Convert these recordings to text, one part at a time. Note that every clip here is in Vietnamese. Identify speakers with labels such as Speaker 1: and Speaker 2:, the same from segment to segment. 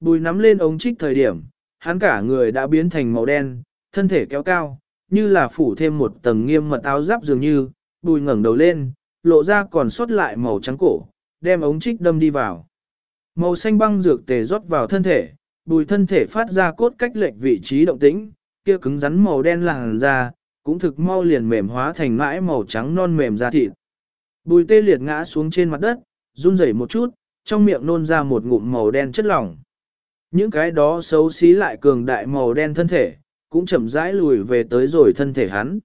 Speaker 1: Bùi nắm lên ống trích thời điểm, hắn cả người đã biến thành màu đen, thân thể kéo cao, như là phủ thêm một tầng nghiêm mật áo giáp dường như, bùi ngẩng đầu lên, lộ ra còn sót lại màu trắng cổ, đem ống trích đâm đi vào. Màu xanh băng dược tề rót vào thân thể, bùi thân thể phát ra cốt cách lệch vị trí động tĩnh, kia cứng rắn màu đen làn da, cũng thực mau liền mềm hóa thành mãi màu trắng non mềm da thịt. Bùi tê liệt ngã xuống trên mặt đất, run rẩy một chút, trong miệng nôn ra một ngụm màu đen chất lỏng. Những cái đó xấu xí lại cường đại màu đen thân thể, cũng chậm rãi lùi về tới rồi thân thể hắn.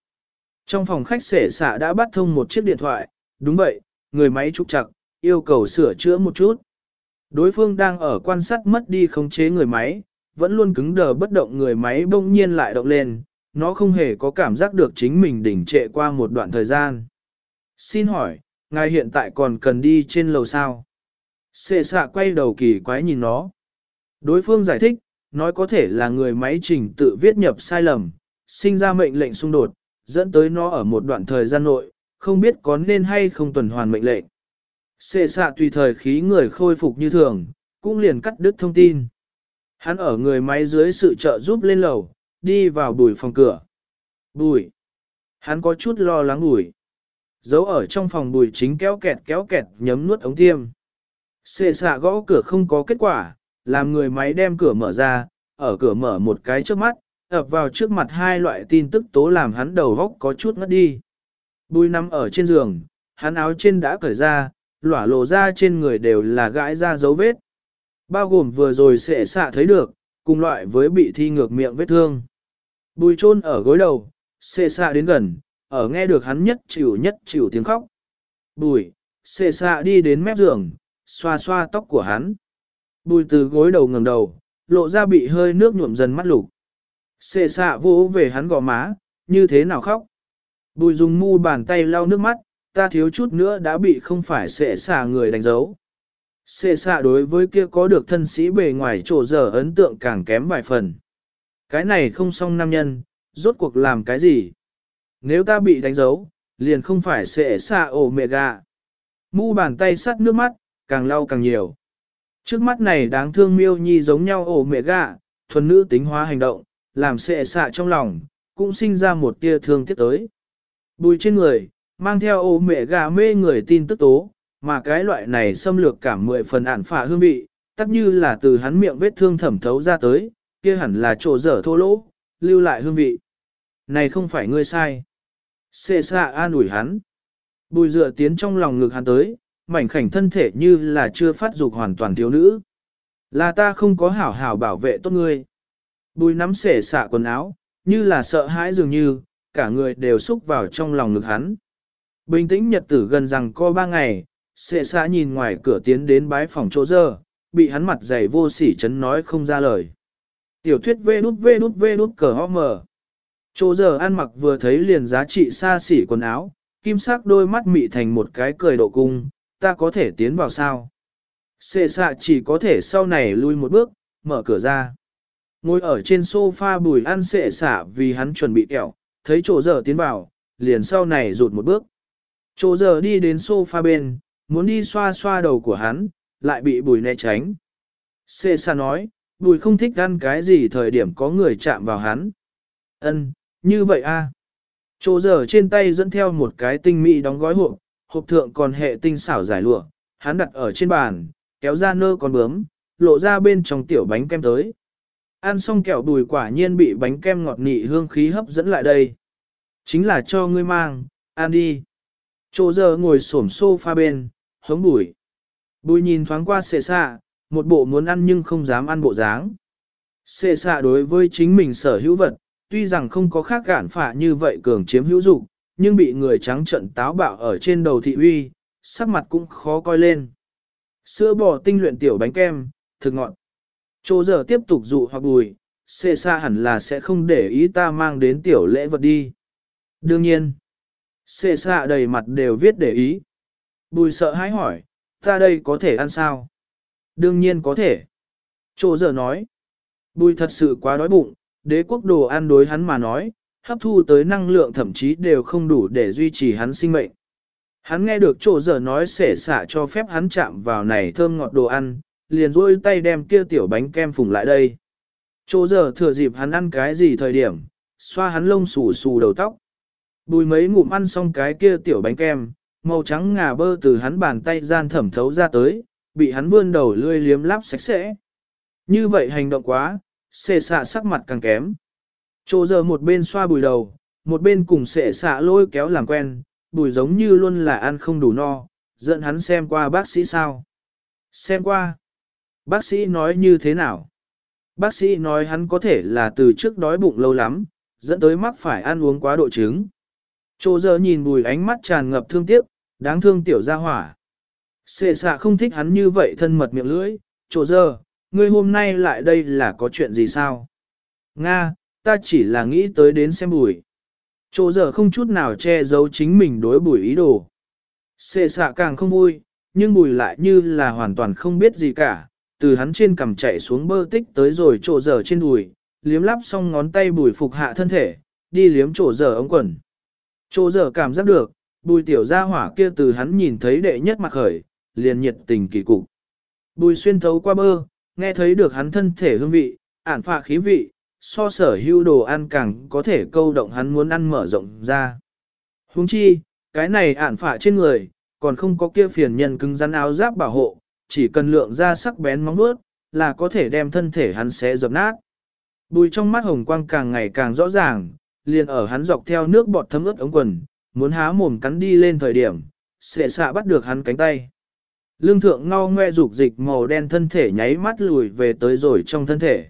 Speaker 1: Trong phòng khách sể xạ đã bắt thông một chiếc điện thoại, đúng vậy, người máy trục chặt, yêu cầu sửa chữa một chút. Đối phương đang ở quan sát mất đi khống chế người máy, vẫn luôn cứng đờ bất động người máy bỗng nhiên lại động lên, nó không hề có cảm giác được chính mình đỉnh trệ qua một đoạn thời gian. Xin hỏi, ngài hiện tại còn cần đi trên lầu sao? Sệ xạ quay đầu kỳ quái nhìn nó. Đối phương giải thích, nói có thể là người máy trình tự viết nhập sai lầm, sinh ra mệnh lệnh xung đột, dẫn tới nó ở một đoạn thời gian nội, không biết có nên hay không tuần hoàn mệnh lệnh. Xệ xạ tùy thời khí người khôi phục như thường, cũng liền cắt đứt thông tin. Hắn ở người máy dưới sự trợ giúp lên lầu, đi vào bùi phòng cửa. Bùi. Hắn có chút lo lắng bùi. Giấu ở trong phòng bùi chính kéo kẹt kéo kẹt nhấm nuốt ống tiêm. Xệ xạ gõ cửa không có kết quả, làm người máy đem cửa mở ra, ở cửa mở một cái trước mắt, ập vào trước mặt hai loại tin tức tố làm hắn đầu góc có chút ngất đi. Bùi nằm ở trên giường, hắn áo trên đã cởi ra, lỏa lộ ra trên người đều là gãi ra dấu vết. Bao gồm vừa rồi sẽ xạ thấy được, cùng loại với bị thi ngược miệng vết thương. Bùi chôn ở gối đầu, xệ xạ đến gần, ở nghe được hắn nhất chịu nhất chịu tiếng khóc. Bùi, xệ xạ đi đến mép giường, xoa xoa tóc của hắn. Bùi từ gối đầu ngẩng đầu, lộ ra bị hơi nước nhuộm dần mắt lục. Xệ xạ vỗ về hắn gò má, như thế nào khóc. Bùi dùng mu bàn tay lau nước mắt, ta thiếu chút nữa đã bị không phải xệ xạ người đánh dấu. Xệ xạ đối với kia có được thân sĩ bề ngoài trổ dở ấn tượng càng kém vài phần. Cái này không xong nam nhân, rốt cuộc làm cái gì? Nếu ta bị đánh dấu, liền không phải xệ xạ ổ mẹ gà. Mu bàn tay sắt nước mắt, càng lau càng nhiều. Trước mắt này đáng thương miêu nhi giống nhau ổ mẹ gà, thuần nữ tính hóa hành động, làm sệ xạ trong lòng, cũng sinh ra một tia thương tiếc tới. Bùi trên người, mang theo ổ mẹ gà mê người tin tức tố, mà cái loại này xâm lược cảm mười phần ản phả hương vị, tắc như là từ hắn miệng vết thương thẩm thấu ra tới, kia hẳn là chỗ dở thô lỗ, lưu lại hương vị. Này không phải ngươi sai. Sệ xạ an ủi hắn. Bùi dựa tiến trong lòng ngực hắn tới, mảnh khảnh thân thể như là chưa phát dục hoàn toàn thiếu nữ. Là ta không có hảo hảo bảo vệ tốt ngươi. Bùi nắm xể xạ quần áo, như là sợ hãi dường như, cả người đều xúc vào trong lòng ngực hắn. Bình tĩnh nhật tử gần rằng co ba ngày, xệ xạ nhìn ngoài cửa tiến đến bái phòng chỗ dơ, bị hắn mặt dày vô sỉ chấn nói không ra lời. Tiểu thuyết vê đút vê đút vê đút cờ ho mờ. Chỗ giờ ăn mặc vừa thấy liền giá trị xa xỉ quần áo, kim sắc đôi mắt mị thành một cái cười độ cung, ta có thể tiến vào sao? Xệ xạ chỉ có thể sau này lui một bước, mở cửa ra. Ngồi ở trên sofa bùi ăn xệ xạ vì hắn chuẩn bị kẹo, thấy chỗ giờ tiến vào, liền sau này rụt một bước. Chỗ giờ đi đến sofa bên, muốn đi xoa xoa đầu của hắn, lại bị bùi né tránh. Xệ xạ nói, bùi không thích ăn cái gì thời điểm có người chạm vào hắn. Ân, như vậy a. À. Chỗ giờ trên tay dẫn theo một cái tinh mỹ đóng gói hộp, hộp thượng còn hệ tinh xảo giải lụa, hắn đặt ở trên bàn, kéo ra nơ con bướm, lộ ra bên trong tiểu bánh kem tới. Ăn xong kẹo bùi quả nhiên bị bánh kem ngọt nị hương khí hấp dẫn lại đây. Chính là cho ngươi mang, ăn đi. Chỗ giờ ngồi xổm sofa bên, hống bùi. Bùi nhìn thoáng qua xệ xạ, một bộ muốn ăn nhưng không dám ăn bộ dáng. Xệ xạ đối với chính mình sở hữu vật, tuy rằng không có khác cản phả như vậy cường chiếm hữu dục, nhưng bị người trắng trận táo bạo ở trên đầu thị uy, sắc mặt cũng khó coi lên. Sữa bò tinh luyện tiểu bánh kem, thực ngọt. Chỗ giờ tiếp tục dụ hoặc bùi, xê xa hẳn là sẽ không để ý ta mang đến tiểu lễ vật đi. Đương nhiên, xê xa đầy mặt đều viết để ý. Bùi sợ hãi hỏi, ta đây có thể ăn sao? Đương nhiên có thể. Chỗ giờ nói, bùi thật sự quá đói bụng, đế quốc đồ ăn đối hắn mà nói, hấp thu tới năng lượng thậm chí đều không đủ để duy trì hắn sinh mệnh. Hắn nghe được chỗ giờ nói sể xả cho phép hắn chạm vào này thơm ngọt đồ ăn, liền rôi tay đem kia tiểu bánh kem phùng lại đây. Chỗ giờ thừa dịp hắn ăn cái gì thời điểm, xoa hắn lông xù xù đầu tóc. Bùi mấy ngụm ăn xong cái kia tiểu bánh kem, màu trắng ngà bơ từ hắn bàn tay gian thẩm thấu ra tới, bị hắn vươn đầu lươi liếm lắp sạch sẽ. Như vậy hành động quá, xê xạ sắc mặt càng kém. Chỗ giờ một bên xoa bùi đầu, một bên cùng sệ xạ lôi kéo làm quen, bùi giống như luôn là ăn không đủ no, dẫn hắn xem qua bác sĩ sao. Xem qua. Bác sĩ nói như thế nào? Bác sĩ nói hắn có thể là từ trước đói bụng lâu lắm, dẫn tới mắc phải ăn uống quá độ trứng. Chỗ giờ nhìn bùi ánh mắt tràn ngập thương tiếc, đáng thương tiểu gia hỏa. Sệ xạ không thích hắn như vậy thân mật miệng lưỡi, chỗ giờ, ngươi hôm nay lại đây là có chuyện gì sao? Nga, ta chỉ là nghĩ tới đến xem bùi. Chỗ giờ không chút nào che giấu chính mình đối bùi ý đồ. Xệ xạ càng không vui, nhưng bùi lại như là hoàn toàn không biết gì cả, từ hắn trên cằm chạy xuống bơ tích tới rồi chỗ giờ trên đùi, liếm lắp xong ngón tay bùi phục hạ thân thể, đi liếm chỗ giờ ống quần. Chỗ giờ cảm giác được, bùi tiểu gia hỏa kia từ hắn nhìn thấy đệ nhất mặt khởi, liền nhiệt tình kỳ cục. Bùi xuyên thấu qua bơ, nghe thấy được hắn thân thể hương vị, ản phạ khí vị, so sở hữu đồ ăn càng có thể câu động hắn muốn ăn mở rộng ra. Huống chi, cái này ản phạ trên người, còn không có kia phiền nhân cứng rắn áo giáp bảo hộ, chỉ cần lượng ra sắc bén móng vuốt, là có thể đem thân thể hắn xé dập nát. Bùi trong mắt hồng quang càng ngày càng rõ ràng, liền ở hắn dọc theo nước bọt thấm ướt ống quần, muốn há mồm cắn đi lên thời điểm, sẽ xạ bắt được hắn cánh tay. Lương thượng ngao ngoe dục dịch màu đen thân thể nháy mắt lùi về tới rồi trong thân thể.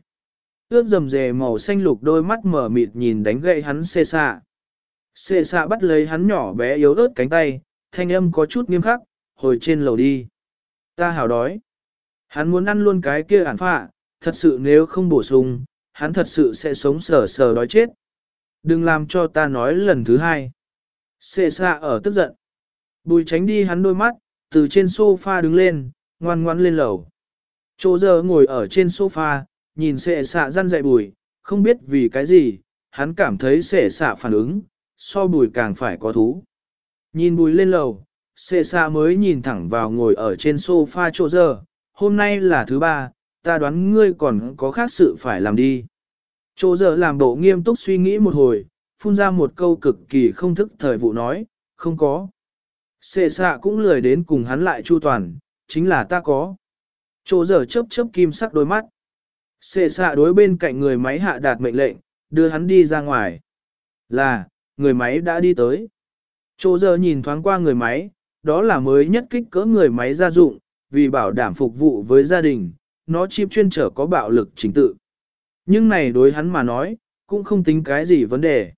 Speaker 1: Ướt rầm rề màu xanh lục đôi mắt mở mịt nhìn đánh gậy hắn xê xạ. Xê xạ bắt lấy hắn nhỏ bé yếu ớt cánh tay, thanh âm có chút nghiêm khắc, hồi trên lầu đi. Ta hào đói. Hắn muốn ăn luôn cái kia ản phạ, thật sự nếu không bổ sung, hắn thật sự sẽ sống sờ sờ đói chết. Đừng làm cho ta nói lần thứ hai. Xê xạ ở tức giận. Bùi tránh đi hắn đôi mắt, từ trên sofa đứng lên, ngoan ngoan lên lầu. Chỗ giờ ngồi ở trên sofa, nhìn sệ xạ răn dạy bùi, không biết vì cái gì, hắn cảm thấy sệ xạ phản ứng, so bùi càng phải có thú. Nhìn bùi lên lầu, sệ xạ mới nhìn thẳng vào ngồi ở trên sofa chỗ giờ, hôm nay là thứ ba, ta đoán ngươi còn có khác sự phải làm đi. Chỗ giờ làm bộ nghiêm túc suy nghĩ một hồi, phun ra một câu cực kỳ không thức thời vụ nói, không có. Sệ xạ cũng lười đến cùng hắn lại chu toàn, chính là ta có. Chỗ giờ chớp chớp kim sắc đôi mắt. Xệ xạ đối bên cạnh người máy hạ đạt mệnh lệnh, đưa hắn đi ra ngoài. Là, người máy đã đi tới. Chỗ giờ nhìn thoáng qua người máy, đó là mới nhất kích cỡ người máy gia dụng, vì bảo đảm phục vụ với gia đình, nó chip chuyên trở có bạo lực chính tự. Nhưng này đối hắn mà nói, cũng không tính cái gì vấn đề.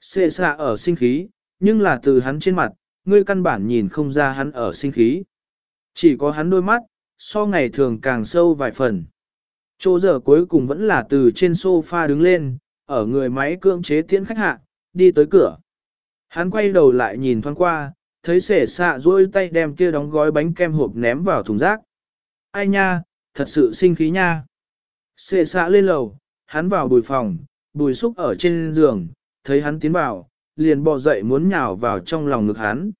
Speaker 1: Xệ xạ ở sinh khí, nhưng là từ hắn trên mặt, ngươi căn bản nhìn không ra hắn ở sinh khí. Chỉ có hắn đôi mắt, so ngày thường càng sâu vài phần. Chỗ giờ cuối cùng vẫn là từ trên sofa đứng lên, ở người máy cưỡng chế tiễn khách hạ, đi tới cửa. Hắn quay đầu lại nhìn thoáng qua, thấy sể xạ duỗi tay đem kia đóng gói bánh kem hộp ném vào thùng rác. Ai nha, thật sự sinh khí nha. Sệ xạ lên lầu, hắn vào bùi phòng, bùi xúc ở trên giường, thấy hắn tiến vào, liền bò dậy muốn nhào vào trong lòng ngực hắn.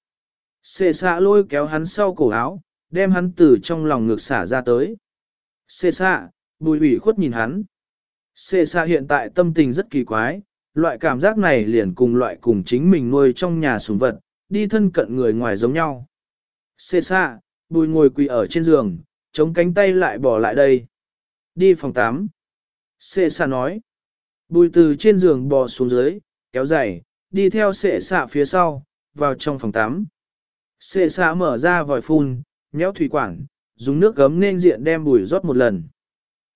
Speaker 1: Sệ xạ lôi kéo hắn sau cổ áo, đem hắn từ trong lòng ngực xả ra tới. Sệ xạ, bùi ủy khuất nhìn hắn. Xê xa hiện tại tâm tình rất kỳ quái, loại cảm giác này liền cùng loại cùng chính mình nuôi trong nhà sùng vật, đi thân cận người ngoài giống nhau. Xê xa, bùi ngồi quỳ ở trên giường, chống cánh tay lại bỏ lại đây. Đi phòng 8. Xê xa nói. Bùi từ trên giường bò xuống dưới, kéo dày, đi theo xệ xạ phía sau, vào trong phòng 8. Xệ xạ mở ra vòi phun, nhéo thủy quản, dùng nước gấm nên diện đem bùi rót một lần.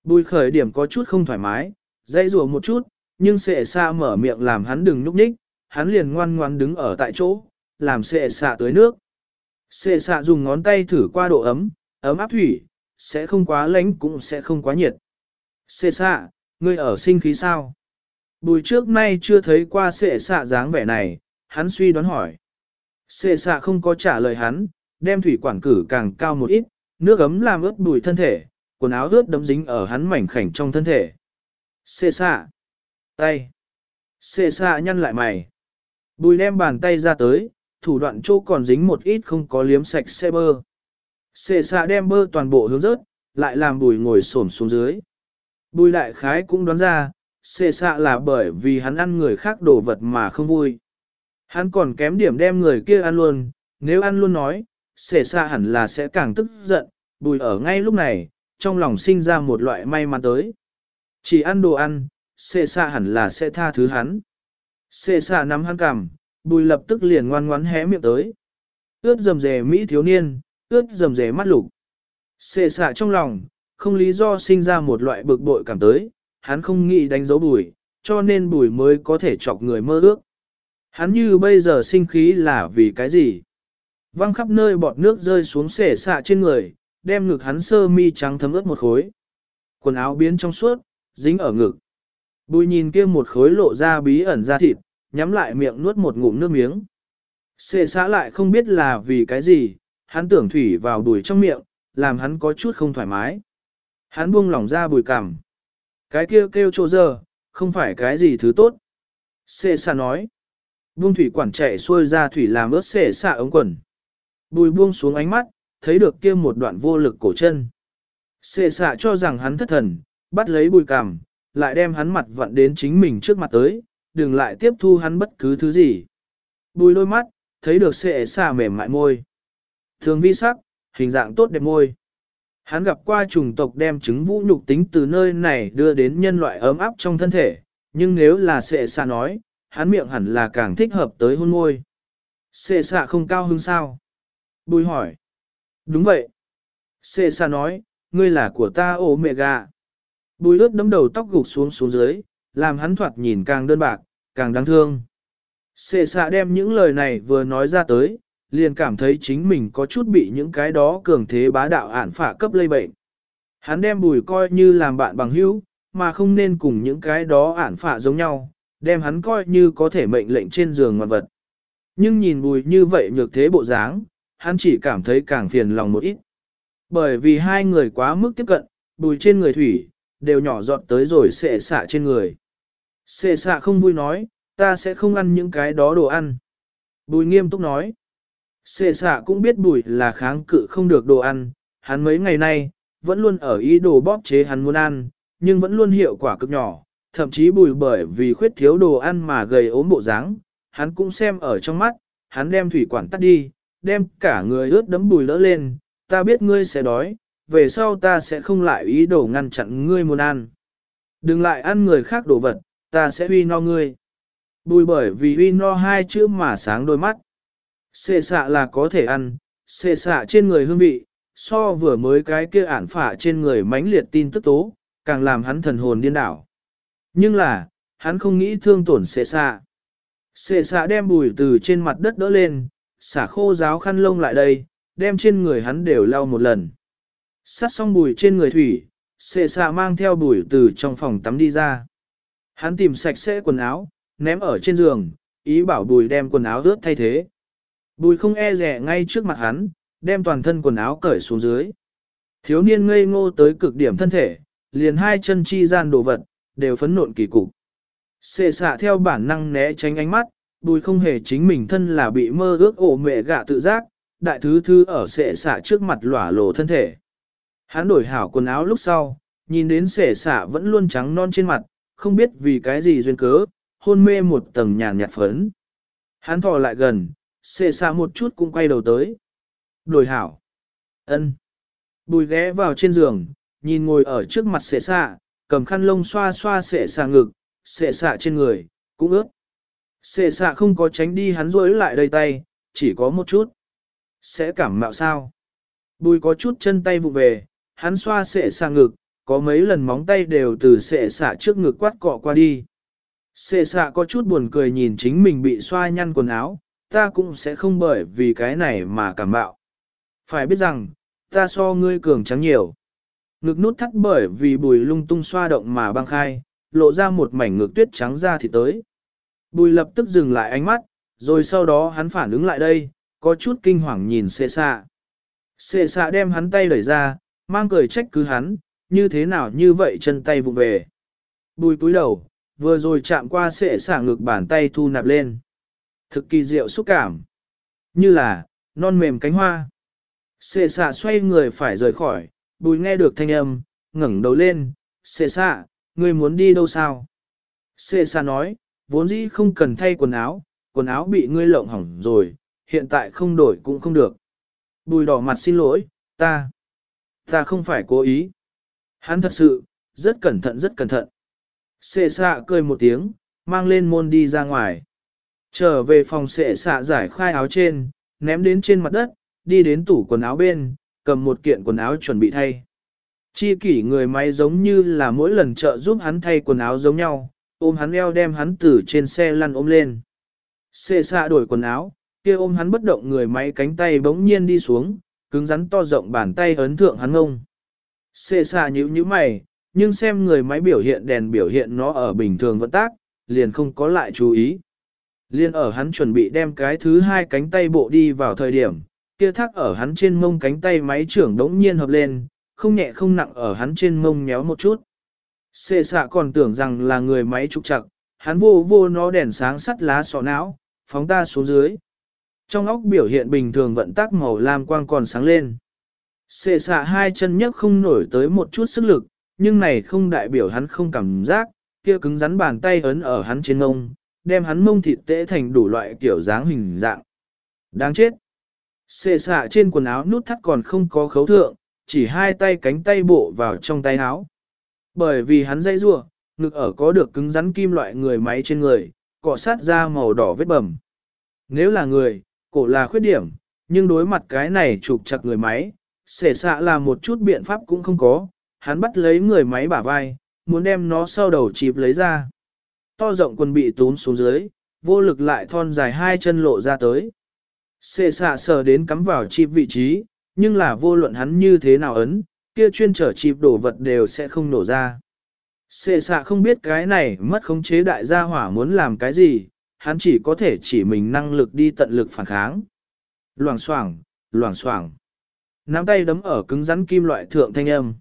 Speaker 1: Bùi khởi điểm có chút không thoải mái, dãy rùa một chút, nhưng sệ xa mở miệng làm hắn đừng núp nhích, hắn liền ngoan ngoan đứng ở tại chỗ, làm sệ xạ tới nước. Sệ xạ dùng ngón tay thử qua độ ấm, ấm áp thủy, sẽ không quá lạnh cũng sẽ không quá nhiệt. Sệ xạ, ngươi ở sinh khí sao? Bùi trước nay chưa thấy qua sệ xạ dáng vẻ này, hắn suy đoán hỏi. Sệ xạ không có trả lời hắn, đem thủy quản cử càng cao một ít, nước ấm làm ướt bùi thân thể, quần áo ướt đấm dính ở hắn mảnh khảnh trong thân thể. Xê xạ. Tay. Xê xạ nhăn lại mày. Bùi đem bàn tay ra tới, thủ đoạn chỗ còn dính một ít không có liếm sạch xe bơ. Xê xạ đem bơ toàn bộ hướng rớt, lại làm bùi ngồi xổm xuống dưới. Bùi đại khái cũng đoán ra, xê xạ là bởi vì hắn ăn người khác đồ vật mà không vui. Hắn còn kém điểm đem người kia ăn luôn, nếu ăn luôn nói, xê xạ hẳn là sẽ càng tức giận, bùi ở ngay lúc này, trong lòng sinh ra một loại may mắn tới. Chỉ ăn đồ ăn, xê xa hẳn là sẽ tha thứ hắn. Xê xa nắm hắn cằm, bùi lập tức liền ngoan ngoắn hé miệng tới. Ướt dầm dề Mỹ thiếu niên, ướt dầm dề mắt lục. Xê xa trong lòng, không lý do sinh ra một loại bực bội cảm tới, hắn không nghĩ đánh dấu bùi, cho nên bùi mới có thể chọc người mơ ước. Hắn như bây giờ sinh khí là vì cái gì? Văng khắp nơi bọt nước rơi xuống xể xạ trên người, đem ngực hắn sơ mi trắng thấm ướt một khối. Quần áo biến trong suốt, dính ở ngực. Bùi nhìn kia một khối lộ ra bí ẩn ra thịt, nhắm lại miệng nuốt một ngụm nước miếng. Xệ xã lại không biết là vì cái gì, hắn tưởng thủy vào đùi trong miệng, làm hắn có chút không thoải mái. Hắn buông lỏng ra bùi cằm. Cái kia kêu trô giờ, không phải cái gì thứ tốt. Xệ xã nói. Buông thủy quản chạy xuôi ra thủy làm ướt xệ xạ ống quần. Bùi buông xuống ánh mắt, thấy được kia một đoạn vô lực cổ chân. Xệ xạ cho rằng hắn thất thần, bắt lấy bùi cằm, lại đem hắn mặt vặn đến chính mình trước mặt tới, đừng lại tiếp thu hắn bất cứ thứ gì. Bùi đôi mắt, thấy được xệ xạ mềm mại môi. Thường vi sắc, hình dạng tốt đẹp môi. Hắn gặp qua chủng tộc đem trứng vũ nhục tính từ nơi này đưa đến nhân loại ấm áp trong thân thể, nhưng nếu là xệ xạ nói, hắn miệng hẳn là càng thích hợp tới hôn môi. Xệ xạ không cao hứng sao? Bùi hỏi. Đúng vậy. Xệ xa nói, ngươi là của ta ô mẹ gà. Bùi ướt đấm đầu tóc gục xuống xuống dưới, làm hắn thoạt nhìn càng đơn bạc, càng đáng thương. Xệ xạ đem những lời này vừa nói ra tới, liền cảm thấy chính mình có chút bị những cái đó cường thế bá đạo ản phả cấp lây bệnh. Hắn đem bùi coi như làm bạn bằng hữu, mà không nên cùng những cái đó ản phả giống nhau, đem hắn coi như có thể mệnh lệnh trên giường ngoan vật. Nhưng nhìn bùi như vậy nhược thế bộ dáng, hắn chỉ cảm thấy càng phiền lòng một ít. Bởi vì hai người quá mức tiếp cận, bùi trên người thủy, đều nhỏ giọt tới rồi xệ xạ trên người. Xệ xạ không vui nói, ta sẽ không ăn những cái đó đồ ăn. Bùi nghiêm túc nói. Xệ xạ cũng biết bùi là kháng cự không được đồ ăn, hắn mấy ngày nay, vẫn luôn ở ý đồ bóp chế hắn muốn ăn, nhưng vẫn luôn hiệu quả cực nhỏ, thậm chí bùi bởi vì khuyết thiếu đồ ăn mà gầy ốm bộ dáng, hắn cũng xem ở trong mắt, hắn đem thủy quản tắt đi, đem cả người ướt đấm bùi lỡ lên, ta biết ngươi sẽ đói, về sau ta sẽ không lại ý đồ ngăn chặn ngươi muốn ăn. Đừng lại ăn người khác đồ vật, ta sẽ huy no ngươi. Bùi bởi vì huy no hai chữ mà sáng đôi mắt. Xệ xạ là có thể ăn, xệ xạ trên người hương vị, so vừa mới cái kia ản phả trên người mãnh liệt tin tức tố, càng làm hắn thần hồn điên đảo. Nhưng là, hắn không nghĩ thương tổn xệ xạ. Xệ xạ đem bùi từ trên mặt đất đỡ lên, xả khô giáo khăn lông lại đây, đem trên người hắn đều lau một lần. Sát xong bùi trên người thủy, xệ xạ mang theo bùi từ trong phòng tắm đi ra. Hắn tìm sạch sẽ quần áo, ném ở trên giường, ý bảo bùi đem quần áo rớt thay thế. Bùi không e rẻ ngay trước mặt hắn, đem toàn thân quần áo cởi xuống dưới. Thiếu niên ngây ngô tới cực điểm thân thể, liền hai chân chi gian đồ vật, đều phấn nộn kỳ cục. Xệ xạ theo bản năng né tránh ánh mắt, bùi không hề chính mình thân là bị mơ ước ổ mẹ gạ tự giác, đại thứ thư ở sệ xạ trước mặt lỏa lộ thân thể. Hắn đổi hảo quần áo lúc sau, nhìn đến sệ xạ vẫn luôn trắng non trên mặt, không biết vì cái gì duyên cớ, hôn mê một tầng nhàn nhạt phấn. Hắn thò lại gần, sệ xạ một chút cũng quay đầu tới. Đổi hảo. ân. Bùi ghé vào trên giường, nhìn ngồi ở trước mặt sệ xạ, cầm khăn lông xoa xoa sệ xạ ngực, sệ xạ trên người, cũng ướt. Sệ xạ không có tránh đi hắn rối lại đầy tay, chỉ có một chút. Sẽ cảm mạo sao? Bùi có chút chân tay vụ về, hắn xoa sệ xạ ngực, có mấy lần móng tay đều từ sệ xạ trước ngực quát cọ qua đi. Sệ xạ có chút buồn cười nhìn chính mình bị xoa nhăn quần áo, ta cũng sẽ không bởi vì cái này mà cảm bạo. Phải biết rằng, ta so ngươi cường trắng nhiều. Ngực nút thắt bởi vì bùi lung tung xoa động mà băng khai, lộ ra một mảnh ngực tuyết trắng ra thì tới. Bùi lập tức dừng lại ánh mắt, rồi sau đó hắn phản ứng lại đây, có chút kinh hoàng nhìn xệ xạ. Xệ xạ đem hắn tay đẩy ra, mang cười trách cứ hắn, như thế nào như vậy chân tay vụ về. Bùi cúi đầu, vừa rồi chạm qua xệ xạ ngực bàn tay thu nạp lên. Thực kỳ diệu xúc cảm. Như là, non mềm cánh hoa. Xệ xạ xoay người phải rời khỏi, bùi nghe được thanh âm, ngẩng đầu lên, xệ xạ, ngươi muốn đi đâu sao? Xệ xạ nói, vốn dĩ không cần thay quần áo, quần áo bị ngươi lộng hỏng rồi, hiện tại không đổi cũng không được. Bùi đỏ mặt xin lỗi, ta, ta không phải cố ý. Hắn thật sự, rất cẩn thận rất cẩn thận. Xệ xạ cười một tiếng, mang lên môn đi ra ngoài. Trở về phòng xệ xạ giải khai áo trên, ném đến trên mặt đất, đi đến tủ quần áo bên, cầm một kiện quần áo chuẩn bị thay. Chi kỷ người máy giống như là mỗi lần trợ giúp hắn thay quần áo giống nhau, ôm hắn eo đem hắn từ trên xe lăn ôm lên. Xệ xạ đổi quần áo, kia ôm hắn bất động người máy cánh tay bỗng nhiên đi xuống, cứng rắn to rộng bàn tay ấn thượng hắn ngông. Xệ xạ nhíu nhíu mày, nhưng xem người máy biểu hiện đèn biểu hiện nó ở bình thường vận tác, liền không có lại chú ý. Liên ở hắn chuẩn bị đem cái thứ hai cánh tay bộ đi vào thời điểm, kia thác ở hắn trên mông cánh tay máy trưởng đống nhiên hợp lên, không nhẹ không nặng ở hắn trên mông nhéo một chút. Xê xạ còn tưởng rằng là người máy trục chặt, hắn vô vô nó đèn sáng sắt lá sọ não, phóng ta xuống dưới. Trong óc biểu hiện bình thường vận tác màu lam quang còn sáng lên. Xê xạ hai chân nhấc không nổi tới một chút sức lực, nhưng này không đại biểu hắn không cảm giác, kia cứng rắn bàn tay ấn ở hắn trên mông, đem hắn mông thịt tễ thành đủ loại kiểu dáng hình dạng. Đáng chết! Xê xạ trên quần áo nút thắt còn không có khấu thượng, chỉ hai tay cánh tay bộ vào trong tay áo. Bởi vì hắn dây rua, ngực ở có được cứng rắn kim loại người máy trên người, cọ sát ra màu đỏ vết bầm. Nếu là người, cổ là khuyết điểm, nhưng đối mặt cái này trục chặt người máy, xể xạ là một chút biện pháp cũng không có, hắn bắt lấy người máy bả vai, muốn đem nó sau đầu chịp lấy ra. To rộng quần bị tún xuống dưới, vô lực lại thon dài hai chân lộ ra tới. Xệ xạ sờ đến cắm vào chịp vị trí, nhưng là vô luận hắn như thế nào ấn, kia chuyên trở chịp đổ vật đều sẽ không nổ ra. Xệ xạ không biết cái này mất khống chế đại gia hỏa muốn làm cái gì, hắn chỉ có thể chỉ mình năng lực đi tận lực phản kháng. Loảng xoảng, loảng xoảng. Nắm tay đấm ở cứng rắn kim loại thượng thanh âm.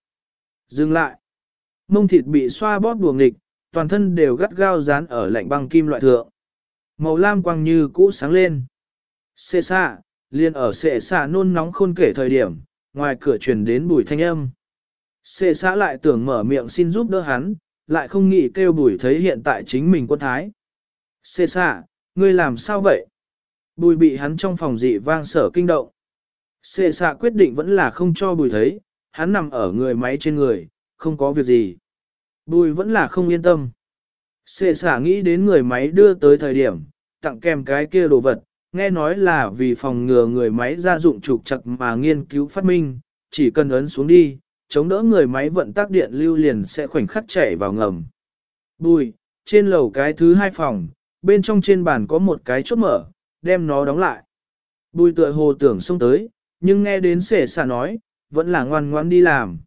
Speaker 1: Dừng lại. Mông thịt bị xoa bóp đùa nghịch, toàn thân đều gắt gao dán ở lạnh băng kim loại thượng. Màu lam quang như cũ sáng lên. Xê xạ, liền ở xệ xạ nôn nóng khôn kể thời điểm, ngoài cửa truyền đến bùi thanh âm. Xê xã lại tưởng mở miệng xin giúp đỡ hắn, lại không nghĩ kêu bùi thấy hiện tại chính mình quân thái. Xê xã ngươi làm sao vậy? Bùi bị hắn trong phòng dị vang sở kinh động. Xê xã quyết định vẫn là không cho bùi thấy, hắn nằm ở người máy trên người, không có việc gì. Bùi vẫn là không yên tâm. Xê xã nghĩ đến người máy đưa tới thời điểm, tặng kèm cái kia đồ vật, nghe nói là vì phòng ngừa người máy gia dụng trục chặt mà nghiên cứu phát minh, chỉ cần ấn xuống đi, chống đỡ người máy vận tác điện lưu liền sẽ khoảnh khắc chảy vào ngầm. Bùi, trên lầu cái thứ hai phòng, bên trong trên bàn có một cái chốt mở, đem nó đóng lại. Bùi tựa hồ tưởng xông tới, nhưng nghe đến sể xả nói, vẫn là ngoan ngoan đi làm.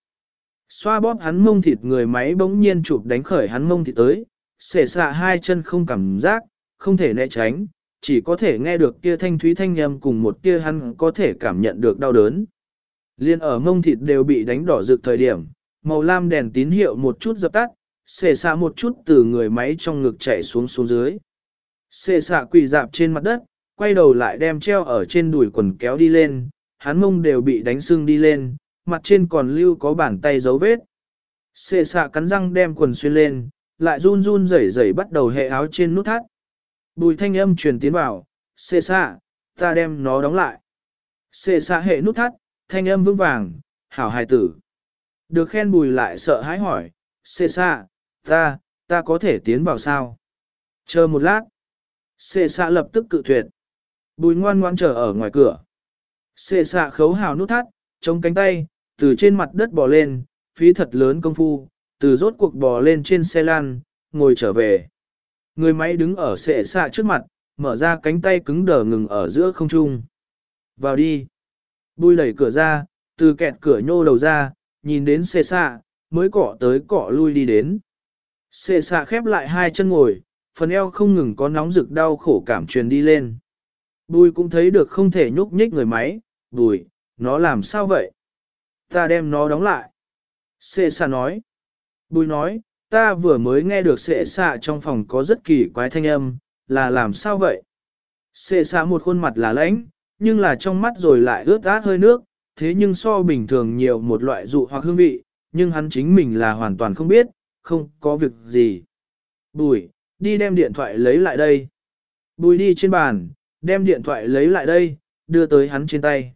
Speaker 1: Xoa bóp hắn mông thịt người máy bỗng nhiên chụp đánh khởi hắn mông thịt tới, sể xạ hai chân không cảm giác, không thể né tránh, chỉ có thể nghe được kia thanh thúy thanh âm cùng một kia hắn có thể cảm nhận được đau đớn. Liên ở mông thịt đều bị đánh đỏ rực thời điểm, màu lam đèn tín hiệu một chút dập tắt, xệ xạ một chút từ người máy trong ngực chạy xuống xuống dưới. Xệ xạ quỳ dạp trên mặt đất, quay đầu lại đem treo ở trên đùi quần kéo đi lên, hắn mông đều bị đánh sưng đi lên, mặt trên còn lưu có bàn tay dấu vết. Xệ xạ cắn răng đem quần xuyên lên, lại run run rẩy rẩy bắt đầu hệ áo trên nút thắt. Bùi thanh âm truyền tiến vào, xê xạ, ta đem nó đóng lại. Xê xạ hệ nút thắt, thanh âm vững vàng, hảo hài tử. Được khen bùi lại sợ hãi hỏi, xê xạ, ta, ta có thể tiến vào sao? Chờ một lát. Xê xạ lập tức cự tuyệt. Bùi ngoan ngoan chờ ở ngoài cửa. Xê xạ khấu hào nút thắt, chống cánh tay, từ trên mặt đất bò lên, phí thật lớn công phu, từ rốt cuộc bò lên trên xe lan, ngồi trở về. Người máy đứng ở sệ xạ trước mặt, mở ra cánh tay cứng đờ ngừng ở giữa không trung. Vào đi. Bùi đẩy cửa ra, từ kẹt cửa nhô đầu ra, nhìn đến xệ xạ, mới cọ tới cọ lui đi đến. Xệ xạ khép lại hai chân ngồi, phần eo không ngừng có nóng rực đau khổ cảm truyền đi lên. Bùi cũng thấy được không thể nhúc nhích người máy, bùi, nó làm sao vậy? Ta đem nó đóng lại. Xệ xạ nói. Bùi nói, ta vừa mới nghe được sệ xạ trong phòng có rất kỳ quái thanh âm, là làm sao vậy? sệ xạ một khuôn mặt là lãnh, nhưng là trong mắt rồi lại ướt át hơi nước, thế nhưng so bình thường nhiều một loại dụ hoặc hương vị, nhưng hắn chính mình là hoàn toàn không biết, không có việc gì. Bùi, đi đem điện thoại lấy lại đây. Bùi đi trên bàn, đem điện thoại lấy lại đây, đưa tới hắn trên tay.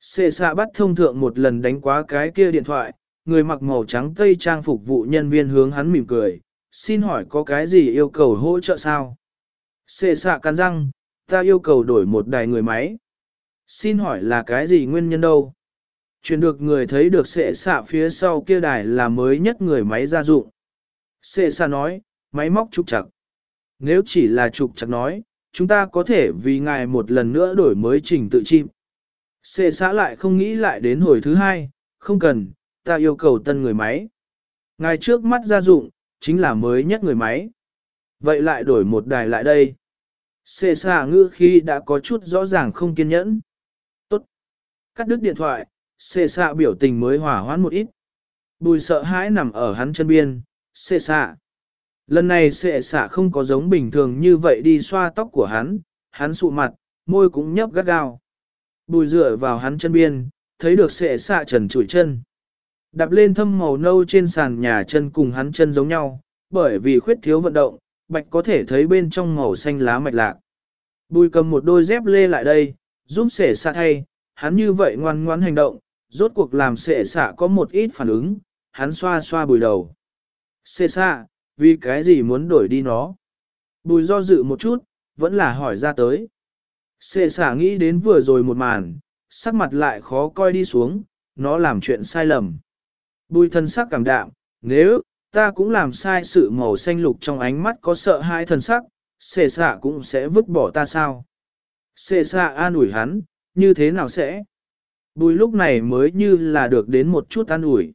Speaker 1: sệ xạ bắt thông thượng một lần đánh quá cái kia điện thoại, người mặc màu trắng tây trang phục vụ nhân viên hướng hắn mỉm cười, xin hỏi có cái gì yêu cầu hỗ trợ sao? Xê xạ cắn răng, ta yêu cầu đổi một đài người máy. Xin hỏi là cái gì nguyên nhân đâu? Chuyển được người thấy được xệ xạ phía sau kia đài là mới nhất người máy gia dụng. Xệ xạ nói, máy móc trục chặt. Nếu chỉ là trục chặt nói, chúng ta có thể vì ngài một lần nữa đổi mới trình tự chim. Xệ xạ lại không nghĩ lại đến hồi thứ hai, không cần, ta yêu cầu tân người máy. Ngài trước mắt gia dụng, chính là mới nhất người máy. Vậy lại đổi một đài lại đây. Xê xà ngư khi đã có chút rõ ràng không kiên nhẫn. Tốt. Cắt đứt điện thoại, xê xà biểu tình mới hỏa hoãn một ít. Bùi sợ hãi nằm ở hắn chân biên, xê xà. Lần này xệ xạ không có giống bình thường như vậy đi xoa tóc của hắn, hắn sụ mặt, môi cũng nhấp gắt gao. Bùi dựa vào hắn chân biên, thấy được xệ xạ trần trụi chân. Đạp lên thâm màu nâu trên sàn nhà chân cùng hắn chân giống nhau, bởi vì khuyết thiếu vận động, bạch có thể thấy bên trong màu xanh lá mạch lạc. Bùi cầm một đôi dép lê lại đây, giúp sể xạ thay, hắn như vậy ngoan ngoãn hành động, rốt cuộc làm xệ xạ có một ít phản ứng, hắn xoa xoa bùi đầu. Xệ xạ, vì cái gì muốn đổi đi nó? Bùi do dự một chút, vẫn là hỏi ra tới. Sệ xạ nghĩ đến vừa rồi một màn, sắc mặt lại khó coi đi xuống, nó làm chuyện sai lầm. Bùi Thần sắc cảm đạm, nếu, ta cũng làm sai sự màu xanh lục trong ánh mắt có sợ hai thần sắc, xệ xạ cũng sẽ vứt bỏ ta sao? Xệ xạ an ủi hắn, như thế nào sẽ? Bùi lúc này mới như là được đến một chút an ủi.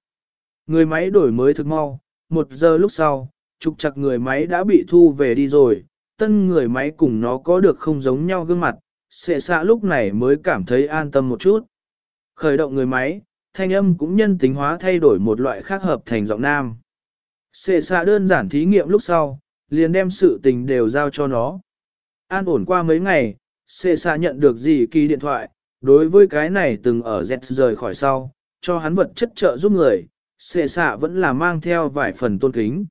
Speaker 1: Người máy đổi mới thực mau, một giờ lúc sau, trục chặt người máy đã bị thu về đi rồi, tân người máy cùng nó có được không giống nhau gương mặt, xệ xạ lúc này mới cảm thấy an tâm một chút. Khởi động người máy, thanh âm cũng nhân tính hóa thay đổi một loại khác hợp thành giọng nam. Xệ xạ đơn giản thí nghiệm lúc sau, liền đem sự tình đều giao cho nó. An ổn qua mấy ngày, xệ xạ nhận được gì kỳ điện thoại, đối với cái này từng ở Z rời khỏi sau, cho hắn vật chất trợ giúp người, xệ xạ vẫn là mang theo vài phần tôn kính.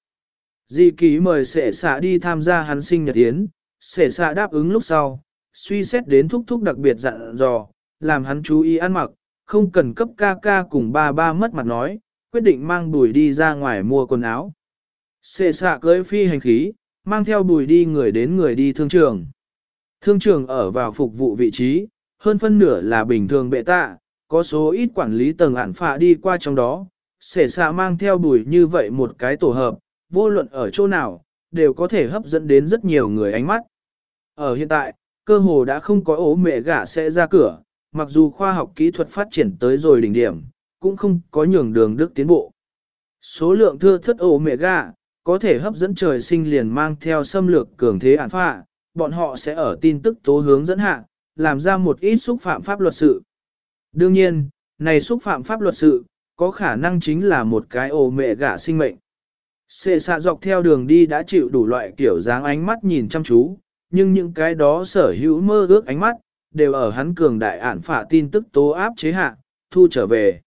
Speaker 1: Di ký mời xệ xạ đi tham gia hắn sinh nhật yến, xệ xạ đáp ứng lúc sau, suy xét đến thúc thúc đặc biệt dặn dò, làm hắn chú ý ăn mặc, không cần cấp ca ca cùng ba ba mất mặt nói, quyết định mang bùi đi ra ngoài mua quần áo. Xệ xạ cưới phi hành khí, mang theo bùi đi người đến người đi thương trường. Thương trường ở vào phục vụ vị trí, hơn phân nửa là bình thường bệ tạ, có số ít quản lý tầng ản phạ đi qua trong đó, xệ xạ mang theo bùi như vậy một cái tổ hợp, vô luận ở chỗ nào, đều có thể hấp dẫn đến rất nhiều người ánh mắt. Ở hiện tại, cơ hồ đã không có ố mẹ gả sẽ ra cửa, mặc dù khoa học kỹ thuật phát triển tới rồi đỉnh điểm, cũng không có nhường đường đức tiến bộ. Số lượng thưa thất ổ mẹ gà có thể hấp dẫn trời sinh liền mang theo xâm lược cường thế ản phạ, bọn họ sẽ ở tin tức tố hướng dẫn hạ, làm ra một ít xúc phạm pháp luật sự. Đương nhiên, này xúc phạm pháp luật sự, có khả năng chính là một cái ổ mẹ gà sinh mệnh. Xệ xạ dọc theo đường đi đã chịu đủ loại kiểu dáng ánh mắt nhìn chăm chú, nhưng những cái đó sở hữu mơ ước ánh mắt, đều ở hắn cường đại ản phả tin tức tố áp chế hạ, thu trở về.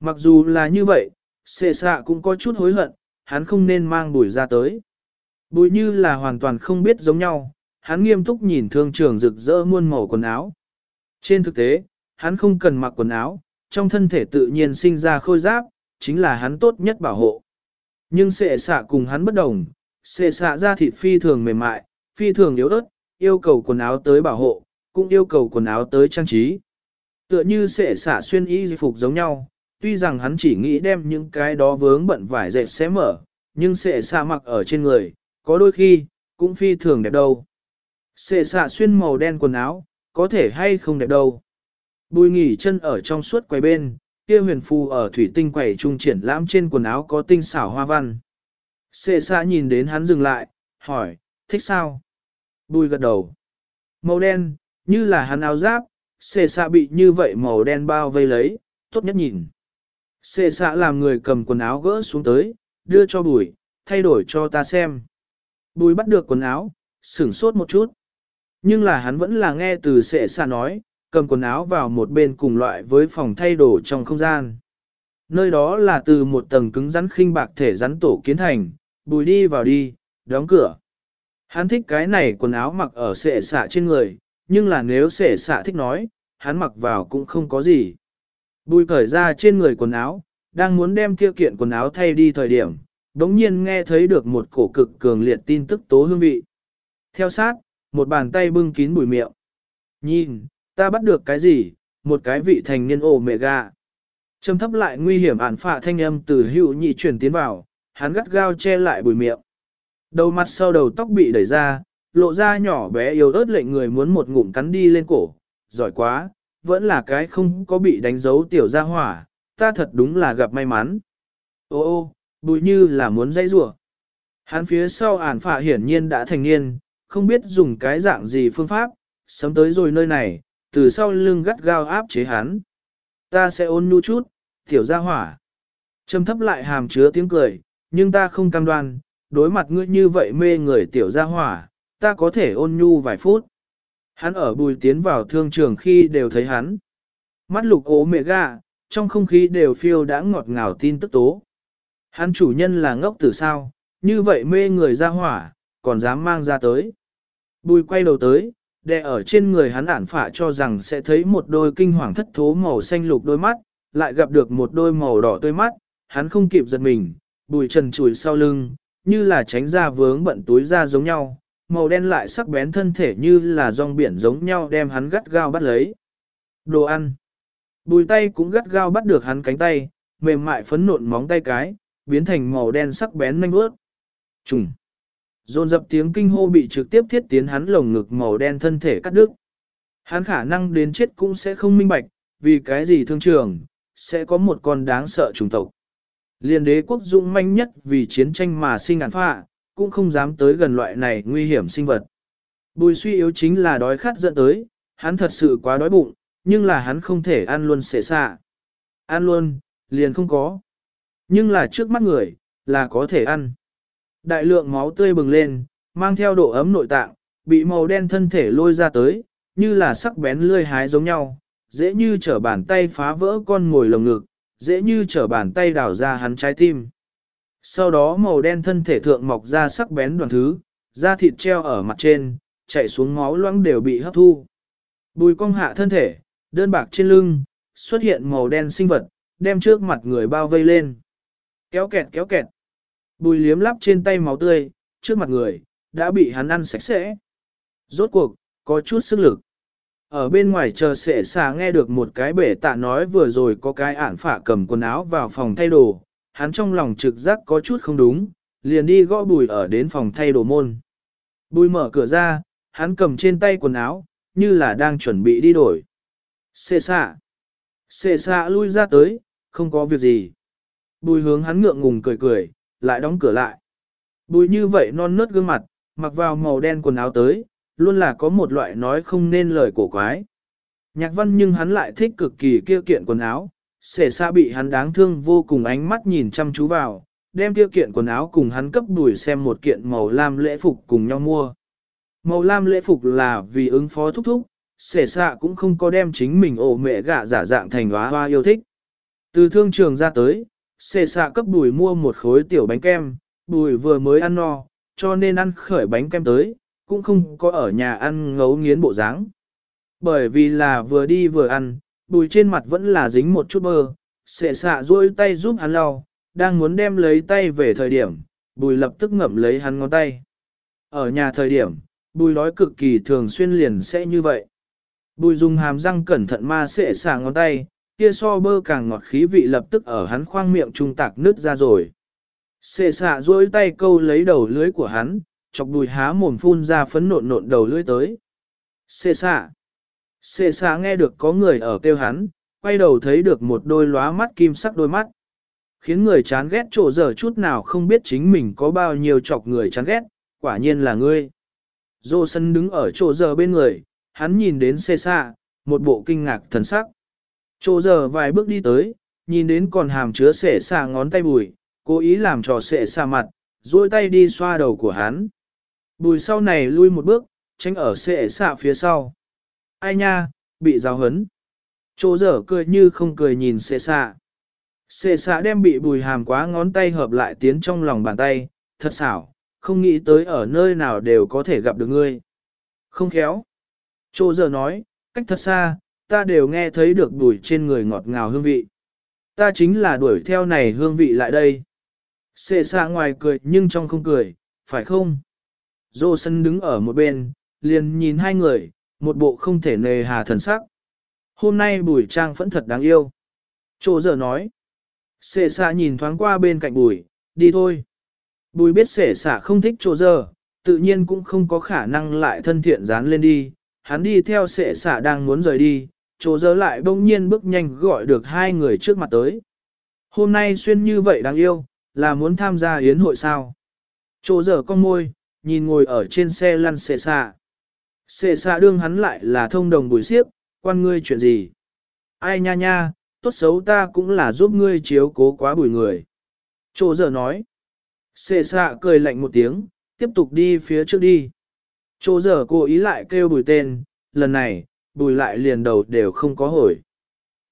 Speaker 1: Mặc dù là như vậy, xệ xạ cũng có chút hối hận, hắn không nên mang bùi ra tới. Bùi như là hoàn toàn không biết giống nhau, hắn nghiêm túc nhìn thương trường rực rỡ muôn màu quần áo. Trên thực tế, hắn không cần mặc quần áo, trong thân thể tự nhiên sinh ra khôi giáp, chính là hắn tốt nhất bảo hộ. Nhưng xệ xạ cùng hắn bất đồng, xệ xạ ra thịt phi thường mềm mại, phi thường yếu ớt, yêu cầu quần áo tới bảo hộ, cũng yêu cầu quần áo tới trang trí. Tựa như sẽ xạ xuyên y phục giống nhau, tuy rằng hắn chỉ nghĩ đem những cái đó vướng bận vải dệt xé mở, nhưng sẽ xạ mặc ở trên người, có đôi khi, cũng phi thường đẹp đâu. Sẽ xạ xuyên màu đen quần áo, có thể hay không đẹp đâu. Bùi nghỉ chân ở trong suốt quầy bên, kia huyền phù ở thủy tinh quầy trung triển lãm trên quần áo có tinh xảo hoa văn. Sệ xạ nhìn đến hắn dừng lại, hỏi, thích sao? Bùi gật đầu. Màu đen, như là hắn áo giáp, sệ xạ bị như vậy màu đen bao vây lấy, tốt nhất nhìn. Sệ xạ làm người cầm quần áo gỡ xuống tới, đưa cho bùi, thay đổi cho ta xem. Bùi bắt được quần áo, sửng sốt một chút. Nhưng là hắn vẫn là nghe từ xệ xạ nói, cầm quần áo vào một bên cùng loại với phòng thay đồ trong không gian. Nơi đó là từ một tầng cứng rắn khinh bạc thể rắn tổ kiến thành, bùi đi vào đi, đóng cửa. Hắn thích cái này quần áo mặc ở xệ xạ trên người, nhưng là nếu sể xạ thích nói, hắn mặc vào cũng không có gì. Bùi cởi ra trên người quần áo, đang muốn đem kia kiện quần áo thay đi thời điểm, đống nhiên nghe thấy được một cổ cực cường liệt tin tức tố hương vị. Theo sát, một bàn tay bưng kín bùi miệng. Nhìn, ta bắt được cái gì, một cái vị thành niên ổ mẹ gà. Trầm thấp lại nguy hiểm ản phạ thanh âm từ hữu nhị chuyển tiến vào, hắn gắt gao che lại bùi miệng. Đầu mặt sau đầu tóc bị đẩy ra, lộ ra nhỏ bé yếu ớt lệnh người muốn một ngụm cắn đi lên cổ, giỏi quá, vẫn là cái không có bị đánh dấu tiểu gia hỏa, ta thật đúng là gặp may mắn. Ô ô, bùi như là muốn dây rủa. Hắn phía sau ản phạ hiển nhiên đã thành niên, không biết dùng cái dạng gì phương pháp, sớm tới rồi nơi này, từ sau lưng gắt gao áp chế hắn. Ta sẽ ôn nhu chút, tiểu gia hỏa. Trầm thấp lại hàm chứa tiếng cười, nhưng ta không cam đoan, đối mặt ngươi như vậy mê người tiểu gia hỏa, ta có thể ôn nhu vài phút. Hắn ở bùi tiến vào thương trường khi đều thấy hắn. Mắt lục ố mẹ gà, trong không khí đều phiêu đã ngọt ngào tin tức tố. Hắn chủ nhân là ngốc tử sao, như vậy mê người ra hỏa, còn dám mang ra tới. Bùi quay đầu tới, đè ở trên người hắn ản phả cho rằng sẽ thấy một đôi kinh hoàng thất thố màu xanh lục đôi mắt, lại gặp được một đôi màu đỏ tươi mắt, hắn không kịp giật mình, bùi trần chùi sau lưng, như là tránh ra vướng bận túi ra giống nhau, màu đen lại sắc bén thân thể như là rong biển giống nhau đem hắn gắt gao bắt lấy. Đồ ăn. Bùi tay cũng gắt gao bắt được hắn cánh tay, mềm mại phấn nộn móng tay cái, biến thành màu đen sắc bén nanh bước. Trùng. Dồn dập tiếng kinh hô bị trực tiếp thiết tiến hắn lồng ngực màu đen thân thể cắt đứt. Hắn khả năng đến chết cũng sẽ không minh bạch, vì cái gì thương trường, sẽ có một con đáng sợ trùng tộc. Liên đế quốc dũng manh nhất vì chiến tranh mà sinh ngàn phạ, cũng không dám tới gần loại này nguy hiểm sinh vật. Bùi suy yếu chính là đói khát dẫn tới, hắn thật sự quá đói bụng, nhưng là hắn không thể ăn luôn xệ xạ. Ăn luôn, liền không có. Nhưng là trước mắt người, là có thể ăn. Đại lượng máu tươi bừng lên, mang theo độ ấm nội tạng, bị màu đen thân thể lôi ra tới, như là sắc bén lươi hái giống nhau, dễ như trở bàn tay phá vỡ con ngồi lồng ngực, dễ như trở bàn tay đào ra hắn trái tim. Sau đó màu đen thân thể thượng mọc ra sắc bén đoàn thứ, da thịt treo ở mặt trên, chạy xuống máu loãng đều bị hấp thu. Bùi cong hạ thân thể, đơn bạc trên lưng, xuất hiện màu đen sinh vật, đem trước mặt người bao vây lên. Kéo kẹt kéo kẹt. Bùi liếm lắp trên tay máu tươi, trước mặt người, đã bị hắn ăn sạch sẽ. Rốt cuộc, có chút sức lực. Ở bên ngoài chờ sệ xà nghe được một cái bể tạ nói vừa rồi có cái ản phả cầm quần áo vào phòng thay đồ, hắn trong lòng trực giác có chút không đúng, liền đi gõ bùi ở đến phòng thay đồ môn. Bùi mở cửa ra, hắn cầm trên tay quần áo, như là đang chuẩn bị đi đổi. Xê xạ. Xê xạ lui ra tới, không có việc gì. Bùi hướng hắn ngượng ngùng cười cười, lại đóng cửa lại. Bùi như vậy non nớt gương mặt, mặc vào màu đen quần áo tới, luôn là có một loại nói không nên lời cổ quái. Nhạc văn nhưng hắn lại thích cực kỳ kia kiện quần áo, Sể xa bị hắn đáng thương vô cùng ánh mắt nhìn chăm chú vào, đem tiêu kiện quần áo cùng hắn cấp đuổi xem một kiện màu lam lễ phục cùng nhau mua. Màu lam lễ phục là vì ứng phó thúc thúc, Sể xạ cũng không có đem chính mình ổ mẹ gạ giả dạng thành hóa hoa yêu thích. Từ thương trường ra tới, Sể xạ cấp đuổi mua một khối tiểu bánh kem, bùi vừa mới ăn no, cho nên ăn khởi bánh kem tới, cũng không có ở nhà ăn ngấu nghiến bộ dáng. Bởi vì là vừa đi vừa ăn, bùi trên mặt vẫn là dính một chút bơ, sệ xạ duỗi tay giúp hắn lau, đang muốn đem lấy tay về thời điểm, bùi lập tức ngậm lấy hắn ngón tay. Ở nhà thời điểm, bùi nói cực kỳ thường xuyên liền sẽ như vậy. Bùi dùng hàm răng cẩn thận ma sệ xạ ngón tay, kia so bơ càng ngọt khí vị lập tức ở hắn khoang miệng trung tạc nứt ra rồi. sệ xạ duỗi tay câu lấy đầu lưới của hắn, chọc bùi há mồm phun ra phấn nộn nộn đầu lưỡi tới. sệ xạ. Xê xạ nghe được có người ở kêu hắn, quay đầu thấy được một đôi lóa mắt kim sắc đôi mắt. Khiến người chán ghét trộ giờ chút nào không biết chính mình có bao nhiêu chọc người chán ghét, quả nhiên là ngươi. Dô sân đứng ở chỗ giờ bên người, hắn nhìn đến xê xạ, một bộ kinh ngạc thần sắc. Chỗ giờ vài bước đi tới, nhìn đến còn hàm chứa xệ xạ ngón tay bùi, cố ý làm trò xệ xạ mặt, duỗi tay đi xoa đầu của hắn. Bùi sau này lui một bước, tránh ở xệ xạ phía sau. Ai nha, bị giáo hấn. Chỗ dở cười như không cười nhìn xệ xạ. Xệ xạ đem bị bùi hàm quá ngón tay hợp lại tiến trong lòng bàn tay, thật xảo, không nghĩ tới ở nơi nào đều có thể gặp được ngươi. Không khéo. Chỗ dở nói, cách thật xa, ta đều nghe thấy được bùi trên người ngọt ngào hương vị. Ta chính là đuổi theo này hương vị lại đây. Xệ xạ ngoài cười nhưng trong không cười, phải không? Dô sân đứng ở một bên, liền nhìn hai người, một bộ không thể nề hà thần sắc. Hôm nay bùi trang vẫn thật đáng yêu. Chỗ giờ nói. Sệ xạ nhìn thoáng qua bên cạnh bùi, đi thôi. Bùi biết sệ xạ không thích chỗ giờ, tự nhiên cũng không có khả năng lại thân thiện dán lên đi. Hắn đi theo sệ xạ đang muốn rời đi, chỗ giờ lại bỗng nhiên bước nhanh gọi được hai người trước mặt tới. Hôm nay xuyên như vậy đáng yêu, là muốn tham gia yến hội sao? Chỗ giờ con môi, nhìn ngồi ở trên xe lăn sệ xạ. Xệ xạ đương hắn lại là thông đồng bùi siếp, quan ngươi chuyện gì? Ai nha nha, tốt xấu ta cũng là giúp ngươi chiếu cố quá bùi người. Chỗ giờ nói. Xệ xạ cười lạnh một tiếng, tiếp tục đi phía trước đi. Chỗ giờ cố ý lại kêu bùi tên, lần này, bùi lại liền đầu đều không có hồi.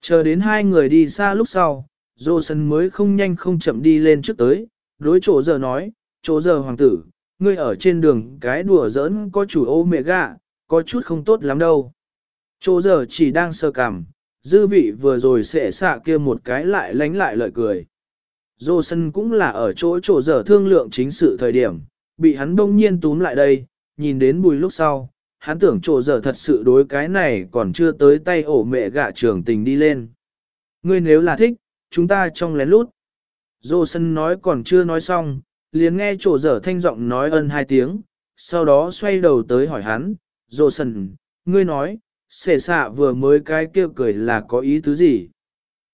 Speaker 1: Chờ đến hai người đi xa lúc sau, dô sân mới không nhanh không chậm đi lên trước tới, đối chỗ giờ nói, chỗ giờ hoàng tử, ngươi ở trên đường cái đùa giỡn có chủ ô mẹ gạ, có chút không tốt lắm đâu. Chỗ giờ chỉ đang sơ cằm, dư vị vừa rồi sẽ xạ kia một cái lại lánh lại lợi cười. Dô sân cũng là ở chỗ chỗ giờ thương lượng chính sự thời điểm, bị hắn đông nhiên túm lại đây, nhìn đến bùi lúc sau, hắn tưởng chỗ giờ thật sự đối cái này còn chưa tới tay ổ mẹ gạ trường tình đi lên. Ngươi nếu là thích, chúng ta trong lén lút. Dô sân nói còn chưa nói xong, liền nghe chỗ dở thanh giọng nói ân hai tiếng, sau đó xoay đầu tới hỏi hắn, dô sần, ngươi nói, xệ xạ vừa mới cái kia cười là có ý tứ gì?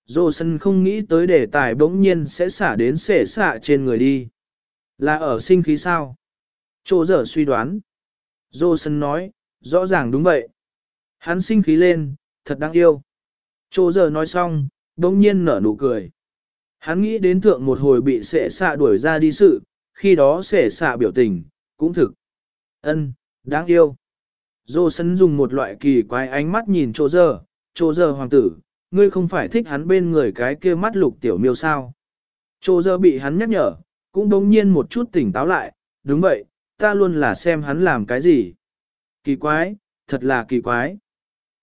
Speaker 1: Dô sân không nghĩ tới đề tài bỗng nhiên sẽ xả đến xệ xạ trên người đi. Là ở sinh khí sao? Chỗ dở suy đoán. Dô sân nói, rõ ràng đúng vậy. Hắn sinh khí lên, thật đáng yêu. Chỗ dở nói xong, bỗng nhiên nở nụ cười. Hắn nghĩ đến thượng một hồi bị xẻ xạ đuổi ra đi sự, khi đó xẻ xạ biểu tình, cũng thực. ân đáng yêu. Dô sân dùng một loại kỳ quái ánh mắt nhìn chỗ giờ, chỗ giờ hoàng tử, ngươi không phải thích hắn bên người cái kia mắt lục tiểu miêu sao. Chỗ giờ bị hắn nhắc nhở, cũng đống nhiên một chút tỉnh táo lại, đúng vậy, ta luôn là xem hắn làm cái gì. Kỳ quái, thật là kỳ quái.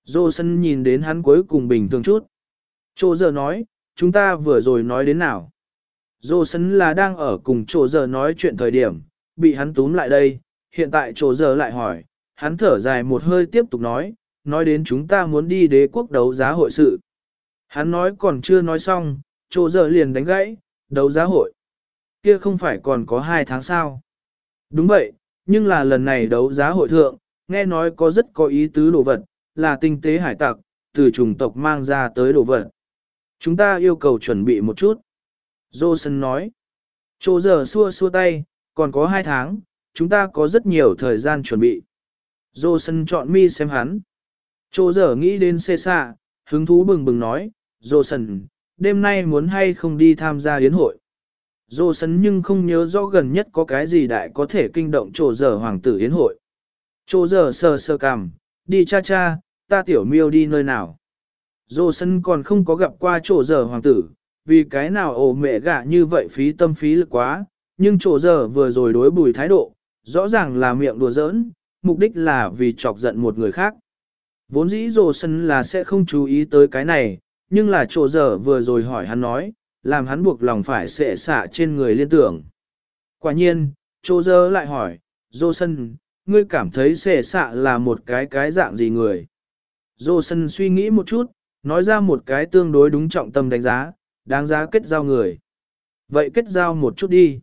Speaker 1: Dô sân nhìn đến hắn cuối cùng bình thường chút. Chỗ giờ nói, chúng ta vừa rồi nói đến nào. Dô sân là đang ở cùng chỗ giờ nói chuyện thời điểm, bị hắn túm lại đây, hiện tại chỗ giờ lại hỏi, hắn thở dài một hơi tiếp tục nói, nói đến chúng ta muốn đi đế quốc đấu giá hội sự. Hắn nói còn chưa nói xong, chỗ giờ liền đánh gãy, đấu giá hội. Kia không phải còn có hai tháng sao. Đúng vậy, nhưng là lần này đấu giá hội thượng, nghe nói có rất có ý tứ đồ vật, là tinh tế hải tặc, từ chủng tộc mang ra tới đồ vật. Chúng ta yêu cầu chuẩn bị một chút. Johnson nói. Chỗ giờ xua xua tay, còn có hai tháng, chúng ta có rất nhiều thời gian chuẩn bị. Johnson chọn mi xem hắn. Chỗ giờ nghĩ đến xê xạ, hứng thú bừng bừng nói, Johnson, đêm nay muốn hay không đi tham gia yến hội. Johnson nhưng không nhớ rõ gần nhất có cái gì đại có thể kinh động chỗ giờ hoàng tử yến hội. Chỗ giờ sờ sờ cằm, đi cha cha, ta tiểu miêu đi nơi nào. Dô sân còn không có gặp qua chỗ giờ hoàng tử, vì cái nào ổ mẹ gạ như vậy phí tâm phí lực quá, nhưng chỗ giờ vừa rồi đối bùi thái độ, rõ ràng là miệng đùa giỡn, mục đích là vì chọc giận một người khác. Vốn dĩ rồ sân là sẽ không chú ý tới cái này, nhưng là chỗ giờ vừa rồi hỏi hắn nói, làm hắn buộc lòng phải sệ xạ trên người liên tưởng. Quả nhiên, chỗ giờ lại hỏi, rồ sân, ngươi cảm thấy sệ xạ là một cái cái dạng gì người? Rồ sân suy nghĩ một chút, nói ra một cái tương đối đúng trọng tâm đánh giá, đáng giá kết giao người. Vậy kết giao một chút đi.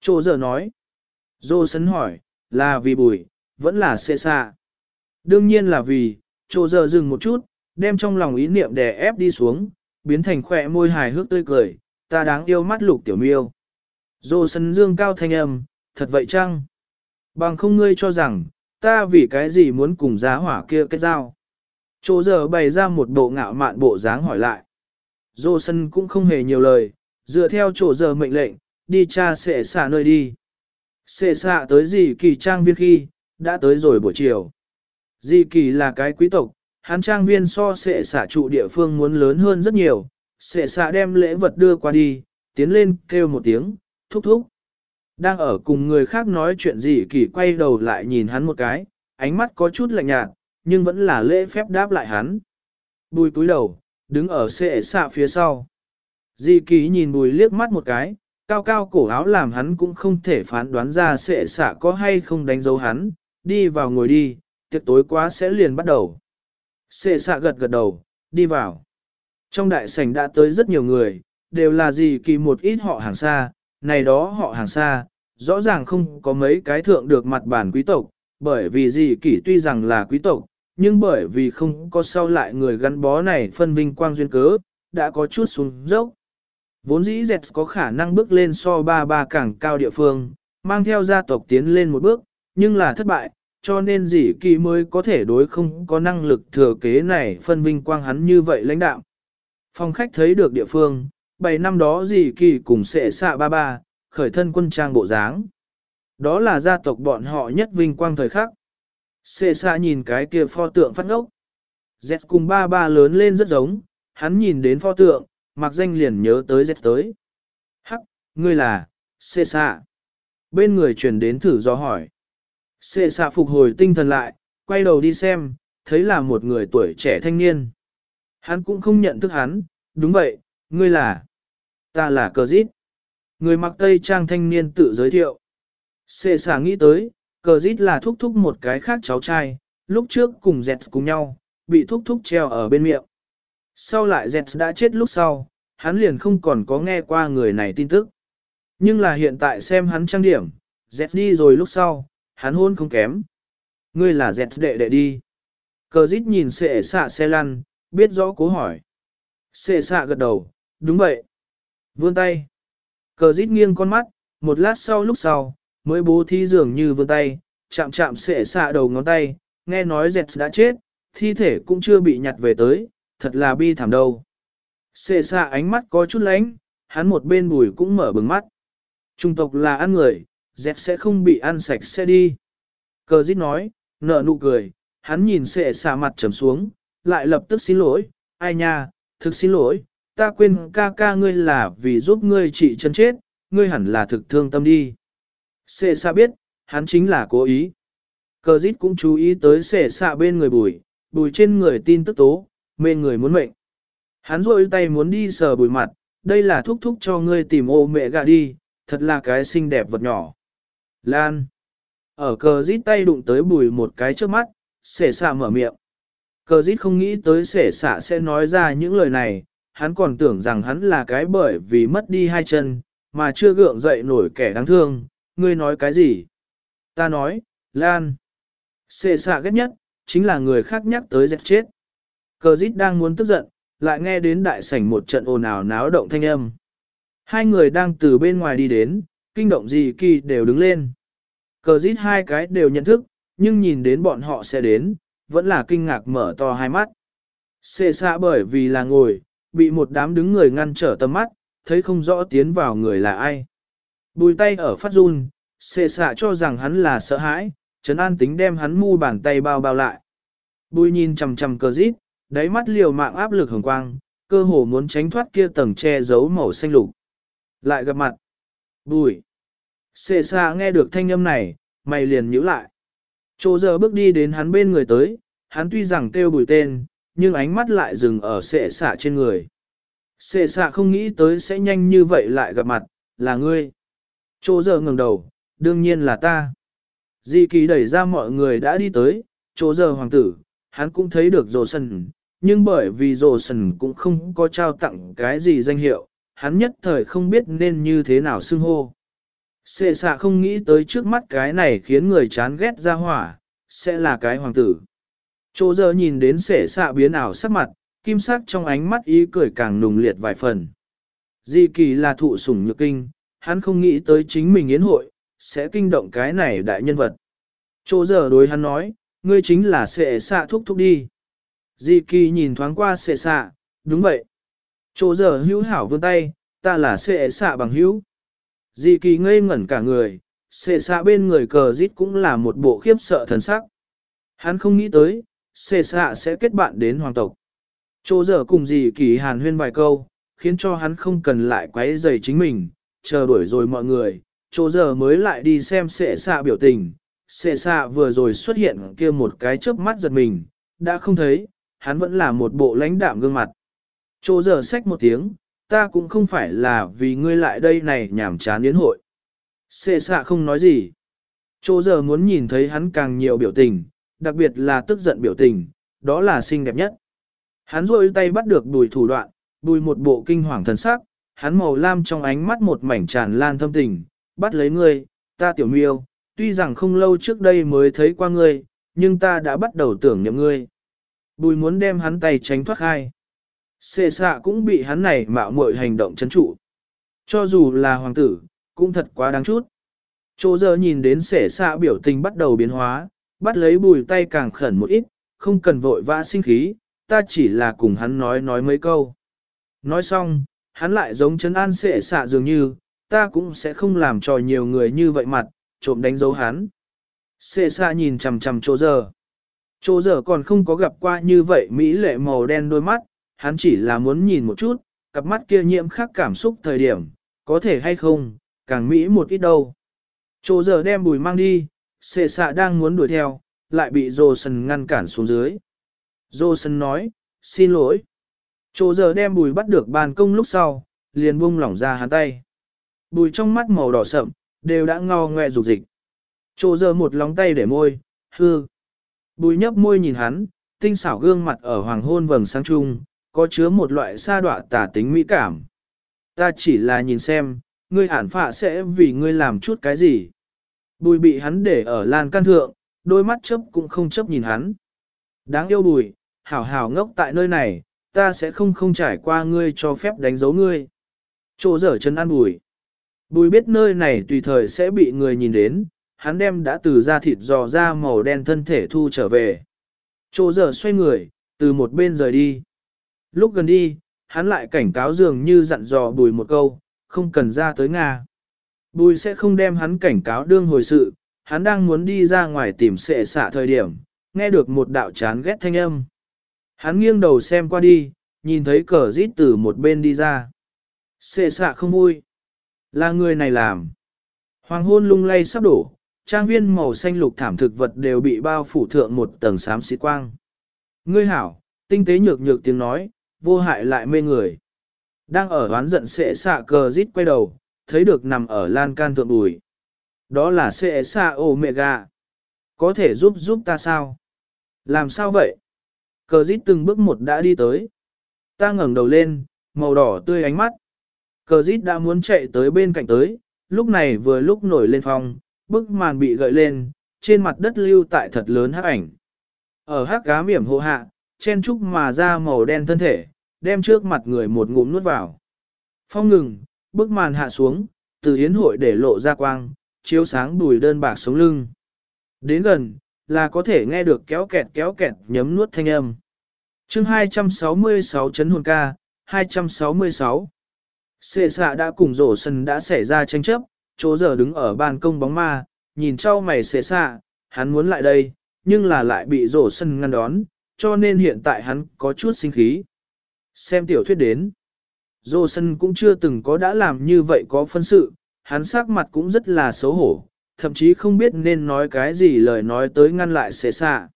Speaker 1: Chỗ giờ nói. Dô sấn hỏi, là vì bùi, vẫn là xê xa. Đương nhiên là vì, chỗ giờ dừng một chút, đem trong lòng ý niệm đè ép đi xuống, biến thành khỏe môi hài hước tươi cười, ta đáng yêu mắt lục tiểu miêu. Dô sân dương cao thanh âm, thật vậy chăng? Bằng không ngươi cho rằng, ta vì cái gì muốn cùng giá hỏa kia kết giao. Chỗ giờ bày ra một bộ ngạo mạn bộ dáng hỏi lại. Dô sân cũng không hề nhiều lời, dựa theo chỗ giờ mệnh lệnh, đi cha sẽ xả nơi đi. Sẽ xả tới gì kỳ trang viên khi, đã tới rồi buổi chiều. Di kỳ là cái quý tộc, hắn trang viên so sệ xả trụ địa phương muốn lớn hơn rất nhiều, sệ xả đem lễ vật đưa qua đi, tiến lên kêu một tiếng, thúc thúc. Đang ở cùng người khác nói chuyện gì kỳ quay đầu lại nhìn hắn một cái, ánh mắt có chút lạnh nhạt, nhưng vẫn là lễ phép đáp lại hắn. Bùi túi đầu, đứng ở sệ xạ phía sau. Di kỳ nhìn bùi liếc mắt một cái, cao cao cổ áo làm hắn cũng không thể phán đoán ra sệ xạ có hay không đánh dấu hắn, đi vào ngồi đi, tiệc tối quá sẽ liền bắt đầu. Xê xạ gật gật đầu, đi vào. Trong đại sảnh đã tới rất nhiều người, đều là gì kỳ một ít họ hàng xa, này đó họ hàng xa, rõ ràng không có mấy cái thượng được mặt bản quý tộc, bởi vì gì kỳ tuy rằng là quý tộc, nhưng bởi vì không có sau lại người gắn bó này phân vinh quang duyên cớ, đã có chút xuống dốc. Vốn dĩ dẹt có khả năng bước lên so ba ba càng cao địa phương, mang theo gia tộc tiến lên một bước, nhưng là thất bại, cho nên dĩ kỳ mới có thể đối không có năng lực thừa kế này phân vinh quang hắn như vậy lãnh đạo. Phong khách thấy được địa phương, bảy năm đó dĩ kỳ cùng sệ xạ ba ba, khởi thân quân trang bộ dáng. Đó là gia tộc bọn họ nhất vinh quang thời khắc. Sệ xạ nhìn cái kia pho tượng phát ngốc. Z cùng ba ba lớn lên rất giống, hắn nhìn đến pho tượng, mặc danh liền nhớ tới Z tới. Hắc, ngươi là, Sệ xạ. Bên người truyền đến thử do hỏi. Sệ xạ phục hồi tinh thần lại, quay đầu đi xem, thấy là một người tuổi trẻ thanh niên. Hắn cũng không nhận thức hắn, đúng vậy, ngươi là, ta là cờ dít. Người mặc tây trang thanh niên tự giới thiệu. Sệ xạ nghĩ tới, cờ dít là thúc thúc một cái khác cháu trai, lúc trước cùng dẹt cùng nhau, bị thúc thúc treo ở bên miệng. Sau lại dẹt đã chết lúc sau, hắn liền không còn có nghe qua người này tin tức. Nhưng là hiện tại xem hắn trang điểm, dẹt đi rồi lúc sau, hắn hôn không kém. Ngươi là dẹt đệ đệ đi. Cờ dít nhìn sệ xạ xe lăn, biết rõ cố hỏi. Sệ xạ gật đầu, đúng vậy. Vươn tay. Cờ dít nghiêng con mắt, một lát sau lúc sau, mới bố thí dường như vươn tay, chạm chạm sệ xạ đầu ngón tay, nghe nói dẹt đã chết, thi thể cũng chưa bị nhặt về tới, thật là bi thảm đâu. Sệ xạ ánh mắt có chút lánh, hắn một bên bùi cũng mở bừng mắt. Trung tộc là ăn người, dẹp sẽ không bị ăn sạch sẽ đi. Cờ dít nói, nợ nụ cười, hắn nhìn sệ xả mặt trầm xuống, lại lập tức xin lỗi, ai nha, thực xin lỗi, ta quên ca ca ngươi là vì giúp ngươi trị chân chết, ngươi hẳn là thực thương tâm đi. Sệ xạ biết, hắn chính là cố ý. Cờ dít cũng chú ý tới sệ xạ bên người bùi, bùi trên người tin tức tố, mê người muốn mệnh. Hắn rôi tay muốn đi sờ bùi mặt, đây là thúc thúc cho ngươi tìm ô mẹ gà đi, thật là cái xinh đẹp vật nhỏ. Lan. Ở cờ dít tay đụng tới bùi một cái trước mắt, sể xạ mở miệng. Cờ dít không nghĩ tới sể xạ sẽ nói ra những lời này, hắn còn tưởng rằng hắn là cái bởi vì mất đi hai chân, mà chưa gượng dậy nổi kẻ đáng thương, ngươi nói cái gì? Ta nói, Lan. Sệ xạ ghét nhất, chính là người khác nhắc tới dẹp chết. Cờ dít đang muốn tức giận, lại nghe đến đại sảnh một trận ồn ào náo động thanh âm. Hai người đang từ bên ngoài đi đến, kinh động gì kỳ đều đứng lên. Cờ dít hai cái đều nhận thức, nhưng nhìn đến bọn họ sẽ đến, vẫn là kinh ngạc mở to hai mắt. Xê xa bởi vì là ngồi, bị một đám đứng người ngăn trở tầm mắt, thấy không rõ tiến vào người là ai. Bùi tay ở phát run, xê xạ cho rằng hắn là sợ hãi, Trấn An tính đem hắn mu bàn tay bao bao lại. Bùi nhìn chầm chầm cờ rít, đáy mắt liều mạng áp lực hồng quang, cơ hồ muốn tránh thoát kia tầng che giấu màu xanh lục. Lại gặp mặt. Bùi. Xê xa nghe được thanh âm này, mày liền nhíu lại. Chỗ giờ bước đi đến hắn bên người tới, hắn tuy rằng kêu bùi tên, nhưng ánh mắt lại dừng ở xệ xạ trên người. Xệ xạ không nghĩ tới sẽ nhanh như vậy lại gặp mặt, là ngươi. Chỗ giờ ngẩng đầu, đương nhiên là ta. Di kỳ đẩy ra mọi người đã đi tới, chỗ giờ hoàng tử, hắn cũng thấy được rồ sần, nhưng bởi vì rồ sần cũng không có trao tặng cái gì danh hiệu, hắn nhất thời không biết nên như thế nào xưng hô. Sệ xạ không nghĩ tới trước mắt cái này khiến người chán ghét ra hỏa, sẽ là cái hoàng tử. Chỗ giờ nhìn đến sệ xạ biến ảo sắc mặt, kim sắc trong ánh mắt ý cười càng nùng liệt vài phần. Di kỳ là thụ sủng nhược kinh, hắn không nghĩ tới chính mình yến hội, sẽ kinh động cái này đại nhân vật. Chỗ giờ đối hắn nói, ngươi chính là sệ xạ thúc thúc đi. Di kỳ nhìn thoáng qua sệ xạ, đúng vậy. Chỗ giờ hữu hảo vươn tay, ta là sệ xạ bằng hữu. Dị kỳ ngây ngẩn cả người, xệ xạ bên người cờ rít cũng là một bộ khiếp sợ thần sắc. Hắn không nghĩ tới, xệ xạ sẽ kết bạn đến hoàng tộc. Chỗ giờ cùng dị kỳ hàn huyên vài câu, khiến cho hắn không cần lại quấy rầy chính mình, chờ đuổi rồi mọi người, chỗ giờ mới lại đi xem xệ xạ biểu tình. Xệ xạ vừa rồi xuất hiện kia một cái chớp mắt giật mình, đã không thấy, hắn vẫn là một bộ lãnh đạm gương mặt. Chỗ giờ xách một tiếng, ta cũng không phải là vì ngươi lại đây này nhảm chán yến hội. Xệ xạ không nói gì. Chỗ giờ muốn nhìn thấy hắn càng nhiều biểu tình, đặc biệt là tức giận biểu tình, đó là xinh đẹp nhất. Hắn rôi tay bắt được đùi thủ đoạn, đùi một bộ kinh hoàng thần sắc, hắn màu lam trong ánh mắt một mảnh tràn lan thâm tình, bắt lấy ngươi, ta tiểu miêu, tuy rằng không lâu trước đây mới thấy qua ngươi, nhưng ta đã bắt đầu tưởng niệm ngươi. Bùi muốn đem hắn tay tránh thoát khai. Xê xạ cũng bị hắn này mạo muội hành động chấn trụ. Cho dù là hoàng tử, cũng thật quá đáng chút. Chỗ giờ nhìn đến xệ xạ biểu tình bắt đầu biến hóa, bắt lấy bùi tay càng khẩn một ít, không cần vội vã sinh khí, ta chỉ là cùng hắn nói nói mấy câu. Nói xong, hắn lại giống chấn an xệ xạ dường như, ta cũng sẽ không làm cho nhiều người như vậy mặt, trộm đánh dấu hắn. Xệ xạ nhìn chằm chằm chỗ giờ. Chỗ giờ còn không có gặp qua như vậy Mỹ lệ màu đen đôi mắt, hắn chỉ là muốn nhìn một chút, cặp mắt kia nhiễm khác cảm xúc thời điểm, có thể hay không, càng Mỹ một ít đâu. Chỗ giờ đem bùi mang đi, xệ xạ đang muốn đuổi theo, lại bị Johnson ngăn cản xuống dưới. Johnson nói, xin lỗi. Chỗ giờ đem bùi bắt được bàn công lúc sau, liền buông lỏng ra hắn tay. Bùi trong mắt màu đỏ sậm, đều đã ngò ngoe rục dịch. Chỗ giờ một lóng tay để môi, hư. Bùi nhấp môi nhìn hắn, tinh xảo gương mặt ở hoàng hôn vầng sáng trung, có chứa một loại sa đọa tả tính mỹ cảm. Ta chỉ là nhìn xem, ngươi hẳn phạ sẽ vì ngươi làm chút cái gì. Bùi bị hắn để ở lan can thượng, đôi mắt chấp cũng không chấp nhìn hắn. Đáng yêu bùi, hảo hảo ngốc tại nơi này, ta sẽ không không trải qua ngươi cho phép đánh dấu ngươi. Chỗ dở chân ăn bùi. Bùi biết nơi này tùy thời sẽ bị người nhìn đến, hắn đem đã từ da thịt dò ra màu đen thân thể thu trở về. Chỗ dở xoay người, từ một bên rời đi. Lúc gần đi, hắn lại cảnh cáo dường như dặn dò bùi một câu, không cần ra tới Nga. Bùi sẽ không đem hắn cảnh cáo đương hồi sự, hắn đang muốn đi ra ngoài tìm sệ xạ thời điểm, nghe được một đạo chán ghét thanh âm. Hắn nghiêng đầu xem qua đi, nhìn thấy cờ rít từ một bên đi ra. Sệ xạ không vui. Là người này làm. Hoàng hôn lung lay sắp đổ, trang viên màu xanh lục thảm thực vật đều bị bao phủ thượng một tầng xám xịt quang. Ngươi hảo, tinh tế nhược nhược tiếng nói, vô hại lại mê người. Đang ở oán giận sẽ xạ cờ rít quay đầu, thấy được nằm ở lan can thượng bùi. Đó là sẽ xạ omega. Có thể giúp giúp ta sao? Làm sao vậy? Cờ rít từng bước một đã đi tới. Ta ngẩng đầu lên, màu đỏ tươi ánh mắt. Cờ rít đã muốn chạy tới bên cạnh tới, lúc này vừa lúc nổi lên phòng bức màn bị gợi lên, trên mặt đất lưu tại thật lớn hắc ảnh. Ở hắc cá miểm hộ hạ, chen trúc mà ra màu đen thân thể, đem trước mặt người một ngụm nuốt vào. Phong ngừng, bức màn hạ xuống, từ yến hội để lộ ra quang, chiếu sáng đùi đơn bạc sống lưng. Đến gần, là có thể nghe được kéo kẹt kéo kẹt nhấm nuốt thanh âm. chương 266 chấn hồn ca, 266. Sệ xạ đã cùng rổ sân đã xảy ra tranh chấp, chỗ giờ đứng ở ban công bóng ma, nhìn trao mày sệ xạ, hắn muốn lại đây, nhưng là lại bị rổ sân ngăn đón, cho nên hiện tại hắn có chút sinh khí. Xem tiểu thuyết đến. Dô sân cũng chưa từng có đã làm như vậy có phân sự, hắn sắc mặt cũng rất là xấu hổ, thậm chí không biết nên nói cái gì lời nói tới ngăn lại xế xạ.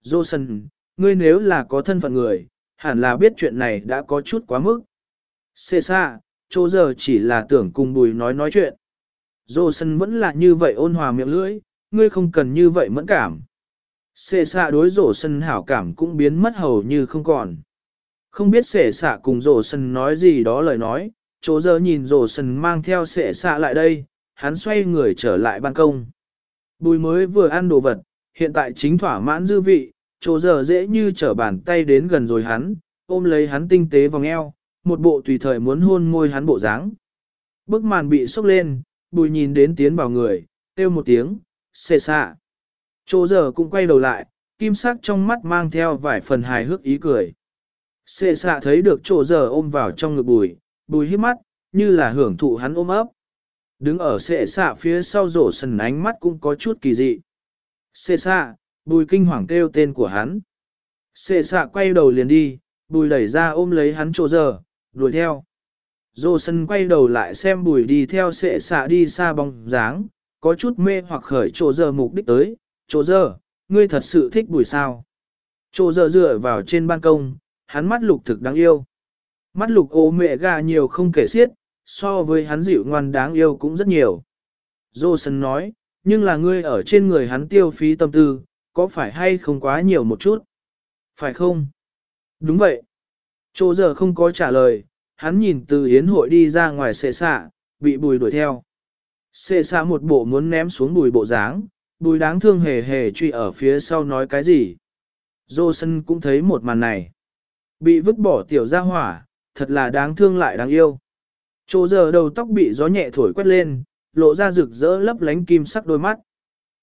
Speaker 1: Dô sân, ngươi nếu là có thân phận người, hẳn là biết chuyện này đã có chút quá mức. Xế xạ, chỗ giờ chỉ là tưởng cùng bùi nói nói chuyện. Dô sân vẫn là như vậy ôn hòa miệng lưỡi, ngươi không cần như vậy mẫn cảm. Xệ xạ đối rổ sân hảo cảm cũng biến mất hầu như không còn. Không biết sệ xạ cùng rổ sân nói gì đó lời nói, chỗ giờ nhìn rổ sân mang theo sệ xạ lại đây, hắn xoay người trở lại ban công. Bùi mới vừa ăn đồ vật, hiện tại chính thỏa mãn dư vị, chỗ giờ dễ như trở bàn tay đến gần rồi hắn, ôm lấy hắn tinh tế vòng eo, một bộ tùy thời muốn hôn môi hắn bộ dáng. Bức màn bị sốc lên, bùi nhìn đến tiến vào người, kêu một tiếng, xê xạ. Chỗ giờ cũng quay đầu lại, kim sắc trong mắt mang theo vài phần hài hước ý cười. Xê xạ thấy được chỗ giờ ôm vào trong ngực bùi, bùi hít mắt, như là hưởng thụ hắn ôm ấp. Đứng ở xệ xạ phía sau rổ sần ánh mắt cũng có chút kỳ dị. Xệ xạ, bùi kinh hoàng kêu tên của hắn. Xệ xạ quay đầu liền đi, bùi đẩy ra ôm lấy hắn chỗ giờ, đuổi theo. Rổ sân quay đầu lại xem bùi đi theo xệ xạ đi xa bóng dáng, có chút mê hoặc khởi chỗ giờ mục đích tới, chỗ giờ, ngươi thật sự thích bùi sao. Chỗ giờ dựa vào trên ban công, hắn mắt lục thực đáng yêu. Mắt lục ô mẹ gà nhiều không kể xiết, so với hắn dịu ngoan đáng yêu cũng rất nhiều. Dô sân nói, nhưng là ngươi ở trên người hắn tiêu phí tâm tư, có phải hay không quá nhiều một chút? Phải không? Đúng vậy. Chỗ giờ không có trả lời, hắn nhìn từ yến hội đi ra ngoài xệ xạ, bị bùi đuổi theo. Xệ xạ một bộ muốn ném xuống bùi bộ dáng, bùi đáng thương hề hề truy ở phía sau nói cái gì. Dô sân cũng thấy một màn này. Bị vứt bỏ tiểu ra hỏa, thật là đáng thương lại đáng yêu. Chỗ giờ đầu tóc bị gió nhẹ thổi quét lên, lộ ra rực rỡ lấp lánh kim sắc đôi mắt.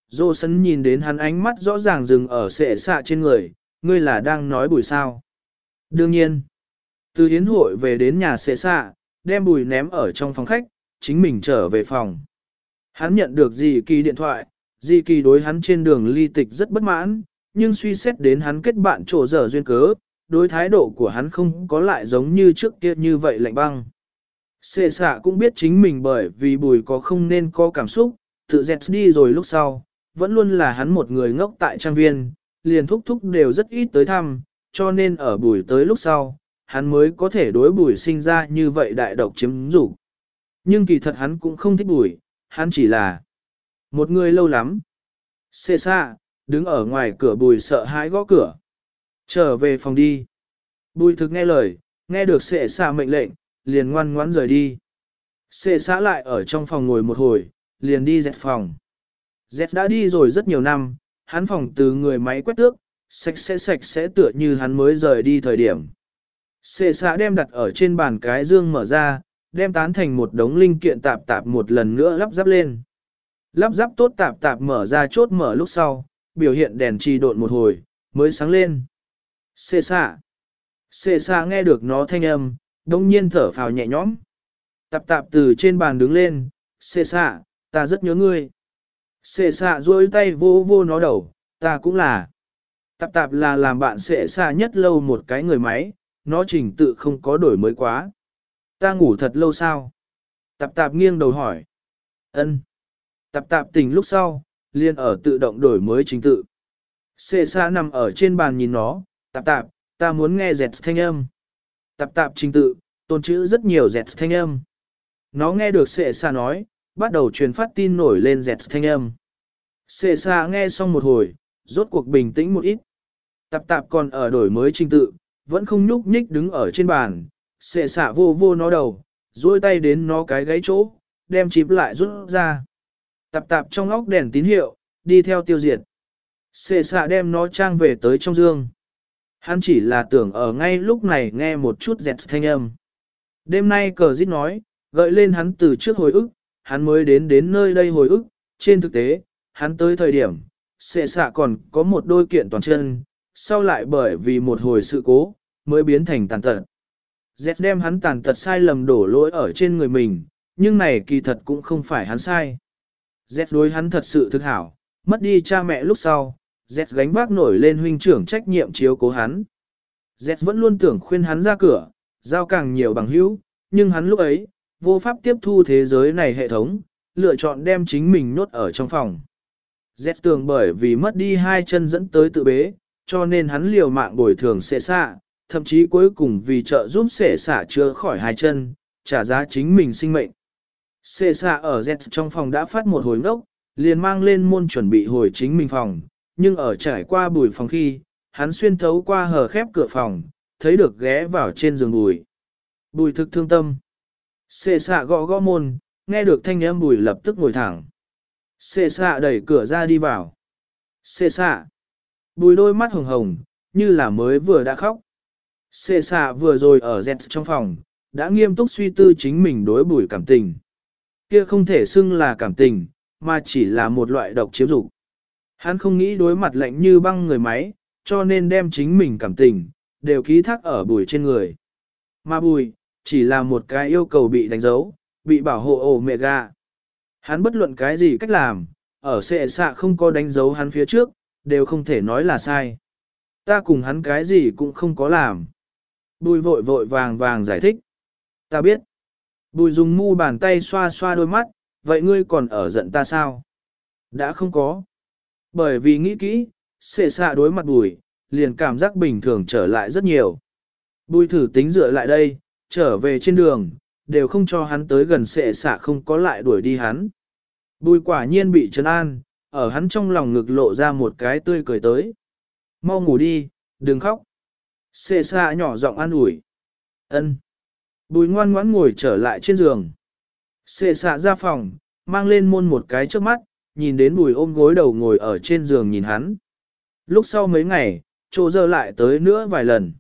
Speaker 1: Dô sân nhìn đến hắn ánh mắt rõ ràng dừng ở sệ xạ trên người, ngươi là đang nói bùi sao. Đương nhiên, từ hiến hội về đến nhà sệ xạ, đem bùi ném ở trong phòng khách, chính mình trở về phòng. Hắn nhận được gì kỳ điện thoại, Di kỳ đối hắn trên đường ly tịch rất bất mãn, nhưng suy xét đến hắn kết bạn trổ dở duyên cớ, đối thái độ của hắn không có lại giống như trước kia như vậy lạnh băng. Sệ xạ cũng biết chính mình bởi vì bùi có không nên có cảm xúc, tự dẹt đi rồi lúc sau, vẫn luôn là hắn một người ngốc tại trang viên, liền thúc thúc đều rất ít tới thăm, cho nên ở bùi tới lúc sau, hắn mới có thể đối bùi sinh ra như vậy đại độc chiếm dục. Nhưng kỳ thật hắn cũng không thích bùi, hắn chỉ là một người lâu lắm. Xê xa, đứng ở ngoài cửa bùi sợ hãi gõ cửa. Trở về phòng đi. Bùi thực nghe lời, nghe được xệ xa mệnh lệnh, liền ngoan ngoãn rời đi. Xệ xã lại ở trong phòng ngồi một hồi, liền đi dẹt phòng. Dẹt đã đi rồi rất nhiều năm, hắn phòng từ người máy quét tước, sạch sẽ sạch sẽ tựa như hắn mới rời đi thời điểm. Xệ xã đem đặt ở trên bàn cái dương mở ra, đem tán thành một đống linh kiện tạp tạp một lần nữa lắp ráp lên. Lắp ráp tốt tạp tạp mở ra chốt mở lúc sau, biểu hiện đèn trì độn một hồi, mới sáng lên. Xê xạ. Xê xạ nghe được nó thanh âm, đông nhiên thở phào nhẹ nhõm. Tạp tạp từ trên bàn đứng lên, xê xạ, ta rất nhớ ngươi. Xê xạ duỗi tay vô vô nó đầu, ta cũng là. Tạp tạp là làm bạn xê xạ nhất lâu một cái người máy, nó trình tự không có đổi mới quá. Ta ngủ thật lâu sao? Tạp tạp nghiêng đầu hỏi. ân. Tạp tạp tỉnh lúc sau, liền ở tự động đổi mới trình tự. Xê xa nằm ở trên bàn nhìn nó, tạp tạp, ta muốn nghe dẹt thanh âm tạp tạp trình tự, tôn chữ rất nhiều dẹt thanh âm. Nó nghe được sệ xa nói, bắt đầu truyền phát tin nổi lên dẹt thanh âm. Sệ xa nghe xong một hồi, rốt cuộc bình tĩnh một ít. Tạp tạp còn ở đổi mới trình tự, vẫn không nhúc nhích đứng ở trên bàn, sệ xạ vô vô nó đầu, duỗi tay đến nó cái gáy chỗ, đem chip lại rút ra. Tạp tạp trong óc đèn tín hiệu, đi theo tiêu diệt. xệ xạ đem nó trang về tới trong dương. Hắn chỉ là tưởng ở ngay lúc này nghe một chút dẹt thanh âm. Đêm nay cờ dít nói, gợi lên hắn từ trước hồi ức, hắn mới đến đến nơi đây hồi ức, trên thực tế, hắn tới thời điểm, xệ xạ còn có một đôi kiện toàn chân, sau lại bởi vì một hồi sự cố, mới biến thành tàn tật. Dẹt đem hắn tàn tật sai lầm đổ lỗi ở trên người mình, nhưng này kỳ thật cũng không phải hắn sai. Z đối hắn thật sự thực hảo, mất đi cha mẹ lúc sau, Z gánh vác nổi lên huynh trưởng trách nhiệm chiếu cố hắn. Z vẫn luôn tưởng khuyên hắn ra cửa, giao càng nhiều bằng hữu, nhưng hắn lúc ấy, vô pháp tiếp thu thế giới này hệ thống, lựa chọn đem chính mình nốt ở trong phòng. Z tưởng bởi vì mất đi hai chân dẫn tới tự bế, cho nên hắn liều mạng bồi thường xệ xạ, thậm chí cuối cùng vì trợ giúp xệ xạ chữa khỏi hai chân, trả giá chính mình sinh mệnh. Xê xạ ở Z trong phòng đã phát một hồi ngốc, liền mang lên môn chuẩn bị hồi chính mình phòng, nhưng ở trải qua bùi phòng khi, hắn xuyên thấu qua hờ khép cửa phòng, thấy được ghé vào trên giường bùi. Bùi thực thương tâm. Xê xạ gõ gõ môn, nghe được thanh âm bùi lập tức ngồi thẳng. Xê xạ đẩy cửa ra đi vào. Xê xạ. Bùi đôi mắt hồng hồng, như là mới vừa đã khóc. Xê xạ vừa rồi ở Z trong phòng, đã nghiêm túc suy tư chính mình đối bùi cảm tình. Kia không thể xưng là cảm tình, mà chỉ là một loại độc chiếm dục. Hắn không nghĩ đối mặt lạnh như băng người máy, cho nên đem chính mình cảm tình, đều ký thác ở bùi trên người. Mà bùi, chỉ là một cái yêu cầu bị đánh dấu, bị bảo hộ ổ mẹ gà. Hắn bất luận cái gì cách làm, ở xệ xạ không có đánh dấu hắn phía trước, đều không thể nói là sai. ta cùng hắn cái gì cũng không có làm. Bùi vội vội vàng vàng giải thích. Ta biết. Bùi dùng mu bàn tay xoa xoa đôi mắt, vậy ngươi còn ở giận ta sao? Đã không có. Bởi vì nghĩ kỹ, xệ xạ đối mặt bùi, liền cảm giác bình thường trở lại rất nhiều. Bùi thử tính dựa lại đây, trở về trên đường, đều không cho hắn tới gần xệ xạ không có lại đuổi đi hắn. Bùi quả nhiên bị trấn an, ở hắn trong lòng ngực lộ ra một cái tươi cười tới. Mau ngủ đi, đừng khóc. Xệ xạ nhỏ giọng an ủi. ân Bùi ngoan ngoãn ngồi trở lại trên giường. Xệ xạ ra phòng, mang lên môn một cái trước mắt, nhìn đến bùi ôm gối đầu ngồi ở trên giường nhìn hắn. Lúc sau mấy ngày, trô dơ lại tới nữa vài lần.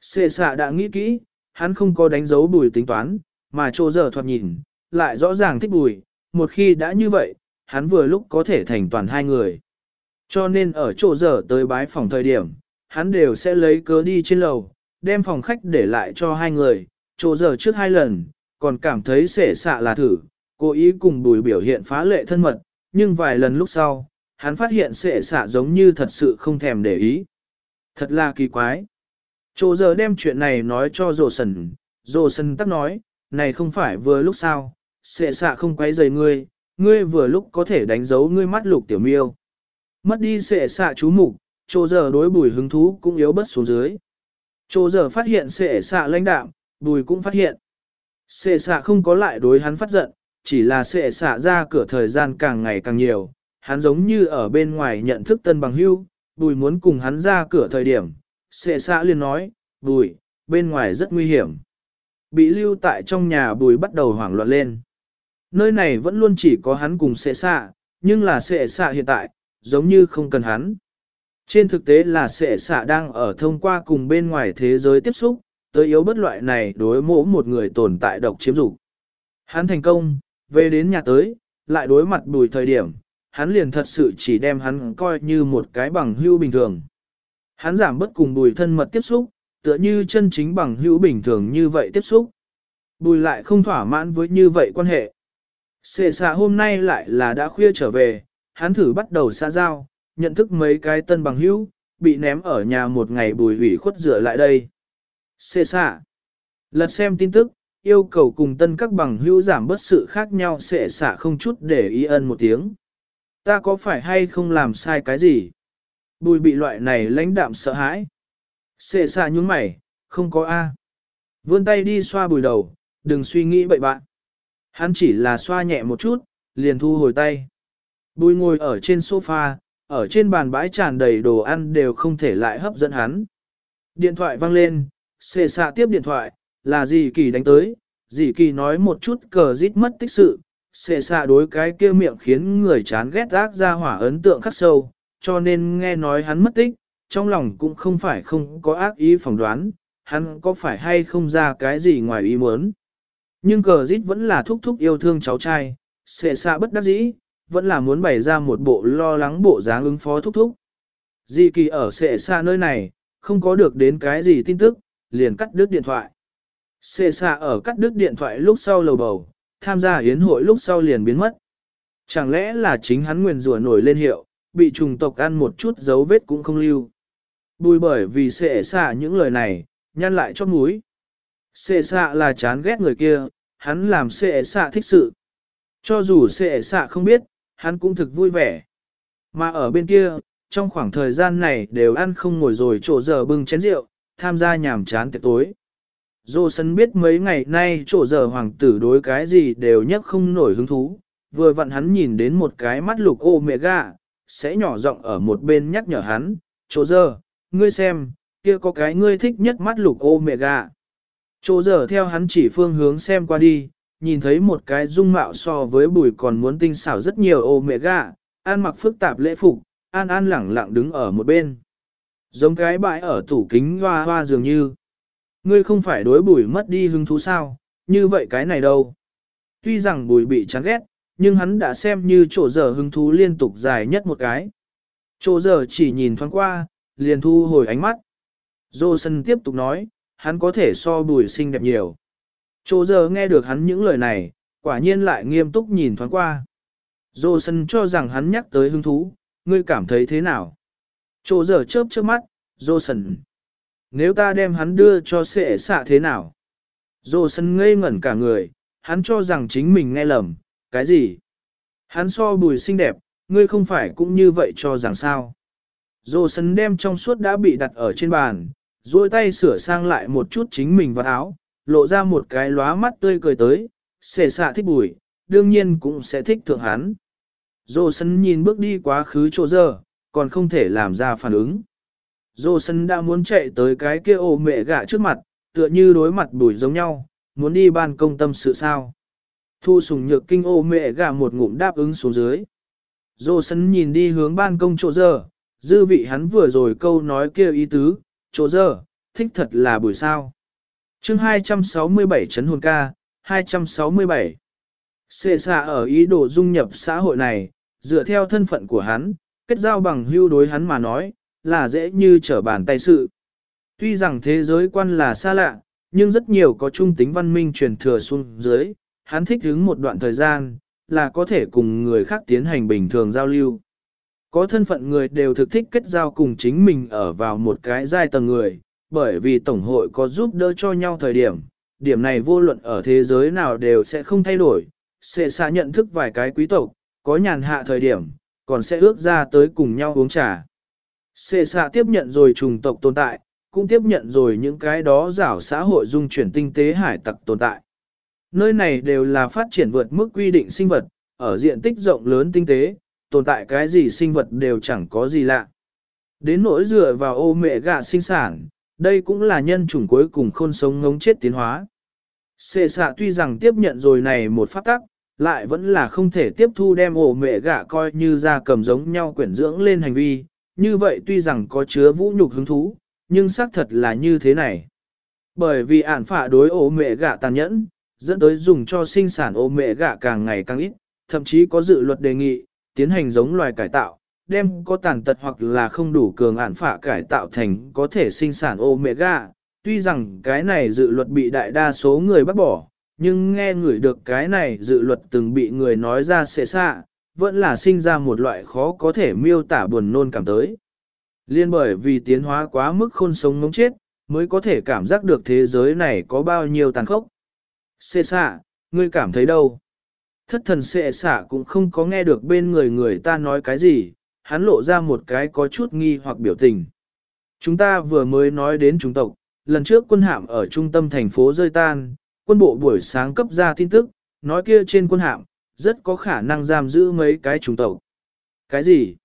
Speaker 1: Xệ xạ đã nghĩ kỹ, hắn không có đánh dấu bùi tính toán, mà trô dơ thoạt nhìn, lại rõ ràng thích bùi, một khi đã như vậy, hắn vừa lúc có thể thành toàn hai người. Cho nên ở chỗ giờ tới bái phòng thời điểm, hắn đều sẽ lấy cớ đi trên lầu, đem phòng khách để lại cho hai người, chỗ giờ trước hai lần, còn cảm thấy sể xạ là thử, cố ý cùng bùi biểu hiện phá lệ thân mật, nhưng vài lần lúc sau, hắn phát hiện sệ xạ giống như thật sự không thèm để ý. Thật là kỳ quái. Chỗ giờ đem chuyện này nói cho rồ sần, rồ sần tắc nói, này không phải vừa lúc sao, sệ xạ không quấy rầy ngươi, ngươi vừa lúc có thể đánh dấu ngươi mắt lục tiểu miêu. Mất đi sệ xạ chú mục, chỗ giờ đối bùi hứng thú cũng yếu bất xuống dưới. Chỗ giờ phát hiện sệ xạ lãnh đạm, bùi cũng phát hiện. Sệ xạ không có lại đối hắn phát giận, chỉ là sệ xạ ra cửa thời gian càng ngày càng nhiều, hắn giống như ở bên ngoài nhận thức tân bằng hưu, bùi muốn cùng hắn ra cửa thời điểm. Sệ xạ liền nói, bùi, bên ngoài rất nguy hiểm. Bị lưu tại trong nhà bùi bắt đầu hoảng loạn lên. Nơi này vẫn luôn chỉ có hắn cùng sệ xạ, nhưng là sệ xạ hiện tại, giống như không cần hắn. Trên thực tế là sệ xạ đang ở thông qua cùng bên ngoài thế giới tiếp xúc, tới yếu bất loại này đối mỗ một người tồn tại độc chiếm dục. Hắn thành công, về đến nhà tới, lại đối mặt bùi thời điểm, hắn liền thật sự chỉ đem hắn coi như một cái bằng hữu bình thường. Hắn giảm bất cùng bùi thân mật tiếp xúc, tựa như chân chính bằng hữu bình thường như vậy tiếp xúc. Bùi lại không thỏa mãn với như vậy quan hệ. Sệ xạ hôm nay lại là đã khuya trở về, hắn thử bắt đầu xa giao, nhận thức mấy cái tân bằng hữu, bị ném ở nhà một ngày bùi hủy khuất rửa lại đây. Xê xạ. Lật xem tin tức, yêu cầu cùng tân các bằng hữu giảm bớt sự khác nhau xệ xạ không chút để ý ân một tiếng. Ta có phải hay không làm sai cái gì? Bùi bị loại này lãnh đạm sợ hãi. Xệ xạ nhún mày, không có A. Vươn tay đi xoa bùi đầu, đừng suy nghĩ bậy bạn. Hắn chỉ là xoa nhẹ một chút, liền thu hồi tay. Bùi ngồi ở trên sofa, ở trên bàn bãi tràn đầy đồ ăn đều không thể lại hấp dẫn hắn. Điện thoại vang lên, xệ xạ tiếp điện thoại, là dì kỳ đánh tới, dì kỳ nói một chút cờ rít mất tích sự, xệ xạ đối cái kia miệng khiến người chán ghét ác ra hỏa ấn tượng khắc sâu, cho nên nghe nói hắn mất tích, trong lòng cũng không phải không có ác ý phỏng đoán, hắn có phải hay không ra cái gì ngoài ý muốn. Nhưng cờ rít vẫn là thúc thúc yêu thương cháu trai, xệ xạ bất đắc dĩ, vẫn là muốn bày ra một bộ lo lắng bộ dáng ứng phó thúc thúc. Di kỳ ở xệ xa nơi này, không có được đến cái gì tin tức, liền cắt đứt điện thoại. Xê xạ ở cắt đứt điện thoại lúc sau lầu bầu, tham gia hiến hội lúc sau liền biến mất. Chẳng lẽ là chính hắn nguyền rủa nổi lên hiệu, bị trùng tộc ăn một chút dấu vết cũng không lưu. Bùi bởi vì xệ xạ những lời này, nhăn lại cho múi. Xệ xạ là chán ghét người kia, hắn làm xệ xạ thích sự. Cho dù xệ xạ không biết, hắn cũng thực vui vẻ. Mà ở bên kia, trong khoảng thời gian này đều ăn không ngồi rồi chỗ giờ bưng chén rượu, tham gia nhàm chán tiệc tối. Dô sân biết mấy ngày nay chỗ giờ hoàng tử đối cái gì đều nhất không nổi hứng thú, vừa vặn hắn nhìn đến một cái mắt lục ô mẹ gà, sẽ nhỏ giọng ở một bên nhắc nhở hắn, chỗ giờ, ngươi xem, kia có cái ngươi thích nhất mắt lục ô mẹ gà. Chỗ giờ theo hắn chỉ phương hướng xem qua đi, nhìn thấy một cái dung mạo so với bùi còn muốn tinh xảo rất nhiều ô mẹ gà, an mặc phức tạp lễ phục, an an lẳng lặng đứng ở một bên. Giống cái bãi ở tủ kính hoa hoa dường như. Ngươi không phải đối bùi mất đi hứng thú sao, như vậy cái này đâu. Tuy rằng bùi bị chán ghét, nhưng hắn đã xem như chỗ giờ hứng thú liên tục dài nhất một cái. Chỗ giờ chỉ nhìn thoáng qua, liền thu hồi ánh mắt. Dô sân tiếp tục nói, hắn có thể so bùi xinh đẹp nhiều. Chỗ giờ nghe được hắn những lời này, quả nhiên lại nghiêm túc nhìn thoáng qua. Dô sân cho rằng hắn nhắc tới hứng thú, ngươi cảm thấy thế nào? Chỗ giờ chớp trước mắt, Dô sần. Nếu ta đem hắn đưa cho sệ xạ thế nào? Dô sần ngây ngẩn cả người, hắn cho rằng chính mình nghe lầm, cái gì? Hắn so bùi xinh đẹp, ngươi không phải cũng như vậy cho rằng sao? Dô sần đem trong suốt đã bị đặt ở trên bàn, duỗi tay sửa sang lại một chút chính mình vào áo, lộ ra một cái lóa mắt tươi cười tới, Sẽ xạ thích bùi, đương nhiên cũng sẽ thích thượng hắn. Dô sân nhìn bước đi quá khứ chỗ giờ, còn không thể làm ra phản ứng. Dô sân đã muốn chạy tới cái kia ô mẹ gạ trước mặt, tựa như đối mặt bùi giống nhau, muốn đi ban công tâm sự sao. Thu sùng nhược kinh ô mẹ gạ một ngụm đáp ứng xuống dưới. Dô sân nhìn đi hướng ban công chỗ giờ, dư vị hắn vừa rồi câu nói kia ý tứ, chỗ giờ, thích thật là buổi sao. chương 267 chấn hồn ca, 267. Xê xạ ở ý đồ dung nhập xã hội này, dựa theo thân phận của hắn, kết giao bằng hưu đối hắn mà nói, là dễ như trở bàn tay sự. Tuy rằng thế giới quan là xa lạ, nhưng rất nhiều có trung tính văn minh truyền thừa xuống dưới, hắn thích hứng một đoạn thời gian, là có thể cùng người khác tiến hành bình thường giao lưu. Có thân phận người đều thực thích kết giao cùng chính mình ở vào một cái giai tầng người, bởi vì Tổng hội có giúp đỡ cho nhau thời điểm, điểm này vô luận ở thế giới nào đều sẽ không thay đổi, sẽ xa nhận thức vài cái quý tộc, có nhàn hạ thời điểm, còn sẽ ước ra tới cùng nhau uống trà. Xê xạ tiếp nhận rồi trùng tộc tồn tại, cũng tiếp nhận rồi những cái đó rảo xã hội dung chuyển tinh tế hải tặc tồn tại. Nơi này đều là phát triển vượt mức quy định sinh vật, ở diện tích rộng lớn tinh tế, tồn tại cái gì sinh vật đều chẳng có gì lạ. Đến nỗi dựa vào ô mẹ gà sinh sản, đây cũng là nhân chủng cuối cùng khôn sống ngống chết tiến hóa. Xê xạ tuy rằng tiếp nhận rồi này một phát tắc, lại vẫn là không thể tiếp thu đem ổ mẹ gạ coi như ra cầm giống nhau quyển dưỡng lên hành vi, như vậy tuy rằng có chứa vũ nhục hứng thú, nhưng xác thật là như thế này. Bởi vì ản phả đối ổ mẹ gạ tàn nhẫn, dẫn tới dùng cho sinh sản ổ mẹ gạ càng ngày càng ít, thậm chí có dự luật đề nghị, tiến hành giống loài cải tạo, đem có tàn tật hoặc là không đủ cường ản phả cải tạo thành có thể sinh sản ổ mẹ gạ. Tuy rằng cái này dự luật bị đại đa số người bác bỏ, nhưng nghe người được cái này dự luật từng bị người nói ra xệ xạ, vẫn là sinh ra một loại khó có thể miêu tả buồn nôn cảm tới. Liên bởi vì tiến hóa quá mức khôn sống ngống chết, mới có thể cảm giác được thế giới này có bao nhiêu tàn khốc. Xệ xạ, ngươi cảm thấy đâu? Thất thần xệ xạ cũng không có nghe được bên người người ta nói cái gì, hắn lộ ra một cái có chút nghi hoặc biểu tình. Chúng ta vừa mới nói đến chúng tộc, lần trước quân hạm ở trung tâm thành phố rơi tan, quân bộ buổi sáng cấp ra tin tức, nói kia trên quân hạm, rất có khả năng giam giữ mấy cái trùng tộc. Cái gì?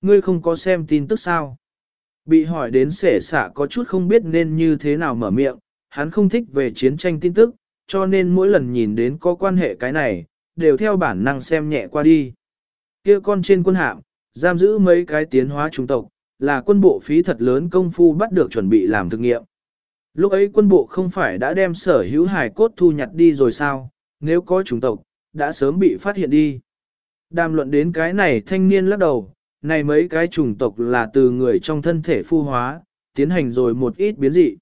Speaker 1: Ngươi không có xem tin tức sao? Bị hỏi đến sể xạ có chút không biết nên như thế nào mở miệng, hắn không thích về chiến tranh tin tức, cho nên mỗi lần nhìn đến có quan hệ cái này, đều theo bản năng xem nhẹ qua đi. Kia con trên quân hạm, giam giữ mấy cái tiến hóa trùng tộc, là quân bộ phí thật lớn công phu bắt được chuẩn bị làm thực nghiệm. Lúc ấy quân bộ không phải đã đem sở hữu hài cốt thu nhặt đi rồi sao, nếu có chủng tộc, đã sớm bị phát hiện đi. Đàm luận đến cái này thanh niên lắc đầu, này mấy cái chủng tộc là từ người trong thân thể phu hóa, tiến hành rồi một ít biến dị.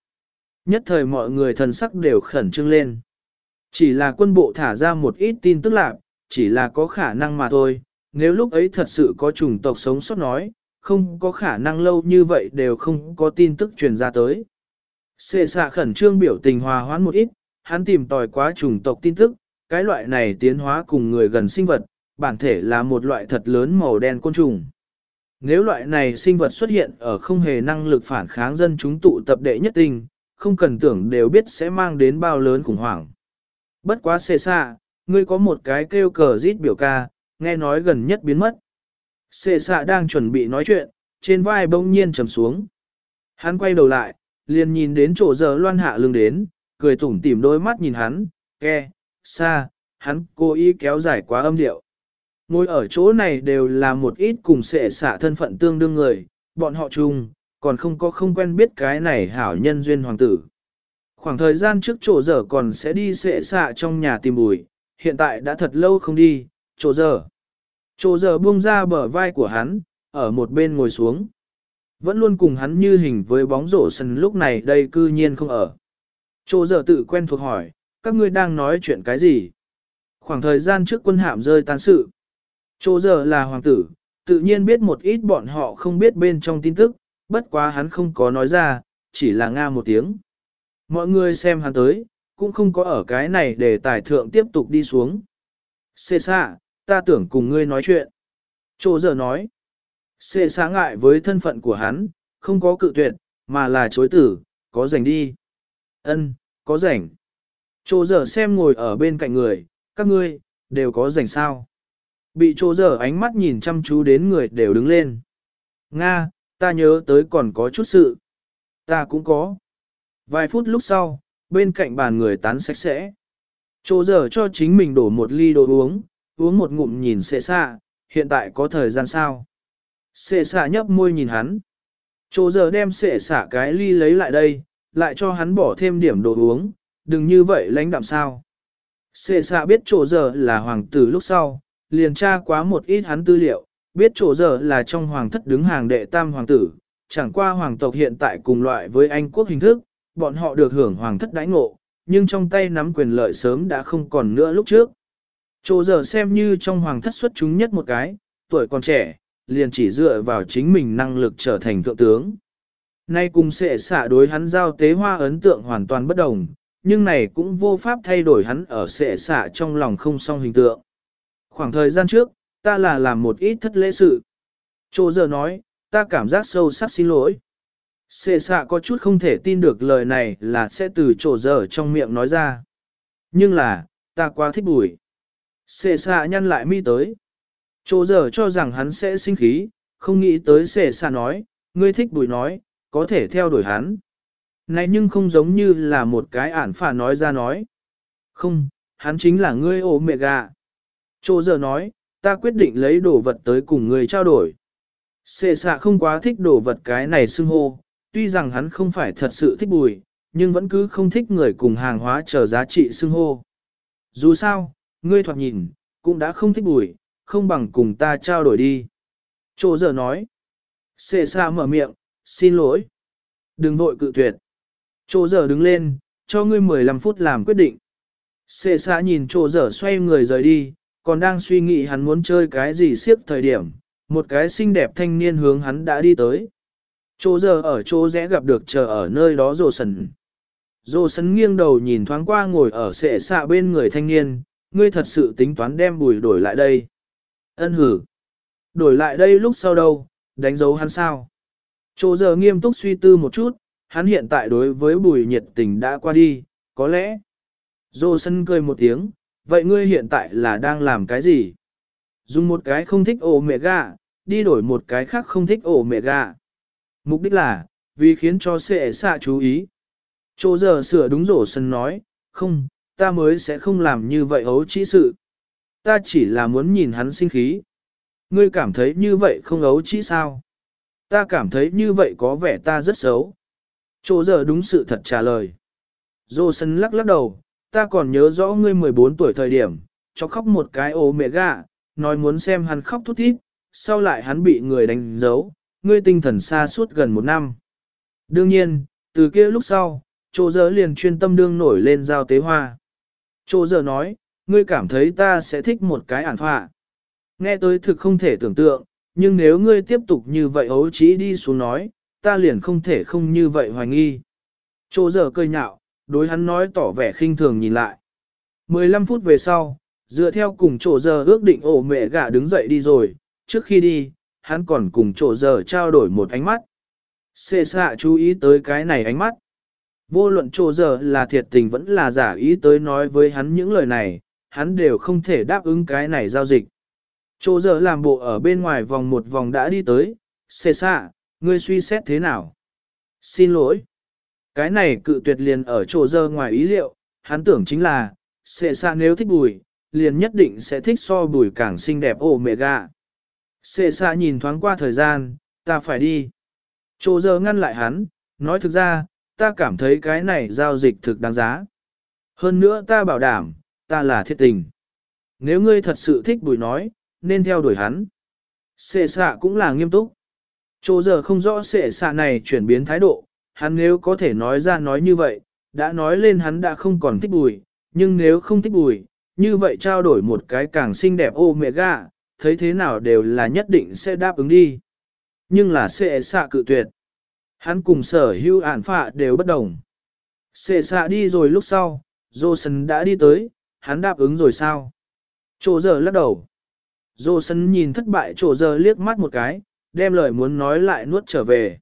Speaker 1: Nhất thời mọi người thần sắc đều khẩn trương lên. Chỉ là quân bộ thả ra một ít tin tức lạc, chỉ là có khả năng mà thôi, nếu lúc ấy thật sự có chủng tộc sống sót nói, không có khả năng lâu như vậy đều không có tin tức truyền ra tới. Xê xạ khẩn trương biểu tình hòa hoãn một ít, hắn tìm tòi quá chủng tộc tin tức, cái loại này tiến hóa cùng người gần sinh vật, bản thể là một loại thật lớn màu đen côn trùng. Nếu loại này sinh vật xuất hiện ở không hề năng lực phản kháng dân chúng tụ tập đệ nhất tình, không cần tưởng đều biết sẽ mang đến bao lớn khủng hoảng. Bất quá xê xạ, ngươi có một cái kêu cờ rít biểu ca, nghe nói gần nhất biến mất. Xê xạ đang chuẩn bị nói chuyện, trên vai bỗng nhiên trầm xuống. Hắn quay đầu lại, liền nhìn đến chỗ giờ loan hạ lưng đến, cười tủm tỉm đôi mắt nhìn hắn, ke, xa, hắn cố ý kéo dài quá âm điệu. Ngồi ở chỗ này đều là một ít cùng sệ xạ thân phận tương đương người, bọn họ chung, còn không có không quen biết cái này hảo nhân duyên hoàng tử. Khoảng thời gian trước chỗ giờ còn sẽ đi sệ xạ trong nhà tìm bùi, hiện tại đã thật lâu không đi, chỗ giờ. Chỗ giờ buông ra bờ vai của hắn, ở một bên ngồi xuống. Vẫn luôn cùng hắn như hình với bóng rổ sân lúc này đây cư nhiên không ở. Chỗ giờ tự quen thuộc hỏi, các ngươi đang nói chuyện cái gì? Khoảng thời gian trước quân hạm rơi tan sự. Chỗ giờ là hoàng tử, tự nhiên biết một ít bọn họ không biết bên trong tin tức, bất quá hắn không có nói ra, chỉ là nga một tiếng. Mọi người xem hắn tới, cũng không có ở cái này để tài thượng tiếp tục đi xuống. Xê xạ, ta tưởng cùng ngươi nói chuyện. Chỗ giờ nói sẽ xá ngại với thân phận của hắn, không có cự tuyệt, mà là chối tử, có rảnh đi. Ân, có rảnh. Chỗ giờ xem ngồi ở bên cạnh người, các ngươi, đều có rảnh sao. Bị chỗ giờ ánh mắt nhìn chăm chú đến người đều đứng lên. Nga, ta nhớ tới còn có chút sự. Ta cũng có. Vài phút lúc sau, bên cạnh bàn người tán sạch sẽ. Chỗ giờ cho chính mình đổ một ly đồ uống, uống một ngụm nhìn xệ xạ, hiện tại có thời gian sao. Sệ xạ nhấp môi nhìn hắn. Chỗ giờ đem sệ xạ cái ly lấy lại đây, lại cho hắn bỏ thêm điểm đồ uống, đừng như vậy lãnh đạm sao. Sệ xạ biết chỗ giờ là hoàng tử lúc sau, liền tra quá một ít hắn tư liệu, biết chỗ giờ là trong hoàng thất đứng hàng đệ tam hoàng tử, chẳng qua hoàng tộc hiện tại cùng loại với Anh quốc hình thức, bọn họ được hưởng hoàng thất đãi ngộ, nhưng trong tay nắm quyền lợi sớm đã không còn nữa lúc trước. Chỗ giờ xem như trong hoàng thất xuất chúng nhất một cái, tuổi còn trẻ, liền chỉ dựa vào chính mình năng lực trở thành thượng tướng. Nay cùng sẽ xả đối hắn giao tế hoa ấn tượng hoàn toàn bất đồng, nhưng này cũng vô pháp thay đổi hắn ở sẽ xả trong lòng không song hình tượng. Khoảng thời gian trước, ta là làm một ít thất lễ sự. Chỗ giờ nói, ta cảm giác sâu sắc xin lỗi. sệ xạ có chút không thể tin được lời này là sẽ từ chỗ giờ trong miệng nói ra. Nhưng là, ta quá thích bùi. sệ xạ nhăn lại mi tới. Chỗ giờ cho rằng hắn sẽ sinh khí, không nghĩ tới xệ xa nói, ngươi thích bùi nói, có thể theo đuổi hắn. Này nhưng không giống như là một cái ản phà nói ra nói. Không, hắn chính là ngươi ổ mẹ gà. Chỗ giờ nói, ta quyết định lấy đồ vật tới cùng ngươi trao đổi. Xệ xạ không quá thích đồ vật cái này xưng hô, tuy rằng hắn không phải thật sự thích bùi, nhưng vẫn cứ không thích người cùng hàng hóa chờ giá trị xưng hô. Dù sao, ngươi thoạt nhìn, cũng đã không thích bùi, không bằng cùng ta trao đổi đi. Chỗ giờ nói. Xê xa mở miệng, xin lỗi. Đừng vội cự tuyệt. Chỗ giờ đứng lên, cho ngươi 15 phút làm quyết định. Xê xa nhìn chỗ giờ xoay người rời đi, còn đang suy nghĩ hắn muốn chơi cái gì siếp thời điểm. Một cái xinh đẹp thanh niên hướng hắn đã đi tới. Chỗ giờ ở chỗ rẽ gặp được chờ ở nơi đó rồ sần. Rồ sần nghiêng đầu nhìn thoáng qua ngồi ở sệ xạ bên người thanh niên, ngươi thật sự tính toán đem bùi đổi lại đây. Ân hử. Đổi lại đây lúc sau đâu, đánh dấu hắn sao? Chỗ giờ nghiêm túc suy tư một chút, hắn hiện tại đối với bùi nhiệt tình đã qua đi, có lẽ. Dô sân cười một tiếng, vậy ngươi hiện tại là đang làm cái gì? Dùng một cái không thích ổ mẹ gà, đi đổi một cái khác không thích ổ mẹ gà. Mục đích là, vì khiến cho sệ xạ chú ý. Chỗ giờ sửa đúng rổ sân nói, không, ta mới sẽ không làm như vậy ấu trí sự. Ta chỉ là muốn nhìn hắn sinh khí. Ngươi cảm thấy như vậy không ấu chỉ sao? Ta cảm thấy như vậy có vẻ ta rất xấu. Chỗ giờ đúng sự thật trả lời. Dô sân lắc lắc đầu, ta còn nhớ rõ ngươi 14 tuổi thời điểm, cho khóc một cái ố mẹ gạ, nói muốn xem hắn khóc thút thít, sau lại hắn bị người đánh dấu, ngươi tinh thần xa suốt gần một năm. Đương nhiên, từ kia lúc sau, chỗ giờ liền chuyên tâm đương nổi lên giao tế hoa. Chỗ giờ nói, ngươi cảm thấy ta sẽ thích một cái ản phạ. Nghe tới thực không thể tưởng tượng, nhưng nếu ngươi tiếp tục như vậy ấu trí đi xuống nói, ta liền không thể không như vậy hoài nghi. Chỗ giờ cười nhạo, đối hắn nói tỏ vẻ khinh thường nhìn lại. 15 phút về sau, dựa theo cùng chỗ giờ ước định ổ mẹ gà đứng dậy đi rồi, trước khi đi, hắn còn cùng chỗ giờ trao đổi một ánh mắt. Xê xạ chú ý tới cái này ánh mắt. Vô luận chỗ giờ là thiệt tình vẫn là giả ý tới nói với hắn những lời này, hắn đều không thể đáp ứng cái này giao dịch. Chỗ giờ làm bộ ở bên ngoài vòng một vòng đã đi tới, xê xạ, ngươi suy xét thế nào? Xin lỗi. Cái này cự tuyệt liền ở chỗ giờ ngoài ý liệu, hắn tưởng chính là, xê xạ nếu thích bùi, liền nhất định sẽ thích so bùi càng xinh đẹp ổ mẹ gạ. Xê xạ nhìn thoáng qua thời gian, ta phải đi. Chỗ giờ ngăn lại hắn, nói thực ra, ta cảm thấy cái này giao dịch thực đáng giá. Hơn nữa ta bảo đảm, ta là thiết tình. Nếu ngươi thật sự thích bùi nói, nên theo đuổi hắn. Sệ xạ cũng là nghiêm túc. Chỗ giờ không rõ sệ xạ này chuyển biến thái độ, hắn nếu có thể nói ra nói như vậy, đã nói lên hắn đã không còn thích bùi, nhưng nếu không thích bùi, như vậy trao đổi một cái càng xinh đẹp ô mẹ gà, thấy thế nào đều là nhất định sẽ đáp ứng đi. Nhưng là sệ xạ cự tuyệt. Hắn cùng sở hữu ản phạ đều bất đồng. Sệ xạ đi rồi lúc sau, Johnson đã đi tới, hắn đáp ứng rồi sao? Chỗ giờ lắc đầu. Johnson nhìn thất bại chỗ giờ liếc mắt một cái, đem lời muốn nói lại nuốt trở về.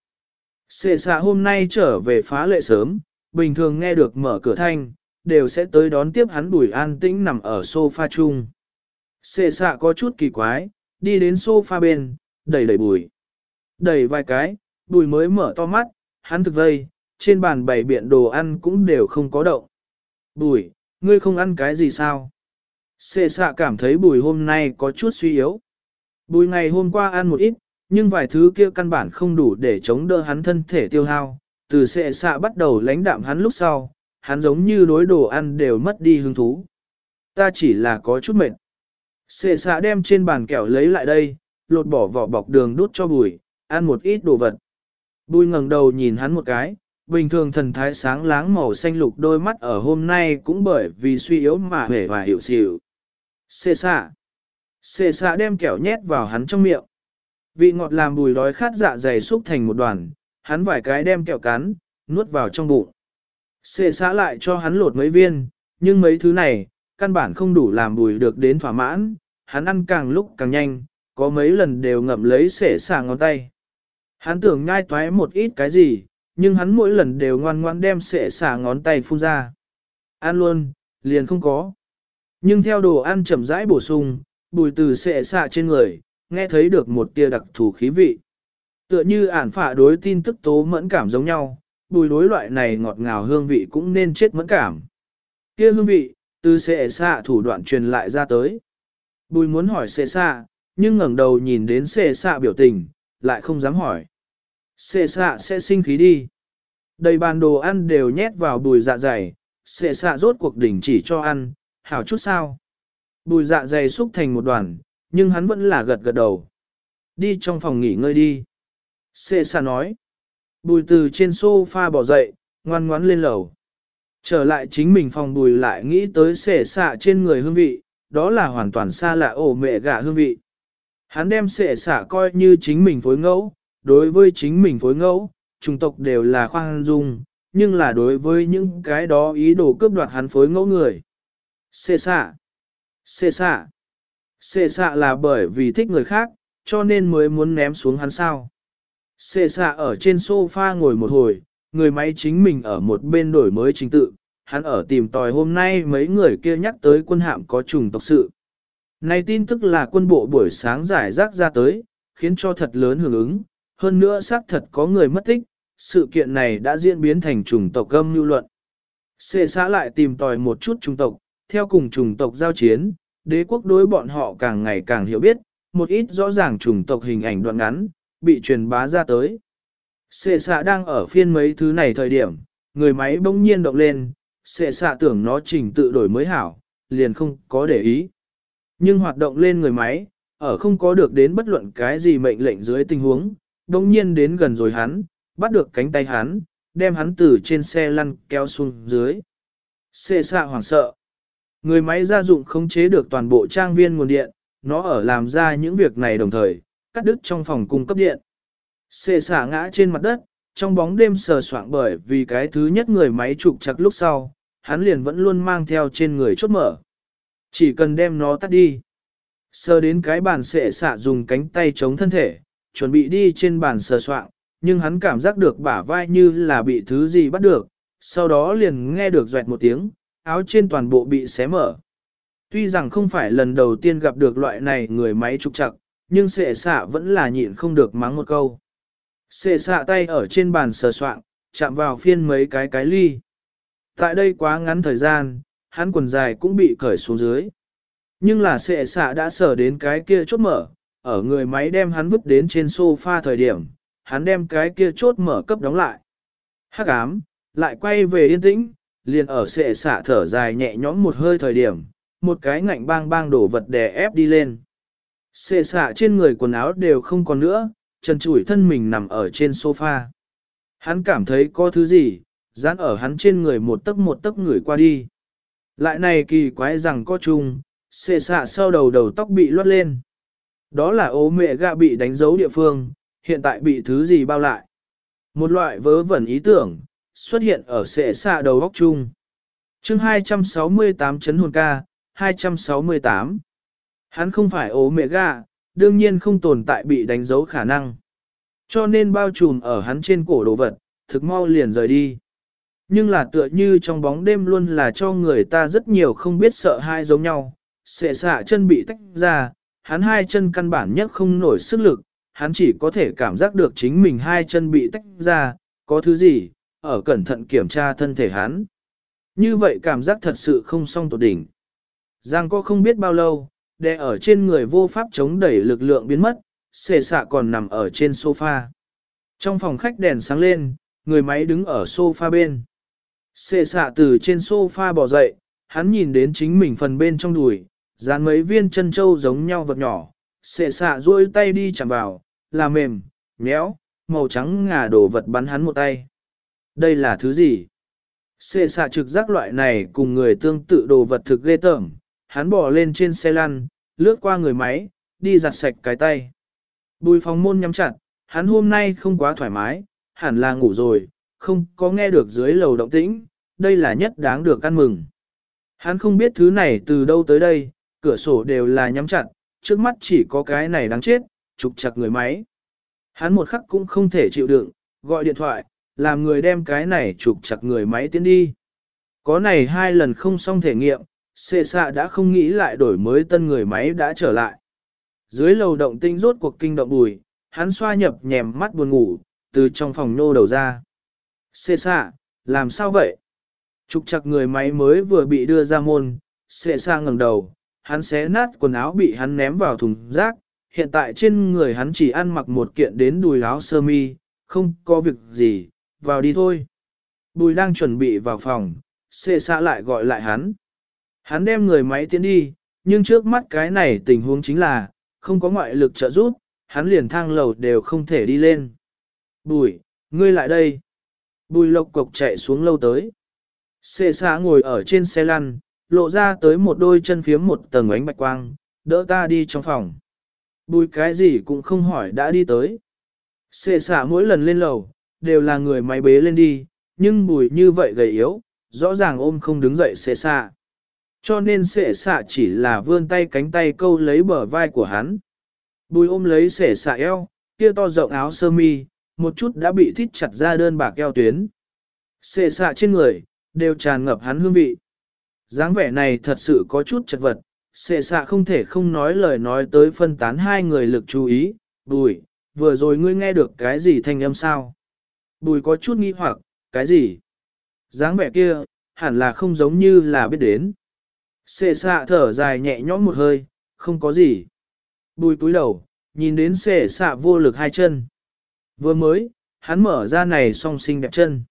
Speaker 1: Sệ xạ hôm nay trở về phá lệ sớm, bình thường nghe được mở cửa thanh, đều sẽ tới đón tiếp hắn bùi an tĩnh nằm ở sofa chung. Sệ xạ có chút kỳ quái, đi đến sofa bên, đẩy đẩy bùi. Đẩy vài cái, bùi mới mở to mắt, hắn thực vây, trên bàn bày biện đồ ăn cũng đều không có động. Bùi, ngươi không ăn cái gì sao? Xê xạ cảm thấy bùi hôm nay có chút suy yếu. Bùi ngày hôm qua ăn một ít, nhưng vài thứ kia căn bản không đủ để chống đỡ hắn thân thể tiêu hao. Từ xệ xạ bắt đầu lãnh đạm hắn lúc sau, hắn giống như đối đồ ăn đều mất đi hứng thú. Ta chỉ là có chút mệt. Xệ xạ đem trên bàn kẹo lấy lại đây, lột bỏ vỏ bọc đường đút cho bùi, ăn một ít đồ vật. Bùi ngẩng đầu nhìn hắn một cái, bình thường thần thái sáng láng màu xanh lục đôi mắt ở hôm nay cũng bởi vì suy yếu mà hề và hiểu xỉu. Xê xạ. Xê xạ đem kẹo nhét vào hắn trong miệng. Vị ngọt làm bùi đói khát dạ dày xúc thành một đoàn, hắn vài cái đem kẹo cắn, nuốt vào trong bụng. Xê xạ lại cho hắn lột mấy viên, nhưng mấy thứ này, căn bản không đủ làm bùi được đến thỏa mãn, hắn ăn càng lúc càng nhanh, có mấy lần đều ngậm lấy xệ xả ngón tay. Hắn tưởng nhai toái một ít cái gì, nhưng hắn mỗi lần đều ngoan ngoan đem xệ xả ngón tay phun ra. Ăn luôn, liền không có. Nhưng theo đồ ăn chậm rãi bổ sung, bùi từ xệ xạ trên người, nghe thấy được một tia đặc thù khí vị. Tựa như ản phả đối tin tức tố mẫn cảm giống nhau, bùi đối loại này ngọt ngào hương vị cũng nên chết mẫn cảm. Kia hương vị, từ xệ xạ thủ đoạn truyền lại ra tới. Bùi muốn hỏi xệ xạ, nhưng ngẩng đầu nhìn đến xệ xạ biểu tình, lại không dám hỏi. Xệ xạ sẽ sinh khí đi. Đầy bàn đồ ăn đều nhét vào bùi dạ dày, xệ xạ rốt cuộc đỉnh chỉ cho ăn, hảo chút sao. Bùi dạ dày xúc thành một đoàn, nhưng hắn vẫn là gật gật đầu. Đi trong phòng nghỉ ngơi đi. Xệ xạ nói. Bùi từ trên sofa bỏ dậy, ngoan ngoãn lên lầu. Trở lại chính mình phòng bùi lại nghĩ tới xệ xạ trên người hương vị, đó là hoàn toàn xa lạ ổ mẹ gà hương vị. Hắn đem xệ xạ coi như chính mình phối ngẫu, đối với chính mình phối ngẫu, chủng tộc đều là khoan dung, nhưng là đối với những cái đó ý đồ cướp đoạt hắn phối ngẫu người. Xê xạ, Xê xạ, Xê xạ là bởi vì thích người khác, cho nên mới muốn ném xuống hắn sao. Xê xạ ở trên sofa ngồi một hồi, người máy chính mình ở một bên đổi mới chính tự, hắn ở tìm tòi hôm nay mấy người kia nhắc tới quân hạm có trùng tộc sự. Này tin tức là quân bộ buổi sáng giải rác ra tới, khiến cho thật lớn hưởng ứng, hơn nữa xác thật có người mất tích, sự kiện này đã diễn biến thành chủng tộc gâm lưu luận. Xê xã lại tìm tòi một chút chủng tộc, theo cùng chủng tộc giao chiến, đế quốc đối bọn họ càng ngày càng hiểu biết, một ít rõ ràng chủng tộc hình ảnh đoạn ngắn, bị truyền bá ra tới. Xê xã đang ở phiên mấy thứ này thời điểm, người máy bỗng nhiên động lên, xê xã tưởng nó trình tự đổi mới hảo, liền không có để ý. Nhưng hoạt động lên người máy, ở không có được đến bất luận cái gì mệnh lệnh dưới tình huống, đồng nhiên đến gần rồi hắn, bắt được cánh tay hắn, đem hắn từ trên xe lăn kéo xuống dưới. Xê xạ hoảng sợ. Người máy gia dụng khống chế được toàn bộ trang viên nguồn điện, nó ở làm ra những việc này đồng thời, cắt đứt trong phòng cung cấp điện. Xê xạ ngã trên mặt đất, trong bóng đêm sờ soạng bởi vì cái thứ nhất người máy trục chặt lúc sau, hắn liền vẫn luôn mang theo trên người chốt mở. Chỉ cần đem nó tắt đi. Sờ đến cái bàn xệ xạ dùng cánh tay chống thân thể, chuẩn bị đi trên bàn sờ soạn nhưng hắn cảm giác được bả vai như là bị thứ gì bắt được, sau đó liền nghe được doẹt một tiếng, áo trên toàn bộ bị xé mở. Tuy rằng không phải lần đầu tiên gặp được loại này người máy trục chặt, nhưng sệ xạ vẫn là nhịn không được mắng một câu. Sệ xạ tay ở trên bàn sờ soạn chạm vào phiên mấy cái cái ly. Tại đây quá ngắn thời gian, hắn quần dài cũng bị cởi xuống dưới. Nhưng là sệ xạ đã sờ đến cái kia chốt mở, ở người máy đem hắn vứt đến trên sofa thời điểm, hắn đem cái kia chốt mở cấp đóng lại. Hắc ám, lại quay về yên tĩnh, liền ở sệ xả thở dài nhẹ nhõm một hơi thời điểm, một cái ngạnh bang bang đổ vật đè ép đi lên. Sệ xả trên người quần áo đều không còn nữa, chân chủi thân mình nằm ở trên sofa. Hắn cảm thấy có thứ gì, dán ở hắn trên người một tấc một tấc người qua đi. Lại này kỳ quái rằng có chung, sệ xạ sau đầu đầu tóc bị loát lên. Đó là ố mẹ gạ bị đánh dấu địa phương, hiện tại bị thứ gì bao lại. Một loại vớ vẩn ý tưởng, xuất hiện ở sệ xạ đầu góc chung. chương 268 chấn hồn ca, 268. Hắn không phải ố mẹ gà, đương nhiên không tồn tại bị đánh dấu khả năng. Cho nên bao trùm ở hắn trên cổ đồ vật, thực mau liền rời đi. Nhưng là tựa như trong bóng đêm luôn là cho người ta rất nhiều không biết sợ hai giống nhau. Sệ xạ chân bị tách ra, hắn hai chân căn bản nhất không nổi sức lực, hắn chỉ có thể cảm giác được chính mình hai chân bị tách ra, có thứ gì, ở cẩn thận kiểm tra thân thể hắn. Như vậy cảm giác thật sự không song tột đỉnh. Giang có không biết bao lâu, đè ở trên người vô pháp chống đẩy lực lượng biến mất, xề xạ còn nằm ở trên sofa. Trong phòng khách đèn sáng lên, người máy đứng ở sofa bên. Xệ xạ từ trên sofa bỏ dậy, hắn nhìn đến chính mình phần bên trong đùi, dán mấy viên chân trâu giống nhau vật nhỏ. Xệ xạ duỗi tay đi chạm vào, là mềm, nhéo, màu trắng ngà đổ vật bắn hắn một tay. Đây là thứ gì? Xệ xạ trực giác loại này cùng người tương tự đồ vật thực ghê tởm, hắn bỏ lên trên xe lăn, lướt qua người máy, đi giặt sạch cái tay. Bùi phóng môn nhắm chặt, hắn hôm nay không quá thoải mái, hẳn là ngủ rồi, không có nghe được dưới lầu động tĩnh, đây là nhất đáng được ăn mừng. Hắn không biết thứ này từ đâu tới đây, cửa sổ đều là nhắm chặt, trước mắt chỉ có cái này đáng chết, trục chặt người máy. Hắn một khắc cũng không thể chịu đựng, gọi điện thoại, làm người đem cái này trục chặt người máy tiến đi. Có này hai lần không xong thể nghiệm, xệ xạ đã không nghĩ lại đổi mới tân người máy đã trở lại. Dưới lầu động tinh rốt cuộc kinh động bùi, hắn xoa nhập nhèm mắt buồn ngủ, từ trong phòng nô đầu ra. Xệ xạ, làm sao vậy? Trục chặt người máy mới vừa bị đưa ra môn, xệ xạ ngẩng đầu, hắn xé nát quần áo bị hắn ném vào thùng rác, hiện tại trên người hắn chỉ ăn mặc một kiện đến đùi áo sơ mi, không có việc gì, vào đi thôi. Bùi đang chuẩn bị vào phòng, xệ xạ lại gọi lại hắn. Hắn đem người máy tiến đi, nhưng trước mắt cái này tình huống chính là, không có ngoại lực trợ giúp, hắn liền thang lầu đều không thể đi lên. Bùi, ngươi lại đây. Bùi lộc cộc chạy xuống lâu tới. Xê xã ngồi ở trên xe lăn, lộ ra tới một đôi chân phiếm một tầng ánh bạch quang, đỡ ta đi trong phòng. Bùi cái gì cũng không hỏi đã đi tới. Xệ xả mỗi lần lên lầu, đều là người máy bế lên đi, nhưng bùi như vậy gầy yếu, rõ ràng ôm không đứng dậy xệ xã. Cho nên xệ xạ chỉ là vươn tay cánh tay câu lấy bờ vai của hắn. Bùi ôm lấy xệ xạ eo, kia to rộng áo sơ mi, một chút đã bị thít chặt ra đơn bạc eo tuyến. xệ xạ trên người, đều tràn ngập hắn hương vị dáng vẻ này thật sự có chút chật vật, xệ xạ không thể không nói lời nói tới phân tán hai người lực chú ý. Bùi, vừa rồi ngươi nghe được cái gì thanh âm sao? Bùi có chút nghi hoặc, cái gì? dáng vẻ kia, hẳn là không giống như là biết đến. Xệ xạ thở dài nhẹ nhõm một hơi, không có gì. Bùi túi đầu, nhìn đến xệ xạ vô lực hai chân. Vừa mới, hắn mở ra này song sinh đẹp chân.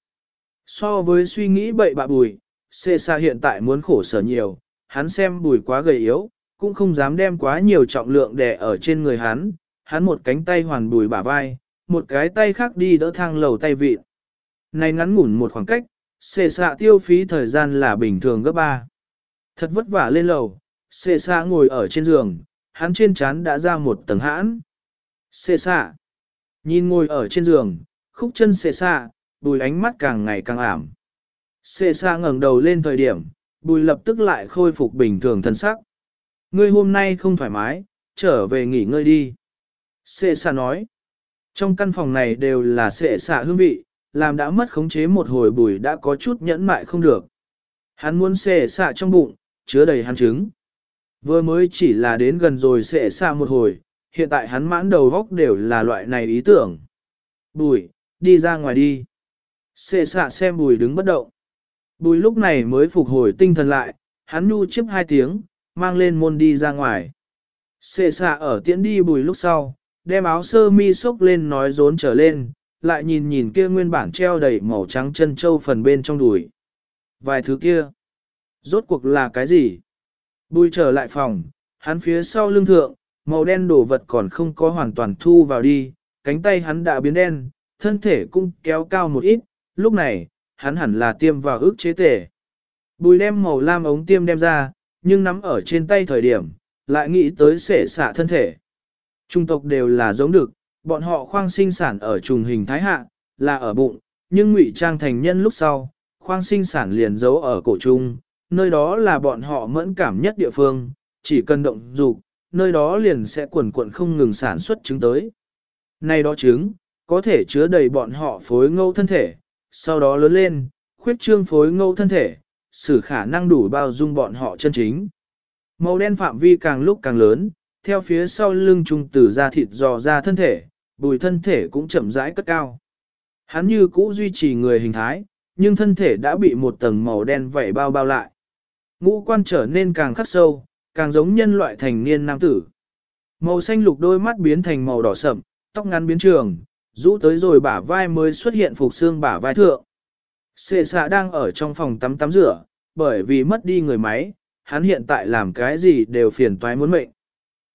Speaker 1: So với suy nghĩ bậy bạ bùi, xê xa hiện tại muốn khổ sở nhiều, hắn xem bùi quá gầy yếu, cũng không dám đem quá nhiều trọng lượng đè ở trên người hắn. Hắn một cánh tay hoàn bùi bả vai, một cái tay khác đi đỡ thang lầu tay vịn. Này ngắn ngủn một khoảng cách, xê xạ tiêu phí thời gian là bình thường gấp ba. Thật vất vả lên lầu, xê xạ ngồi ở trên giường, hắn trên chán đã ra một tầng hãn. Xê xạ, nhìn ngồi ở trên giường, khúc chân xê xạ, bùi ánh mắt càng ngày càng ảm. Xê xa ngẩng đầu lên thời điểm, bùi lập tức lại khôi phục bình thường thân sắc. Ngươi hôm nay không thoải mái, trở về nghỉ ngơi đi. Xê xa nói, trong căn phòng này đều là xệ xạ hương vị, làm đã mất khống chế một hồi bùi đã có chút nhẫn mại không được. Hắn muốn xệ xạ trong bụng, chứa đầy hắn trứng. Vừa mới chỉ là đến gần rồi xệ xạ một hồi, hiện tại hắn mãn đầu góc đều là loại này ý tưởng. Bùi, đi ra ngoài đi. Xệ xạ xem bùi đứng bất động. Bùi lúc này mới phục hồi tinh thần lại, hắn nhu chiếp hai tiếng, mang lên môn đi ra ngoài. Xệ xạ ở tiễn đi bùi lúc sau, đem áo sơ mi xốc lên nói rốn trở lên, lại nhìn nhìn kia nguyên bản treo đầy màu trắng chân châu phần bên trong đùi. Vài thứ kia. Rốt cuộc là cái gì? Bùi trở lại phòng, hắn phía sau lưng thượng, màu đen đổ vật còn không có hoàn toàn thu vào đi, cánh tay hắn đã biến đen, thân thể cũng kéo cao một ít, lúc này, hắn hẳn là tiêm vào ức chế tể. Bùi đem màu lam ống tiêm đem ra, nhưng nắm ở trên tay thời điểm, lại nghĩ tới sể xạ thân thể. Trung tộc đều là giống được, bọn họ khoang sinh sản ở trùng hình thái hạ, là ở bụng, nhưng ngụy trang thành nhân lúc sau, khoang sinh sản liền giấu ở cổ trung, nơi đó là bọn họ mẫn cảm nhất địa phương, chỉ cần động dục, nơi đó liền sẽ quần quận không ngừng sản xuất trứng tới. Này đó trứng, có thể chứa đầy bọn họ phối ngâu thân thể, sau đó lớn lên, khuyết trương phối ngẫu thân thể, sử khả năng đủ bao dung bọn họ chân chính. Màu đen phạm vi càng lúc càng lớn, theo phía sau lưng trung tử ra thịt dò ra thân thể, bùi thân thể cũng chậm rãi cất cao. Hắn như cũ duy trì người hình thái, nhưng thân thể đã bị một tầng màu đen vảy bao bao lại. Ngũ quan trở nên càng khắc sâu, càng giống nhân loại thành niên nam tử. Màu xanh lục đôi mắt biến thành màu đỏ sậm, tóc ngắn biến trường, rũ tới rồi bả vai mới xuất hiện phục xương bả vai thượng. Sệ xạ đang ở trong phòng tắm tắm rửa, bởi vì mất đi người máy, hắn hiện tại làm cái gì đều phiền toái muốn mệnh.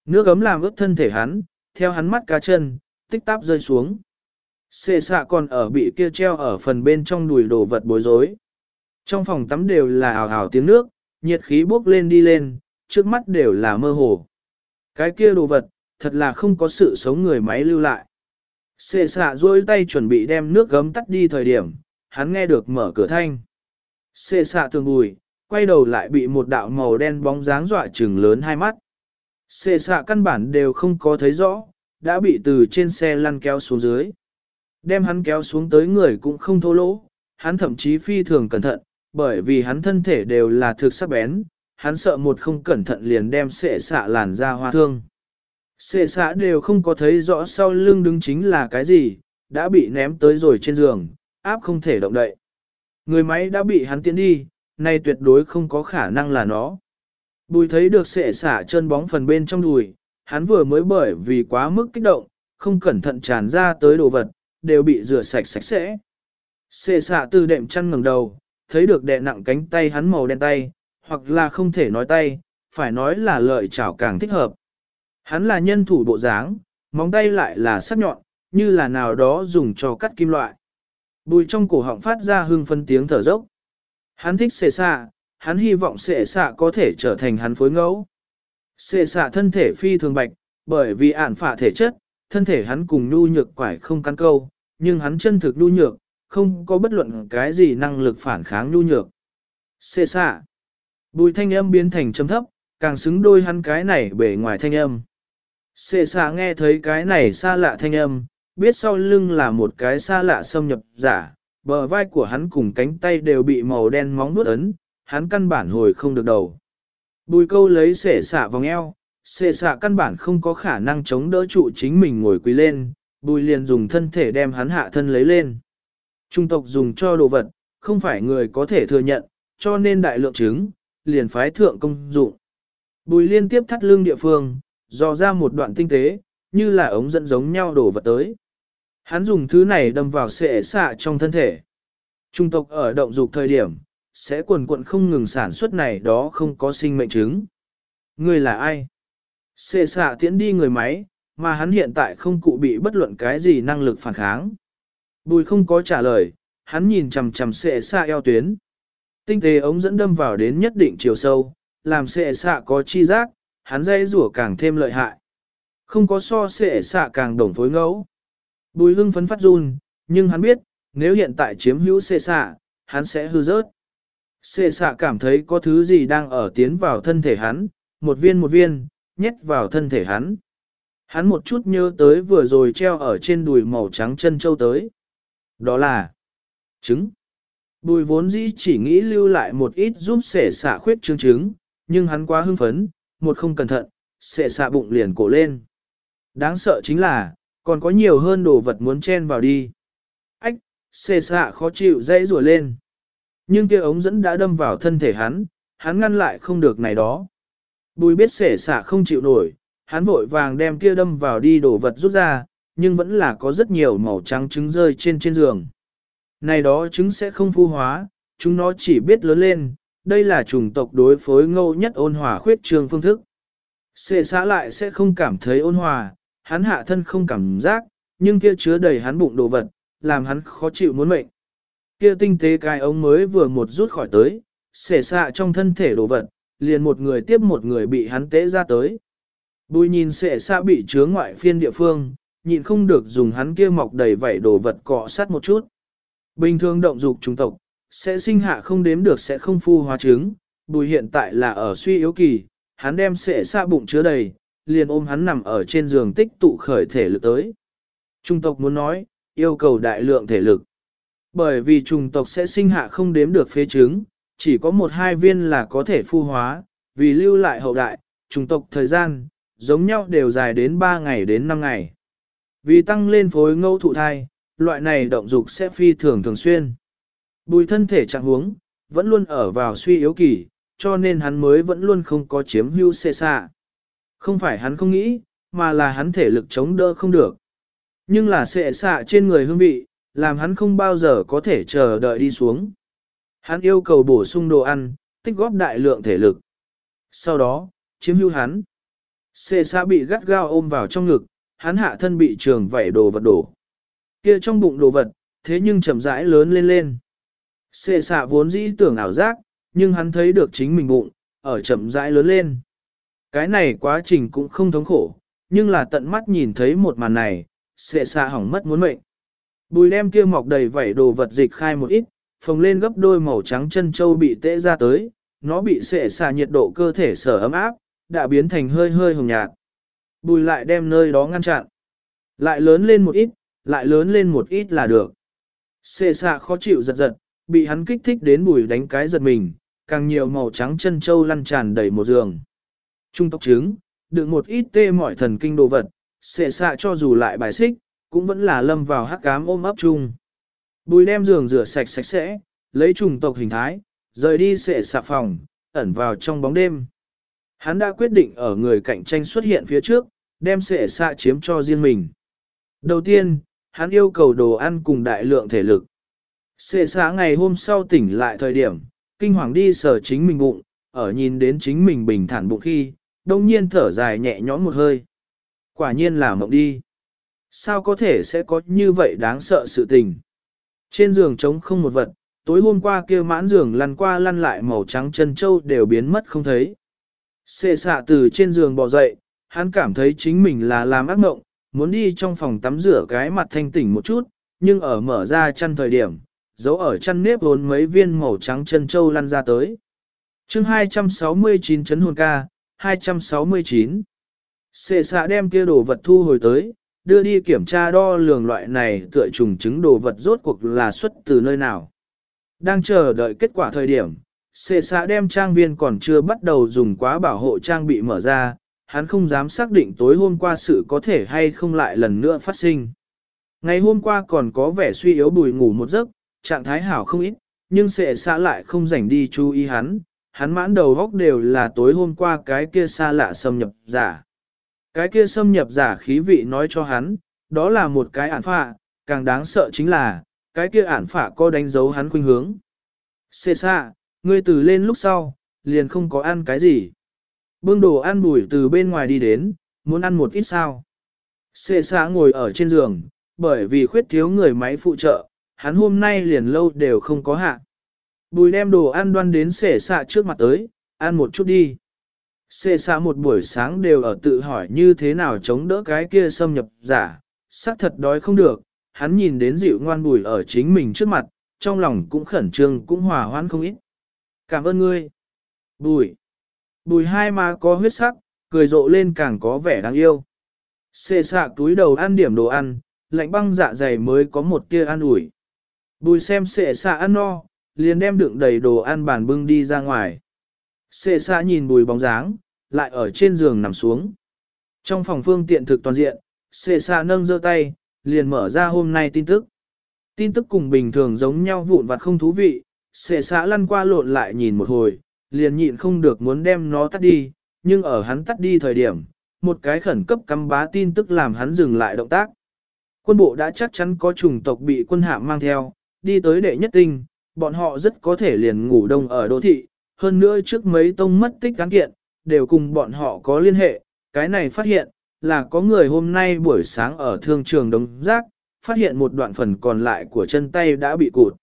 Speaker 1: Nước ấm làm ướt thân thể hắn, theo hắn mắt cá chân, tích táp rơi xuống. Sệ xạ còn ở bị kia treo ở phần bên trong đùi đồ vật bối rối. Trong phòng tắm đều là ảo ảo tiếng nước, nhiệt khí bốc lên đi lên, trước mắt đều là mơ hồ. Cái kia đồ vật, thật là không có sự sống người máy lưu lại. Sệ xạ duỗi tay chuẩn bị đem nước gấm tắt đi thời điểm, hắn nghe được mở cửa thanh. Sệ xạ tường bùi, quay đầu lại bị một đạo màu đen bóng dáng dọa trừng lớn hai mắt. Sệ xạ căn bản đều không có thấy rõ, đã bị từ trên xe lăn kéo xuống dưới. Đem hắn kéo xuống tới người cũng không thô lỗ, hắn thậm chí phi thường cẩn thận, bởi vì hắn thân thể đều là thực sắc bén, hắn sợ một không cẩn thận liền đem xệ xạ làn ra hoa thương. Sệ xã đều không có thấy rõ sau lưng đứng chính là cái gì, đã bị ném tới rồi trên giường, áp không thể động đậy. Người máy đã bị hắn tiến đi, nay tuyệt đối không có khả năng là nó. Bùi thấy được sệ xả chân bóng phần bên trong đùi, hắn vừa mới bởi vì quá mức kích động, không cẩn thận tràn ra tới đồ vật, đều bị rửa sạch sạch sẽ. Sệ xả từ đệm chăn ngẩng đầu, thấy được đè nặng cánh tay hắn màu đen tay, hoặc là không thể nói tay, phải nói là lợi chảo càng thích hợp. Hắn là nhân thủ bộ dáng, móng tay lại là sắc nhọn, như là nào đó dùng cho cắt kim loại. Bùi trong cổ họng phát ra hưng phân tiếng thở dốc. Hắn thích xệ xạ, hắn hy vọng xệ xạ có thể trở thành hắn phối ngẫu. Xệ xạ thân thể phi thường bạch, bởi vì ản phả thể chất, thân thể hắn cùng nhu nhược quải không căn câu, nhưng hắn chân thực nhu nhược, không có bất luận cái gì năng lực phản kháng nhu nhược. Xệ xạ. Bùi thanh âm biến thành châm thấp, càng xứng đôi hắn cái này bể ngoài thanh âm. Xệ xạ nghe thấy cái này xa lạ thanh âm, biết sau lưng là một cái xa lạ xâm nhập giả, bờ vai của hắn cùng cánh tay đều bị màu đen móng nuốt ấn, hắn căn bản hồi không được đầu. Bùi câu lấy xệ xạ vòng eo, xệ xạ căn bản không có khả năng chống đỡ trụ chính mình ngồi quỳ lên, bùi liền dùng thân thể đem hắn hạ thân lấy lên. Trung tộc dùng cho đồ vật, không phải người có thể thừa nhận, cho nên đại lượng chứng, liền phái thượng công dụng. Bùi liên tiếp thắt lưng địa phương, dò ra một đoạn tinh tế, như là ống dẫn giống nhau đổ vật tới. Hắn dùng thứ này đâm vào sệ xạ trong thân thể. Trung tộc ở động dục thời điểm, sẽ quần quận không ngừng sản xuất này đó không có sinh mệnh chứng. Người là ai? Sệ xạ tiến đi người máy, mà hắn hiện tại không cụ bị bất luận cái gì năng lực phản kháng. Bùi không có trả lời, hắn nhìn chằm chằm sệ xạ eo tuyến. Tinh tế ống dẫn đâm vào đến nhất định chiều sâu, làm sệ xạ có chi giác, hắn dây rủa càng thêm lợi hại. Không có so sệ xạ càng đồng phối ngẫu. Bùi hưng phấn phát run, nhưng hắn biết, nếu hiện tại chiếm hữu sệ xạ, hắn sẽ hư rớt. Sệ xạ cảm thấy có thứ gì đang ở tiến vào thân thể hắn, một viên một viên, nhét vào thân thể hắn. Hắn một chút nhớ tới vừa rồi treo ở trên đùi màu trắng chân châu tới. Đó là trứng. Bùi vốn dĩ chỉ nghĩ lưu lại một ít giúp sệ xạ khuyết trương trứng, nhưng hắn quá hưng phấn, một không cẩn thận, sẽ xạ bụng liền cổ lên. Đáng sợ chính là, còn có nhiều hơn đồ vật muốn chen vào đi. Ách, xệ xạ khó chịu dãy rùa lên. Nhưng kia ống dẫn đã đâm vào thân thể hắn, hắn ngăn lại không được này đó. Bùi biết xệ xạ không chịu nổi, hắn vội vàng đem kia đâm vào đi đồ vật rút ra, nhưng vẫn là có rất nhiều màu trắng trứng rơi trên trên giường. Này đó trứng sẽ không phu hóa, chúng nó chỉ biết lớn lên, đây là chủng tộc đối phối ngâu nhất ôn hòa khuyết trường phương thức. Sệ xã lại sẽ không cảm thấy ôn hòa, hắn hạ thân không cảm giác, nhưng kia chứa đầy hắn bụng đồ vật, làm hắn khó chịu muốn mệnh. Kia tinh tế cái ống mới vừa một rút khỏi tới, sệ xạ trong thân thể đồ vật, liền một người tiếp một người bị hắn tế ra tới. Bùi nhìn sệ xạ bị chứa ngoại phiên địa phương, nhịn không được dùng hắn kia mọc đầy vảy đồ vật cọ sát một chút. Bình thường động dục trung tộc, sẽ sinh hạ không đếm được sẽ không phu hóa trứng, bùi hiện tại là ở suy yếu kỳ, hắn đem sệ xa bụng chứa đầy, liền ôm hắn nằm ở trên giường tích tụ khởi thể lực tới. Trung tộc muốn nói, yêu cầu đại lượng thể lực. Bởi vì trùng tộc sẽ sinh hạ không đếm được phế trứng, chỉ có một hai viên là có thể phu hóa, vì lưu lại hậu đại, trùng tộc thời gian, giống nhau đều dài đến 3 ngày đến 5 ngày. Vì tăng lên phối ngẫu thụ thai, loại này động dục sẽ phi thường thường xuyên. Bùi thân thể trạng huống, vẫn luôn ở vào suy yếu kỳ, cho nên hắn mới vẫn luôn không có chiếm hưu xê xạ. Không phải hắn không nghĩ, mà là hắn thể lực chống đỡ không được. Nhưng là xệ xạ trên người hương vị, làm hắn không bao giờ có thể chờ đợi đi xuống. Hắn yêu cầu bổ sung đồ ăn, tích góp đại lượng thể lực. Sau đó, chiếm hưu hắn. Xệ xạ bị gắt gao ôm vào trong ngực, hắn hạ thân bị trường vảy đồ vật đổ. Kia trong bụng đồ vật, thế nhưng chậm rãi lớn lên lên. Xệ xạ vốn dĩ tưởng ảo giác, nhưng hắn thấy được chính mình bụng, ở chậm rãi lớn lên. Cái này quá trình cũng không thống khổ, nhưng là tận mắt nhìn thấy một màn này, xệ xạ hỏng mất muốn mệnh. Bùi đem kia mọc đầy vảy đồ vật dịch khai một ít, phồng lên gấp đôi màu trắng chân châu bị tễ ra tới, nó bị xệ xạ nhiệt độ cơ thể sở ấm áp, đã biến thành hơi hơi hồng nhạt. Bùi lại đem nơi đó ngăn chặn. Lại lớn lên một ít, lại lớn lên một ít là được. Xệ xạ khó chịu giật giật, bị hắn kích thích đến bùi đánh cái giật mình, càng nhiều màu trắng chân châu lăn tràn đầy một giường. Trung tốc trứng, đựng một ít tê mọi thần kinh đồ vật, xệ xạ cho dù lại bài xích, cũng vẫn là lâm vào hắc cám ôm ấp chung. Bùi đem giường rửa sạch sạch sẽ, lấy trùng tộc hình thái, rời đi xệ xạ phòng, ẩn vào trong bóng đêm. Hắn đã quyết định ở người cạnh tranh xuất hiện phía trước, đem xệ xạ chiếm cho riêng mình. Đầu tiên, hắn yêu cầu đồ ăn cùng đại lượng thể lực. Xệ xã ngày hôm sau tỉnh lại thời điểm, kinh hoàng đi sờ chính mình bụng, ở nhìn đến chính mình bình thản bụng khi, đông nhiên thở dài nhẹ nhõm một hơi. Quả nhiên là mộng đi. Sao có thể sẽ có như vậy đáng sợ sự tình? Trên giường trống không một vật, tối hôm qua kia mãn giường lăn qua lăn lại màu trắng chân châu đều biến mất không thấy. Xệ xạ từ trên giường bò dậy, hắn cảm thấy chính mình là làm ác mộng, muốn đi trong phòng tắm rửa cái mặt thanh tỉnh một chút, nhưng ở mở ra chăn thời điểm, giấu ở chăn nếp hồn mấy viên màu trắng chân châu lăn ra tới. chương 269 chấn hồn ca, 269. Xệ xạ đem kia đồ vật thu hồi tới, đưa đi kiểm tra đo lường loại này tựa trùng chứng đồ vật rốt cuộc là xuất từ nơi nào. Đang chờ đợi kết quả thời điểm, xệ xạ đem trang viên còn chưa bắt đầu dùng quá bảo hộ trang bị mở ra, hắn không dám xác định tối hôm qua sự có thể hay không lại lần nữa phát sinh. Ngày hôm qua còn có vẻ suy yếu bùi ngủ một giấc, trạng thái hảo không ít, nhưng sệ xã lại không rảnh đi chú ý hắn, hắn mãn đầu góc đều là tối hôm qua cái kia xa lạ xâm nhập giả. Cái kia xâm nhập giả khí vị nói cho hắn, đó là một cái ản phạ, càng đáng sợ chính là, cái kia ản phạ có đánh dấu hắn khuynh hướng. Xê xa, ngươi từ lên lúc sau, liền không có ăn cái gì. Bưng đồ ăn bùi từ bên ngoài đi đến, muốn ăn một ít sao. Xê xa ngồi ở trên giường, bởi vì khuyết thiếu người máy phụ trợ, hắn hôm nay liền lâu đều không có hạ. Bùi đem đồ ăn đoan đến xệ xạ trước mặt tới, ăn một chút đi. Xệ xạ một buổi sáng đều ở tự hỏi như thế nào chống đỡ cái kia xâm nhập giả, xác thật đói không được, hắn nhìn đến dịu ngoan bùi ở chính mình trước mặt, trong lòng cũng khẩn trương cũng hòa hoãn không ít. Cảm ơn ngươi. Bùi. Bùi hai má có huyết sắc, cười rộ lên càng có vẻ đáng yêu. Xệ xạ túi đầu ăn điểm đồ ăn, lạnh băng dạ dày mới có một tia ăn ủi. Bùi xem sệ xạ ăn no, liền đem đựng đầy đồ ăn bàn bưng đi ra ngoài. Sệ xạ nhìn bùi bóng dáng, lại ở trên giường nằm xuống. Trong phòng phương tiện thực toàn diện, sệ xạ nâng giơ tay, liền mở ra hôm nay tin tức. Tin tức cùng bình thường giống nhau vụn vặt không thú vị, sệ xạ lăn qua lộn lại nhìn một hồi, liền nhịn không được muốn đem nó tắt đi, nhưng ở hắn tắt đi thời điểm, một cái khẩn cấp cắm bá tin tức làm hắn dừng lại động tác. Quân bộ đã chắc chắn có chủng tộc bị quân hạm mang theo, đi tới đệ nhất tinh, bọn họ rất có thể liền ngủ đông ở đô thị, hơn nữa trước mấy tông mất tích cán kiện, đều cùng bọn họ có liên hệ, cái này phát hiện, là có người hôm nay buổi sáng ở thương trường đống rác, phát hiện một đoạn phần còn lại của chân tay đã bị cụt.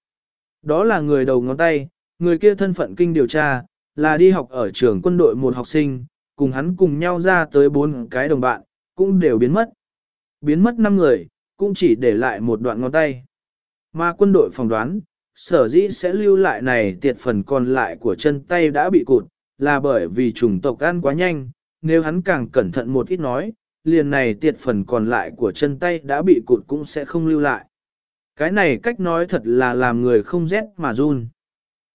Speaker 1: Đó là người đầu ngón tay, người kia thân phận kinh điều tra, là đi học ở trường quân đội một học sinh, cùng hắn cùng nhau ra tới bốn cái đồng bạn, cũng đều biến mất. biến mất 5 người, cũng chỉ để lại một đoạn ngón tay. Mà quân đội phỏng đoán, sở dĩ sẽ lưu lại này tiệt phần còn lại của chân tay đã bị cụt, là bởi vì chủng tộc ăn quá nhanh, nếu hắn càng cẩn thận một ít nói, liền này tiệt phần còn lại của chân tay đã bị cụt cũng sẽ không lưu lại. Cái này cách nói thật là làm người không rét mà run.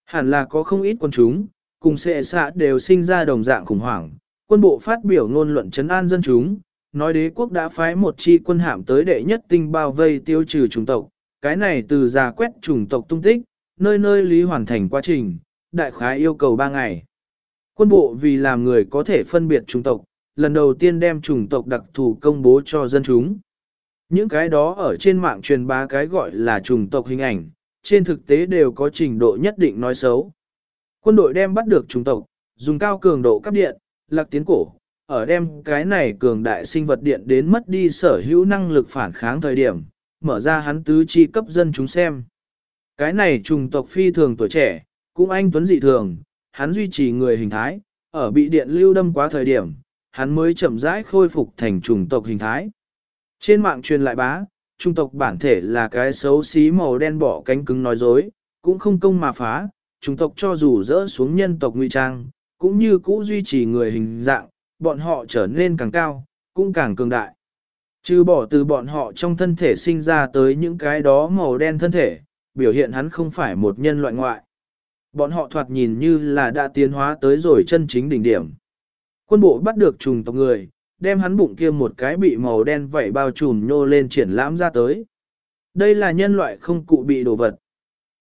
Speaker 1: Hẳn là có không ít quân chúng, cùng sệ xạ đều sinh ra đồng dạng khủng hoảng, quân bộ phát biểu ngôn luận chấn an dân chúng, nói đế quốc đã phái một chi quân hạm tới đệ nhất tinh bao vây tiêu trừ chủng tộc, cái này từ già quét chủng tộc tung tích, nơi nơi lý hoàn thành quá trình, đại khái yêu cầu 3 ngày. Quân bộ vì làm người có thể phân biệt chủng tộc, lần đầu tiên đem chủng tộc đặc thù công bố cho dân chúng. Những cái đó ở trên mạng truyền bá cái gọi là chủng tộc hình ảnh, trên thực tế đều có trình độ nhất định nói xấu. Quân đội đem bắt được chủng tộc, dùng cao cường độ cấp điện, lạc tiến cổ, ở đem cái này cường đại sinh vật điện đến mất đi sở hữu năng lực phản kháng thời điểm, mở ra hắn tứ chi cấp dân chúng xem. Cái này trùng tộc phi thường tuổi trẻ, cũng anh tuấn dị thường, hắn duy trì người hình thái, ở bị điện lưu đâm quá thời điểm, hắn mới chậm rãi khôi phục thành trùng tộc hình thái. Trên mạng truyền lại bá, trung tộc bản thể là cái xấu xí màu đen bỏ cánh cứng nói dối, cũng không công mà phá, trung tộc cho dù rỡ xuống nhân tộc ngụy trang, cũng như cũ duy trì người hình dạng, bọn họ trở nên càng cao, cũng càng cường đại. Trừ bỏ từ bọn họ trong thân thể sinh ra tới những cái đó màu đen thân thể, biểu hiện hắn không phải một nhân loại ngoại. Bọn họ thoạt nhìn như là đã tiến hóa tới rồi chân chính đỉnh điểm. Quân bộ bắt được trùng tộc người, đem hắn bụng kia một cái bị màu đen vảy bao trùm nhô lên triển lãm ra tới. Đây là nhân loại không cụ bị đồ vật.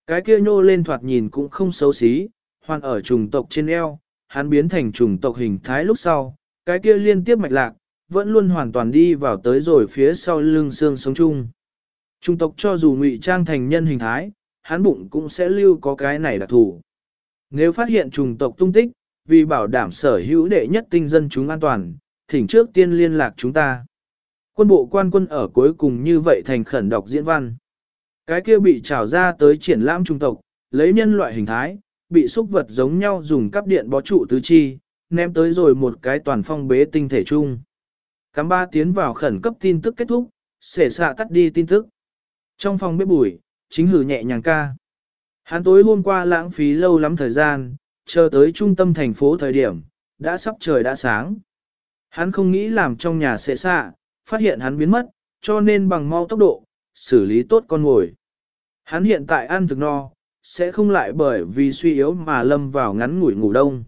Speaker 1: Cái kia nhô lên thoạt nhìn cũng không xấu xí, hoàn ở trùng tộc trên eo, hắn biến thành trùng tộc hình thái lúc sau, cái kia liên tiếp mạch lạc, vẫn luôn hoàn toàn đi vào tới rồi phía sau lưng xương sống chung. Trung tộc cho dù ngụy trang thành nhân hình thái, hắn bụng cũng sẽ lưu có cái này đặc thủ. Nếu phát hiện trùng tộc tung tích, vì bảo đảm sở hữu đệ nhất tinh dân chúng an toàn, thỉnh trước tiên liên lạc chúng ta. Quân bộ quan quân ở cuối cùng như vậy thành khẩn đọc diễn văn. Cái kia bị trào ra tới triển lãm trung tộc, lấy nhân loại hình thái, bị xúc vật giống nhau dùng cắp điện bó trụ tứ chi, ném tới rồi một cái toàn phong bế tinh thể chung. Cắm ba tiến vào khẩn cấp tin tức kết thúc, xể xạ tắt đi tin tức. Trong phòng bếp bùi, chính hử nhẹ nhàng ca. Hắn tối hôm qua lãng phí lâu lắm thời gian, chờ tới trung tâm thành phố thời điểm, đã sắp trời đã sáng. Hắn không nghĩ làm trong nhà xệ xạ, phát hiện hắn biến mất, cho nên bằng mau tốc độ, xử lý tốt con ngồi. Hắn hiện tại ăn thực no, sẽ không lại bởi vì suy yếu mà lâm vào ngắn ngủi ngủ đông.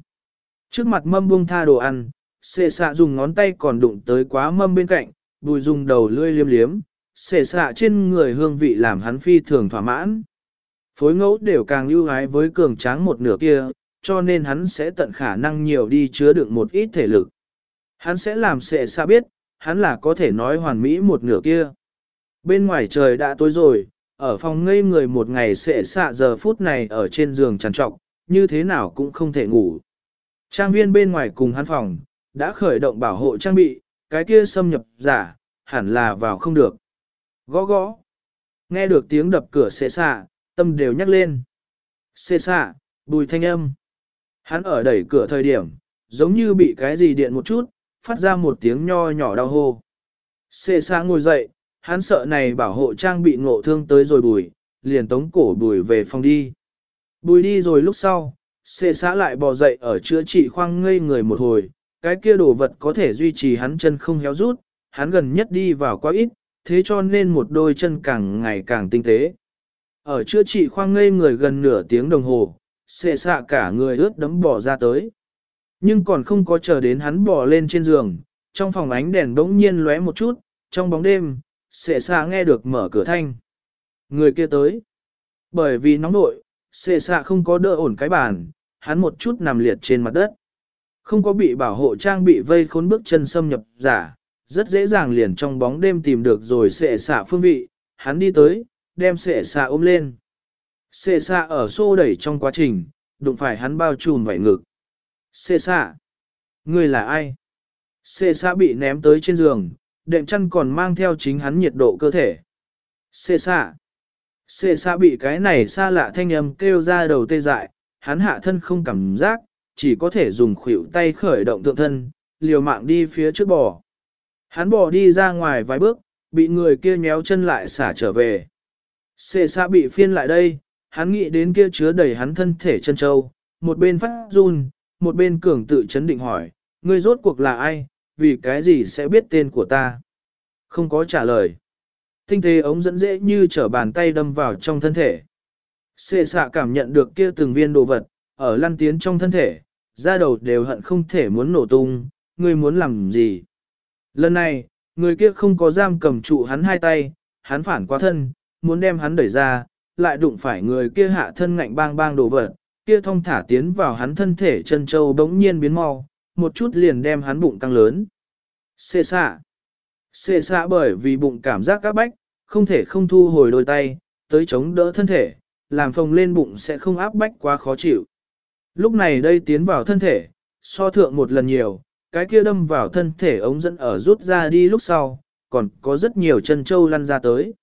Speaker 1: Trước mặt mâm buông tha đồ ăn, xệ xạ dùng ngón tay còn đụng tới quá mâm bên cạnh, bùi dùng đầu lươi liếm liếm, xệ xạ trên người hương vị làm hắn phi thường thỏa mãn. Phối ngẫu đều càng lưu hái với cường tráng một nửa kia, cho nên hắn sẽ tận khả năng nhiều đi chứa đựng một ít thể lực. Hắn sẽ làm xệ xạ biết, hắn là có thể nói hoàn mỹ một nửa kia. Bên ngoài trời đã tối rồi, ở phòng ngây người một ngày sẽ xạ giờ phút này ở trên giường trằn trọc, như thế nào cũng không thể ngủ. Trang viên bên ngoài cùng hắn phòng, đã khởi động bảo hộ trang bị, cái kia xâm nhập giả, hẳn là vào không được. Gõ gõ. Nghe được tiếng đập cửa xệ xạ, tâm đều nhắc lên. Xệ xạ, bùi thanh âm. Hắn ở đẩy cửa thời điểm, giống như bị cái gì điện một chút, phát ra một tiếng nho nhỏ đau hô. Xệ xạ ngồi dậy, hắn sợ này bảo hộ trang bị ngộ thương tới rồi bùi, liền tống cổ bùi về phòng đi. Bùi đi rồi lúc sau, xệ xã lại bò dậy ở chữa trị khoang ngây người một hồi, cái kia đồ vật có thể duy trì hắn chân không héo rút, hắn gần nhất đi vào quá ít, thế cho nên một đôi chân càng ngày càng tinh tế. Ở chữa trị khoang ngây người gần nửa tiếng đồng hồ, xệ xạ cả người ướt đấm bỏ ra tới. Nhưng còn không có chờ đến hắn bỏ lên trên giường, trong phòng ánh đèn bỗng nhiên lóe một chút, trong bóng đêm, xệ xạ nghe được mở cửa thanh. Người kia tới. Bởi vì nóng nội, xệ xạ không có đỡ ổn cái bàn, hắn một chút nằm liệt trên mặt đất. Không có bị bảo hộ trang bị vây khốn bước chân xâm nhập giả, rất dễ dàng liền trong bóng đêm tìm được rồi xệ xạ phương vị, hắn đi tới, đem xệ xạ ôm lên. Xệ xạ ở xô đẩy trong quá trình, đụng phải hắn bao trùm vảy ngực. Xệ xạ, người là ai? Xệ xạ bị ném tới trên giường, đệm chăn còn mang theo chính hắn nhiệt độ cơ thể. Sệ xạ. Sệ xạ bị cái này xa lạ thanh âm kêu ra đầu tê dại, hắn hạ thân không cảm giác, chỉ có thể dùng khuỷu tay khởi động thượng thân, liều mạng đi phía trước bò. Hắn bò đi ra ngoài vài bước, bị người kia nhéo chân lại xả trở về. Xê xa bị phiên lại đây, hắn nghĩ đến kia chứa đầy hắn thân thể chân châu, một bên phát run, một bên cường tự chấn định hỏi, ngươi rốt cuộc là ai, vì cái gì sẽ biết tên của ta? Không có trả lời. Tinh tế ống dẫn dễ như trở bàn tay đâm vào trong thân thể. Xê xạ cảm nhận được kia từng viên đồ vật, ở lăn tiến trong thân thể, ra đầu đều hận không thể muốn nổ tung, ngươi muốn làm gì? Lần này, người kia không có giam cầm trụ hắn hai tay, hắn phản qua thân, muốn đem hắn đẩy ra, lại đụng phải người kia hạ thân ngạnh bang bang đổ vật, kia thông thả tiến vào hắn thân thể chân châu bỗng nhiên biến mau, một chút liền đem hắn bụng tăng lớn. Xê xạ. Xê xạ bởi vì bụng cảm giác các bách, không thể không thu hồi đôi tay, tới chống đỡ thân thể, làm phồng lên bụng sẽ không áp bách quá khó chịu. Lúc này đây tiến vào thân thể, so thượng một lần nhiều, cái kia đâm vào thân thể ống dẫn ở rút ra đi lúc sau, còn có rất nhiều chân châu lăn ra tới.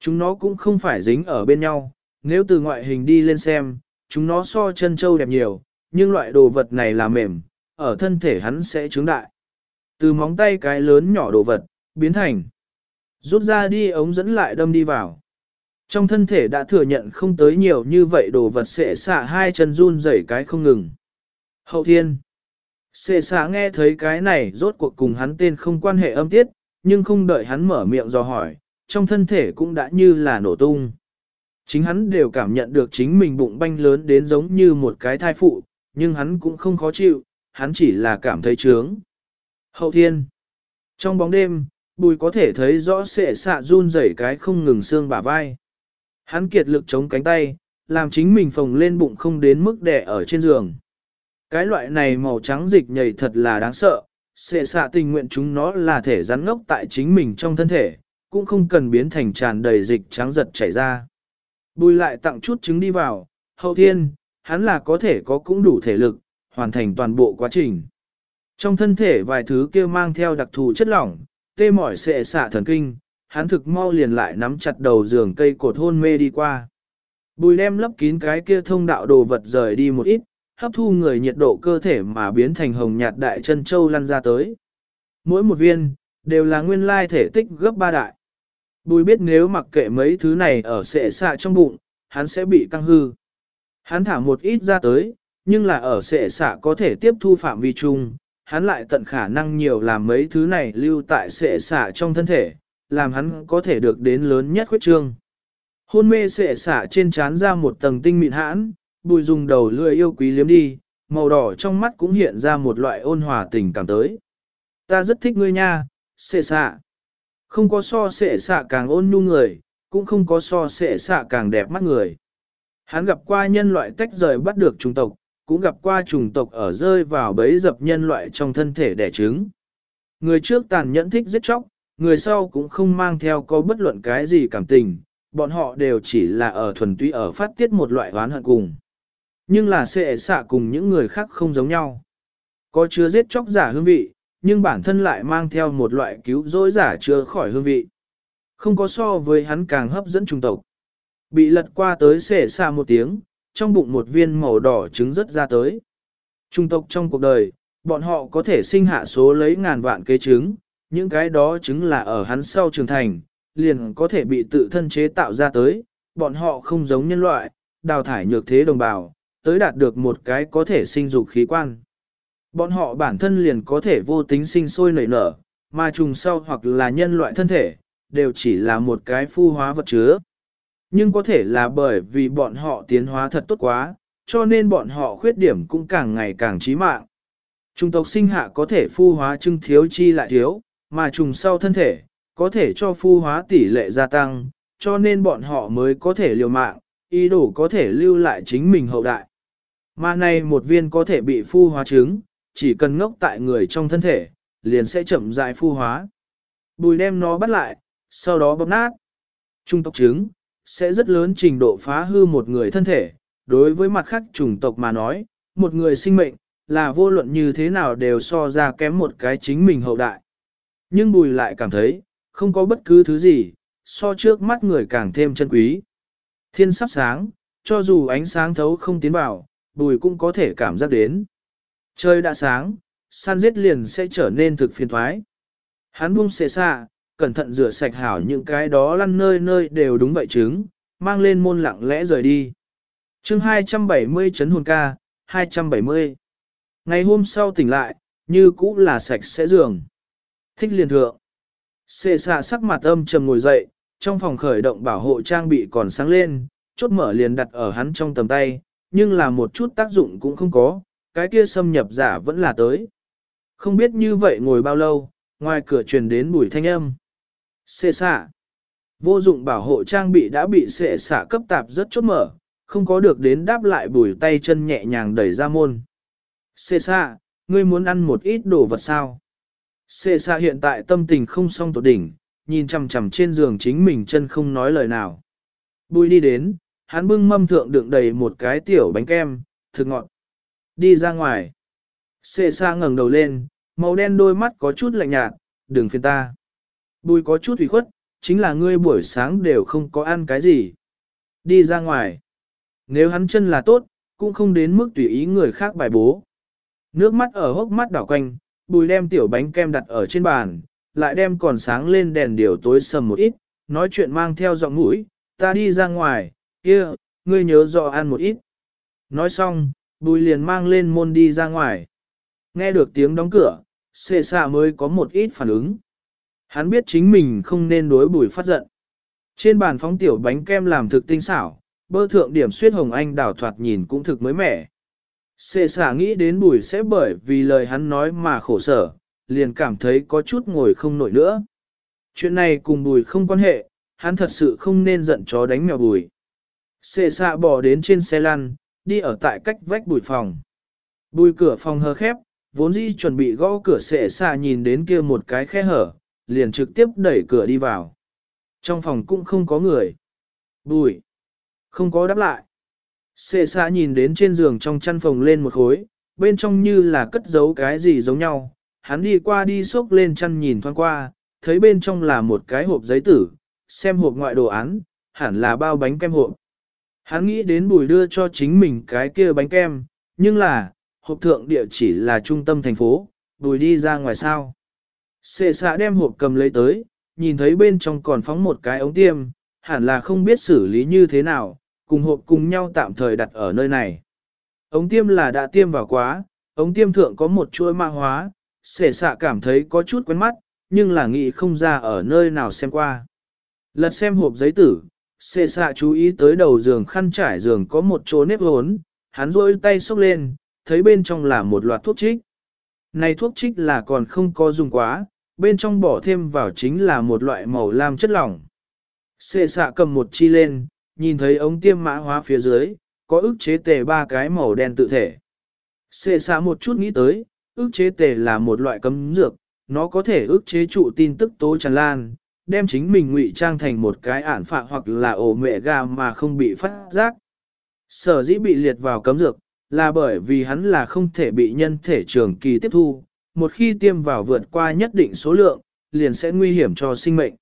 Speaker 1: Chúng nó cũng không phải dính ở bên nhau, nếu từ ngoại hình đi lên xem, chúng nó so chân châu đẹp nhiều, nhưng loại đồ vật này là mềm, ở thân thể hắn sẽ trướng đại. Từ móng tay cái lớn nhỏ đồ vật, biến thành. Rút ra đi ống dẫn lại đâm đi vào. Trong thân thể đã thừa nhận không tới nhiều như vậy đồ vật sẽ xả hai chân run rẩy cái không ngừng. Hậu thiên. Sệ xả nghe thấy cái này rốt cuộc cùng hắn tên không quan hệ âm tiết, nhưng không đợi hắn mở miệng do hỏi, trong thân thể cũng đã như là nổ tung. Chính hắn đều cảm nhận được chính mình bụng banh lớn đến giống như một cái thai phụ, nhưng hắn cũng không khó chịu, hắn chỉ là cảm thấy trướng. Hậu thiên. Trong bóng đêm, bùi có thể thấy rõ sệ xạ run rẩy cái không ngừng xương bả vai. Hắn kiệt lực chống cánh tay, làm chính mình phồng lên bụng không đến mức đẻ ở trên giường. Cái loại này màu trắng dịch nhầy thật là đáng sợ, xệ xạ tình nguyện chúng nó là thể rắn ngốc tại chính mình trong thân thể, cũng không cần biến thành tràn đầy dịch trắng giật chảy ra. Bùi lại tặng chút trứng đi vào, hậu thiên, hắn là có thể có cũng đủ thể lực, hoàn thành toàn bộ quá trình. Trong thân thể vài thứ kia mang theo đặc thù chất lỏng, tê mỏi xệ xạ thần kinh, hắn thực mau liền lại nắm chặt đầu giường cây cột hôn mê đi qua. Bùi đem lấp kín cái kia thông đạo đồ vật rời đi một ít, hấp thu người nhiệt độ cơ thể mà biến thành hồng nhạt đại chân châu lăn ra tới. Mỗi một viên, đều là nguyên lai thể tích gấp ba đại. Bùi biết nếu mặc kệ mấy thứ này ở sệ xạ trong bụng, hắn sẽ bị căng hư. Hắn thả một ít ra tới, nhưng là ở sệ xạ có thể tiếp thu phạm vi chung, hắn lại tận khả năng nhiều làm mấy thứ này lưu tại sệ xạ trong thân thể, làm hắn có thể được đến lớn nhất khuyết trương. Hôn mê sệ xả trên trán ra một tầng tinh mịn hãn, bùi dùng đầu lưỡi yêu quý liếm đi, màu đỏ trong mắt cũng hiện ra một loại ôn hòa tình cảm tới. Ta rất thích ngươi nha, sệ xạ. Không có so sệ xạ càng ôn nhu người, cũng không có so sệ xạ càng đẹp mắt người. Hắn gặp qua nhân loại tách rời bắt được chủng tộc, cũng gặp qua chủng tộc ở rơi vào bẫy dập nhân loại trong thân thể đẻ trứng. Người trước tàn nhẫn thích giết chóc, người sau cũng không mang theo có bất luận cái gì cảm tình, bọn họ đều chỉ là ở thuần túy ở phát tiết một loại oán hận cùng. Nhưng là sẽ xạ cùng những người khác không giống nhau. Có chứa giết chóc giả hương vị, nhưng bản thân lại mang theo một loại cứu rỗi giả chưa khỏi hương vị. Không có so với hắn càng hấp dẫn trung tộc. Bị lật qua tới xệ xạ một tiếng, trong bụng một viên màu đỏ trứng rất ra tới. Trung tộc trong cuộc đời, bọn họ có thể sinh hạ số lấy ngàn vạn kế trứng, những cái đó chứng là ở hắn sau trưởng thành, liền có thể bị tự thân chế tạo ra tới, bọn họ không giống nhân loại, đào thải nhược thế đồng bào, tới đạt được một cái có thể sinh dục khí quan. Bọn họ bản thân liền có thể vô tính sinh sôi nảy nở, mà trùng sau hoặc là nhân loại thân thể, đều chỉ là một cái phu hóa vật chứa. Nhưng có thể là bởi vì bọn họ tiến hóa thật tốt quá, cho nên bọn họ khuyết điểm cũng càng ngày càng chí mạng. Trung tộc sinh hạ có thể phu hóa trưng thiếu chi lại thiếu, mà trùng sau thân thể, có thể cho phu hóa tỷ lệ gia tăng, cho nên bọn họ mới có thể liều mạng, ý đồ có thể lưu lại chính mình hậu đại. Mà này một viên có thể bị phu hóa trứng, chỉ cần ngốc tại người trong thân thể, liền sẽ chậm rãi phu hóa. Bùi đem nó bắt lại, sau đó bóp nát. Trung tộc trứng, sẽ rất lớn trình độ phá hư một người thân thể. Đối với mặt khác chủng tộc mà nói, một người sinh mệnh, là vô luận như thế nào đều so ra kém một cái chính mình hậu đại. Nhưng bùi lại cảm thấy, không có bất cứ thứ gì, so trước mắt người càng thêm chân quý. Thiên sắp sáng, cho dù ánh sáng thấu không tiến vào, bùi cũng có thể cảm giác đến. Trời đã sáng, san giết liền sẽ trở nên thực phiền thoái. Hắn buông xệ xạ, cẩn thận rửa sạch hảo những cái đó lăn nơi nơi đều đúng vậy chứng, mang lên môn lặng lẽ rời đi. chương 270 chấn hồn ca, 270. Ngày hôm sau tỉnh lại, như cũ là sạch sẽ giường. Thích liền thượng. Xê xạ sắc mặt âm trầm ngồi dậy, trong phòng khởi động bảo hộ trang bị còn sáng lên, chốt mở liền đặt ở hắn trong tầm tay, nhưng là một chút tác dụng cũng không có, cái kia xâm nhập giả vẫn là tới. Không biết như vậy ngồi bao lâu, ngoài cửa truyền đến bùi thanh âm. Xê xạ. Vô dụng bảo hộ trang bị đã bị xệ xạ cấp tạp rất chốt mở, không có được đến đáp lại bùi tay chân nhẹ nhàng đẩy ra môn. Xê xạ, ngươi muốn ăn một ít đồ vật sao? Xê xa hiện tại tâm tình không song tột đỉnh, nhìn chằm chằm trên giường chính mình chân không nói lời nào. Bùi đi đến, hắn bưng mâm thượng đựng đầy một cái tiểu bánh kem, thực ngọt. Đi ra ngoài. Xê xa ngẩng đầu lên, màu đen đôi mắt có chút lạnh nhạt, đừng phiền ta. Bùi có chút ủy khuất, chính là ngươi buổi sáng đều không có ăn cái gì. Đi ra ngoài. Nếu hắn chân là tốt, cũng không đến mức tùy ý người khác bài bố. Nước mắt ở hốc mắt đảo quanh, bùi đem tiểu bánh kem đặt ở trên bàn, lại đem còn sáng lên đèn điều tối sầm một ít, nói chuyện mang theo giọng mũi, ta đi ra ngoài, kia, ngươi nhớ rõ ăn một ít. Nói xong, bùi liền mang lên môn đi ra ngoài. Nghe được tiếng đóng cửa, xệ xạ mới có một ít phản ứng. Hắn biết chính mình không nên đối bùi phát giận. Trên bàn phóng tiểu bánh kem làm thực tinh xảo, bơ thượng điểm suyết hồng anh đào thoạt nhìn cũng thực mới mẻ. Xê xả nghĩ đến bùi sẽ bởi vì lời hắn nói mà khổ sở, liền cảm thấy có chút ngồi không nổi nữa. Chuyện này cùng bùi không quan hệ, hắn thật sự không nên giận chó đánh mèo bùi. Xê xạ bỏ đến trên xe lăn, đi ở tại cách vách bùi phòng. Bùi cửa phòng hờ khép, vốn dĩ chuẩn bị gõ cửa xệ xạ nhìn đến kia một cái khe hở, liền trực tiếp đẩy cửa đi vào. Trong phòng cũng không có người. Bùi. Không có đáp lại. Xê xa nhìn đến trên giường trong chăn phòng lên một khối, bên trong như là cất giấu cái gì giống nhau. Hắn đi qua đi xốc lên chăn nhìn thoáng qua, thấy bên trong là một cái hộp giấy tử, xem hộp ngoại đồ án, hẳn là bao bánh kem hộp. Hắn nghĩ đến bùi đưa cho chính mình cái kia bánh kem, nhưng là, hộp thượng địa chỉ là trung tâm thành phố, bùi đi ra ngoài sao. Xê xạ đem hộp cầm lấy tới, nhìn thấy bên trong còn phóng một cái ống tiêm, hẳn là không biết xử lý như thế nào, cùng hộp cùng nhau tạm thời đặt ở nơi này. Ống tiêm là đã tiêm vào quá, ống tiêm thượng có một chuỗi mã hóa, sể xạ cảm thấy có chút quen mắt, nhưng là nghĩ không ra ở nơi nào xem qua. Lật xem hộp giấy tử, xệ xạ chú ý tới đầu giường khăn trải giường có một chỗ nếp hốn, hắn rôi tay xốc lên, thấy bên trong là một loạt thuốc trích. Này thuốc trích là còn không có dùng quá, bên trong bỏ thêm vào chính là một loại màu lam chất lỏng. Sệ xạ cầm một chi lên, nhìn thấy ống tiêm mã hóa phía dưới, có ức chế tề ba cái màu đen tự thể. Xệ xa một chút nghĩ tới, ức chế tề là một loại cấm dược, nó có thể ức chế trụ tin tức tố tràn lan, đem chính mình ngụy trang thành một cái ản phạ hoặc là ổ mẹ gà mà không bị phát giác. Sở dĩ bị liệt vào cấm dược, là bởi vì hắn là không thể bị nhân thể trường kỳ tiếp thu, một khi tiêm vào vượt qua nhất định số lượng, liền sẽ nguy hiểm cho sinh mệnh.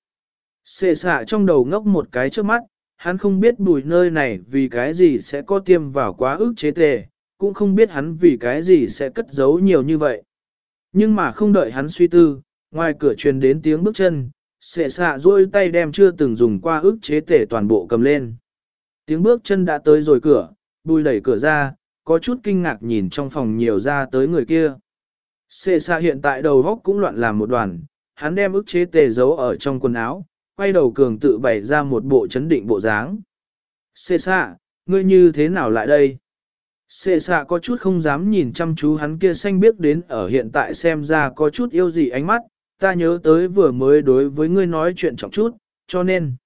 Speaker 1: Xệ xạ trong đầu ngốc một cái trước mắt, hắn không biết bùi nơi này vì cái gì sẽ có tiêm vào quá ức chế tề, cũng không biết hắn vì cái gì sẽ cất giấu nhiều như vậy. Nhưng mà không đợi hắn suy tư, ngoài cửa truyền đến tiếng bước chân, xệ xạ duỗi tay đem chưa từng dùng qua ức chế tề toàn bộ cầm lên. Tiếng bước chân đã tới rồi cửa, bùi đẩy cửa ra, có chút kinh ngạc nhìn trong phòng nhiều ra tới người kia. Xệ xạ hiện tại đầu góc cũng loạn làm một đoàn, hắn đem ức chế tề giấu ở trong quần áo, quay đầu cường tự bày ra một bộ chấn định bộ dáng. Xê xạ, ngươi như thế nào lại đây? Xê xạ có chút không dám nhìn chăm chú hắn kia xanh biết đến ở hiện tại xem ra có chút yêu gì ánh mắt, ta nhớ tới vừa mới đối với ngươi nói chuyện trọng chút, cho nên.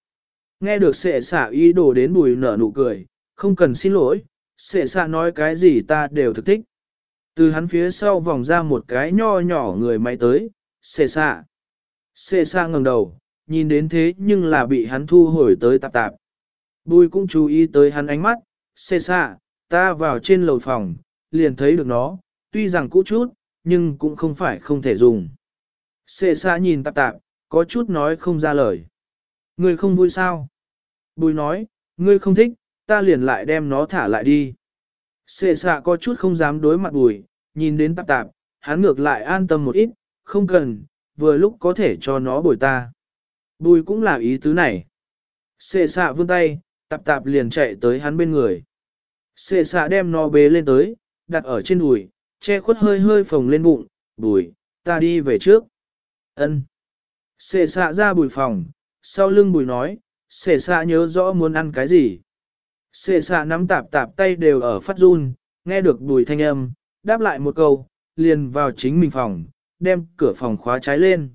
Speaker 1: Nghe được xệ xạ ý đồ đến bùi nở nụ cười, không cần xin lỗi, xệ xạ nói cái gì ta đều thực thích. Từ hắn phía sau vòng ra một cái nho nhỏ người máy tới, xệ xạ. Xệ xạ ngẩng đầu, nhìn đến thế nhưng là bị hắn thu hồi tới tạp tạp. Bùi cũng chú ý tới hắn ánh mắt, xê xạ, ta vào trên lầu phòng, liền thấy được nó, tuy rằng cũ chút, nhưng cũng không phải không thể dùng. Xê xạ nhìn tạp tạp, có chút nói không ra lời. Ngươi không vui sao? Bùi nói, ngươi không thích, ta liền lại đem nó thả lại đi. Xê xạ có chút không dám đối mặt bùi, nhìn đến tạp tạp, hắn ngược lại an tâm một ít, không cần, vừa lúc có thể cho nó bồi ta. Bùi cũng là ý tứ này. Xệ xạ vươn tay, tạp tạp liền chạy tới hắn bên người. Xệ xạ đem nó bế lên tới, đặt ở trên đùi, che khuất hơi hơi phồng lên bụng, bùi, ta đi về trước. ân Xệ xạ ra bùi phòng, sau lưng bùi nói, xệ xạ nhớ rõ muốn ăn cái gì. Xệ xạ nắm tạp tạp tay đều ở phát run, nghe được bùi thanh âm, đáp lại một câu, liền vào chính mình phòng, đem cửa phòng khóa trái lên.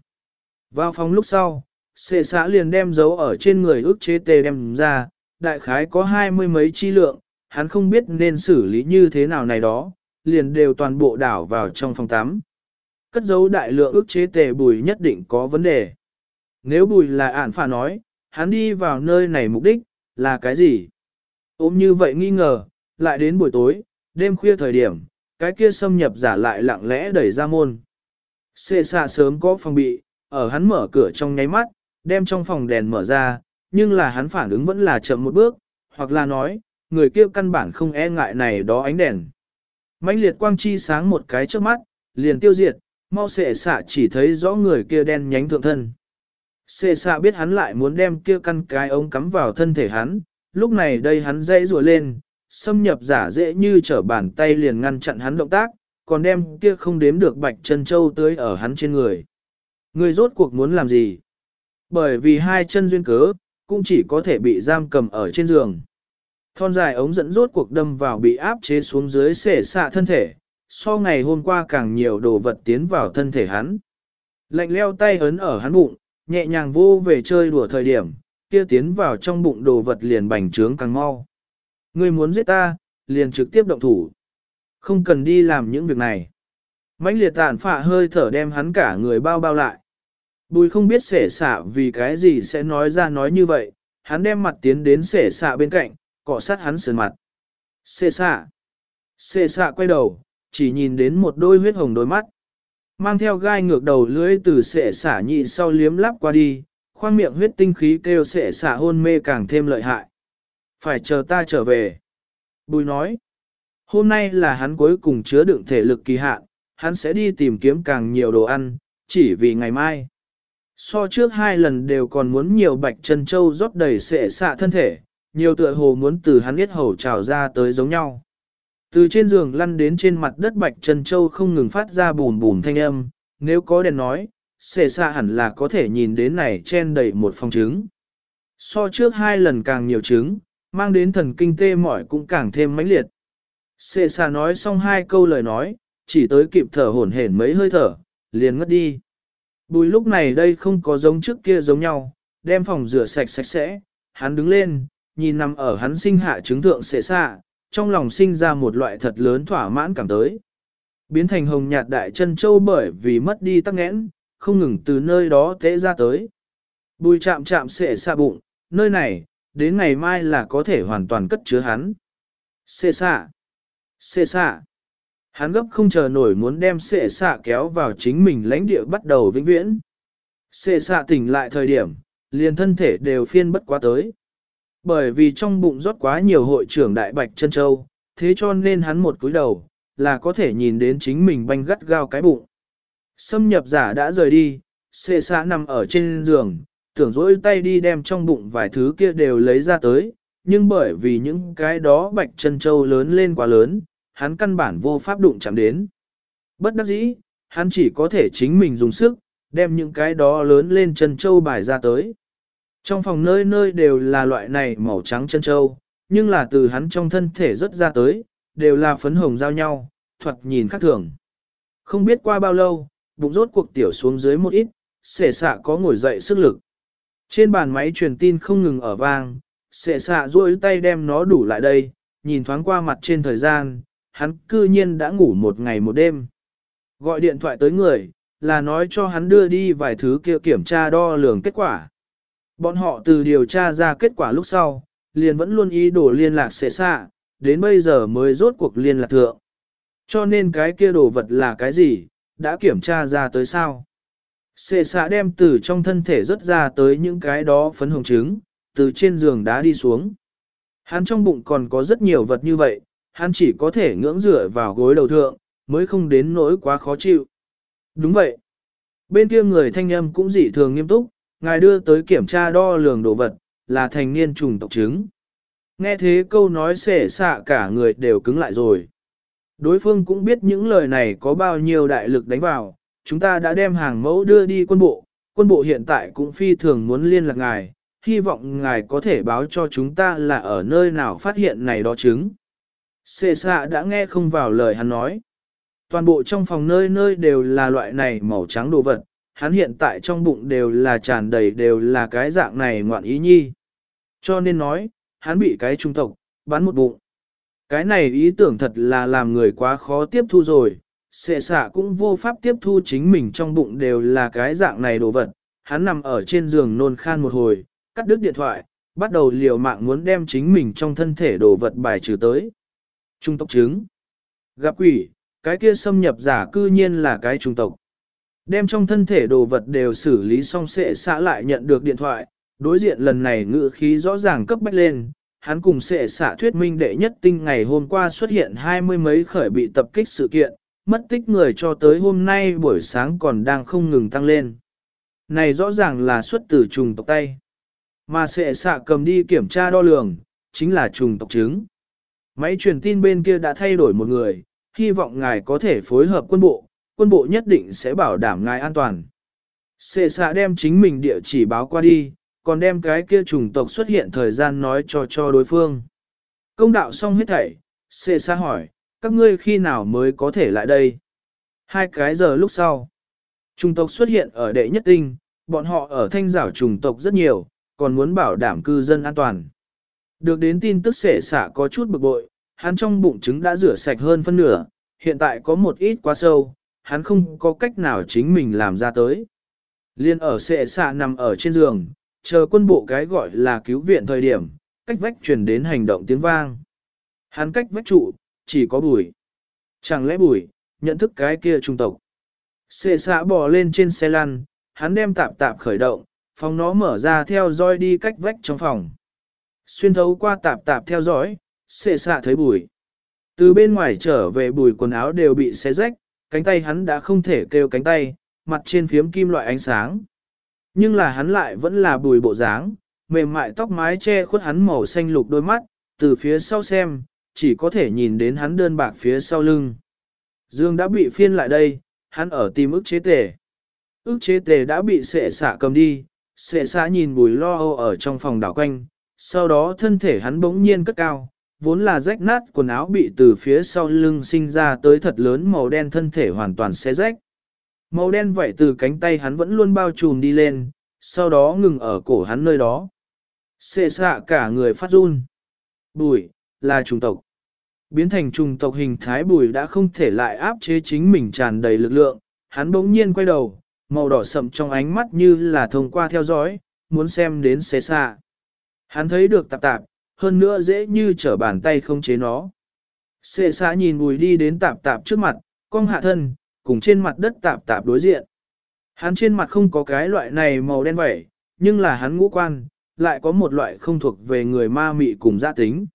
Speaker 1: Vào phòng lúc sau, xê xã liền đem dấu ở trên người ước chế tê đem ra, đại khái có hai mươi mấy chi lượng, hắn không biết nên xử lý như thế nào này đó, liền đều toàn bộ đảo vào trong phòng tắm. Cất dấu đại lượng ước chế tề bùi nhất định có vấn đề. Nếu bùi là ản phà nói, hắn đi vào nơi này mục đích, là cái gì? Ôm như vậy nghi ngờ, lại đến buổi tối, đêm khuya thời điểm, cái kia xâm nhập giả lại lặng lẽ đẩy ra môn. Xê xạ sớm có phòng bị, ở hắn mở cửa trong nháy mắt, đem trong phòng đèn mở ra, nhưng là hắn phản ứng vẫn là chậm một bước, hoặc là nói, người kia căn bản không e ngại này đó ánh đèn. mãnh liệt quang chi sáng một cái trước mắt, liền tiêu diệt, mau xệ xạ chỉ thấy rõ người kia đen nhánh thượng thân. Xệ xạ biết hắn lại muốn đem kia căn cái ống cắm vào thân thể hắn, lúc này đây hắn dây rùa lên, xâm nhập giả dễ như trở bàn tay liền ngăn chặn hắn động tác, còn đem kia không đếm được bạch chân châu tưới ở hắn trên người. Người rốt cuộc muốn làm gì? Bởi vì hai chân duyên cớ, cũng chỉ có thể bị giam cầm ở trên giường. Thon dài ống dẫn rốt cuộc đâm vào bị áp chế xuống dưới xể xạ thân thể, so ngày hôm qua càng nhiều đồ vật tiến vào thân thể hắn. Lạnh leo tay ấn ở hắn bụng, nhẹ nhàng vô về chơi đùa thời điểm, kia tiến vào trong bụng đồ vật liền bành trướng càng mau. Ngươi muốn giết ta, liền trực tiếp động thủ. Không cần đi làm những việc này. mãnh liệt tàn phạ hơi thở đem hắn cả người bao bao lại. Bùi không biết sể xạ vì cái gì sẽ nói ra nói như vậy, hắn đem mặt tiến đến sể xạ bên cạnh, cọ sát hắn sườn mặt. Sể xạ. Sể xạ quay đầu, chỉ nhìn đến một đôi huyết hồng đôi mắt. Mang theo gai ngược đầu lưỡi từ sệ xả nhị sau liếm lắp qua đi, khoang miệng huyết tinh khí kêu sệ xả hôn mê càng thêm lợi hại. Phải chờ ta trở về. Bùi nói, hôm nay là hắn cuối cùng chứa đựng thể lực kỳ hạn, hắn sẽ đi tìm kiếm càng nhiều đồ ăn, chỉ vì ngày mai. So trước hai lần đều còn muốn nhiều bạch chân châu rót đầy sệ xạ thân thể, nhiều tựa hồ muốn từ hắn biết hầu trào ra tới giống nhau. Từ trên giường lăn đến trên mặt đất bạch chân châu không ngừng phát ra bùn bùn thanh âm, nếu có đèn nói, xệ xạ hẳn là có thể nhìn đến này chen đầy một phòng trứng. So trước hai lần càng nhiều trứng, mang đến thần kinh tê mỏi cũng càng thêm mãnh liệt. Xệ xạ nói xong hai câu lời nói, chỉ tới kịp thở hổn hển mấy hơi thở, liền ngất đi. Bùi lúc này đây không có giống trước kia giống nhau, đem phòng rửa sạch sạch sẽ, hắn đứng lên, nhìn nằm ở hắn sinh hạ trứng thượng xệ xạ, trong lòng sinh ra một loại thật lớn thỏa mãn cảm tới. Biến thành hồng nhạt đại chân châu bởi vì mất đi tắc nghẽn, không ngừng từ nơi đó tế ra tới. Bùi chạm chạm xệ xạ bụng, nơi này, đến ngày mai là có thể hoàn toàn cất chứa hắn. Xệ xạ, xệ xạ. Hắn gấp không chờ nổi muốn đem sệ xạ kéo vào chính mình lãnh địa bắt đầu vĩnh viễn. Sệ xạ tỉnh lại thời điểm, liền thân thể đều phiên bất quá tới. Bởi vì trong bụng rót quá nhiều hội trưởng đại bạch chân châu, thế cho nên hắn một cúi đầu, là có thể nhìn đến chính mình banh gắt gao cái bụng. Xâm nhập giả đã rời đi, sệ xạ nằm ở trên giường, tưởng dỗi tay đi đem trong bụng vài thứ kia đều lấy ra tới, nhưng bởi vì những cái đó bạch chân châu lớn lên quá lớn, hắn căn bản vô pháp đụng chạm đến. Bất đắc dĩ, hắn chỉ có thể chính mình dùng sức, đem những cái đó lớn lên chân châu bài ra tới. Trong phòng nơi nơi đều là loại này màu trắng chân châu, nhưng là từ hắn trong thân thể rất ra tới, đều là phấn hồng giao nhau, thuật nhìn khác thường. Không biết qua bao lâu, bụng rốt cuộc tiểu xuống dưới một ít, xệ xạ có ngồi dậy sức lực. Trên bàn máy truyền tin không ngừng ở vang, sệ xạ duỗi tay đem nó đủ lại đây, nhìn thoáng qua mặt trên thời gian, hắn cư nhiên đã ngủ một ngày một đêm. Gọi điện thoại tới người, là nói cho hắn đưa đi vài thứ kia kiểm tra đo lường kết quả. Bọn họ từ điều tra ra kết quả lúc sau, liền vẫn luôn ý đồ liên lạc sẽ xạ, đến bây giờ mới rốt cuộc liên lạc thượng. Cho nên cái kia đồ vật là cái gì, đã kiểm tra ra tới sao. Xệ xạ đem từ trong thân thể rớt ra tới những cái đó phấn hồng trứng, từ trên giường đá đi xuống. Hắn trong bụng còn có rất nhiều vật như vậy, hắn chỉ có thể ngưỡng rửa vào gối đầu thượng, mới không đến nỗi quá khó chịu. Đúng vậy. Bên kia người thanh âm cũng dị thường nghiêm túc, ngài đưa tới kiểm tra đo lường đồ vật, là thành niên trùng tộc trứng. Nghe thế câu nói xể xạ cả người đều cứng lại rồi. Đối phương cũng biết những lời này có bao nhiêu đại lực đánh vào, chúng ta đã đem hàng mẫu đưa đi quân bộ, quân bộ hiện tại cũng phi thường muốn liên lạc ngài, hy vọng ngài có thể báo cho chúng ta là ở nơi nào phát hiện này đó chứng. Xê xạ đã nghe không vào lời hắn nói. Toàn bộ trong phòng nơi nơi đều là loại này màu trắng đồ vật, hắn hiện tại trong bụng đều là tràn đầy đều là cái dạng này ngoạn ý nhi. Cho nên nói, hắn bị cái trung tộc, bắn một bụng. Cái này ý tưởng thật là làm người quá khó tiếp thu rồi, sệ xạ cũng vô pháp tiếp thu chính mình trong bụng đều là cái dạng này đồ vật. Hắn nằm ở trên giường nôn khan một hồi, cắt đứt điện thoại, bắt đầu liều mạng muốn đem chính mình trong thân thể đồ vật bài trừ tới. Trung tộc chứng. Gặp quỷ, cái kia xâm nhập giả cư nhiên là cái trung tộc. Đem trong thân thể đồ vật đều xử lý xong sẽ xã lại nhận được điện thoại, đối diện lần này ngữ khí rõ ràng cấp bách lên, hắn cùng sẽ xã thuyết minh đệ nhất tinh ngày hôm qua xuất hiện hai mươi mấy khởi bị tập kích sự kiện, mất tích người cho tới hôm nay buổi sáng còn đang không ngừng tăng lên. Này rõ ràng là xuất từ trùng tộc tay. Mà sẽ xạ cầm đi kiểm tra đo lường, chính là trùng tộc chứng. Máy truyền tin bên kia đã thay đổi một người, hy vọng ngài có thể phối hợp quân bộ, quân bộ nhất định sẽ bảo đảm ngài an toàn. Sệ xạ đem chính mình địa chỉ báo qua đi, còn đem cái kia chủng tộc xuất hiện thời gian nói cho cho đối phương. Công đạo xong hết thảy, sệ xạ hỏi, các ngươi khi nào mới có thể lại đây? Hai cái giờ lúc sau, chủng tộc xuất hiện ở đệ nhất tinh, bọn họ ở thanh giảo chủng tộc rất nhiều, còn muốn bảo đảm cư dân an toàn. Được đến tin tức sể xả có chút bực bội, hắn trong bụng trứng đã rửa sạch hơn phân nửa, hiện tại có một ít quá sâu, hắn không có cách nào chính mình làm ra tới. Liên ở sệ xạ nằm ở trên giường, chờ quân bộ cái gọi là cứu viện thời điểm, cách vách truyền đến hành động tiếng vang. Hắn cách vách trụ, chỉ có bùi. Chẳng lẽ bùi, nhận thức cái kia trung tộc. Sệ xạ bò lên trên xe lăn, hắn đem tạp tạp khởi động, phòng nó mở ra theo dõi đi cách vách trong phòng. Xuyên thấu qua tạp tạp theo dõi, xệ xạ thấy bùi. Từ bên ngoài trở về bùi quần áo đều bị xé rách, cánh tay hắn đã không thể kêu cánh tay, mặt trên phiếm kim loại ánh sáng. Nhưng là hắn lại vẫn là bùi bộ dáng, mềm mại tóc mái che khuất hắn màu xanh lục đôi mắt, từ phía sau xem, chỉ có thể nhìn đến hắn đơn bạc phía sau lưng. Dương đã bị phiên lại đây, hắn ở tìm ức chế tề. Ức chế tề đã bị sệ xạ cầm đi, sệ xạ nhìn bùi lo âu ở trong phòng đảo quanh, sau đó thân thể hắn bỗng nhiên cất cao, vốn là rách nát quần áo bị từ phía sau lưng sinh ra tới thật lớn màu đen thân thể hoàn toàn xé rách. Màu đen vậy từ cánh tay hắn vẫn luôn bao trùm đi lên, sau đó ngừng ở cổ hắn nơi đó. Xệ xạ cả người phát run. Bùi, là trùng tộc. Biến thành trùng tộc hình thái bùi đã không thể lại áp chế chính mình tràn đầy lực lượng, hắn bỗng nhiên quay đầu, màu đỏ sậm trong ánh mắt như là thông qua theo dõi, muốn xem đến xệ xạ. Hắn thấy được tạp tạp, hơn nữa dễ như trở bàn tay không chế nó. Xê xạ nhìn bùi đi đến tạp tạp trước mặt, cong hạ thân, cùng trên mặt đất tạp tạp đối diện. Hắn trên mặt không có cái loại này màu đen vẩy, nhưng là hắn ngũ quan, lại có một loại không thuộc về người ma mị cùng gia tính.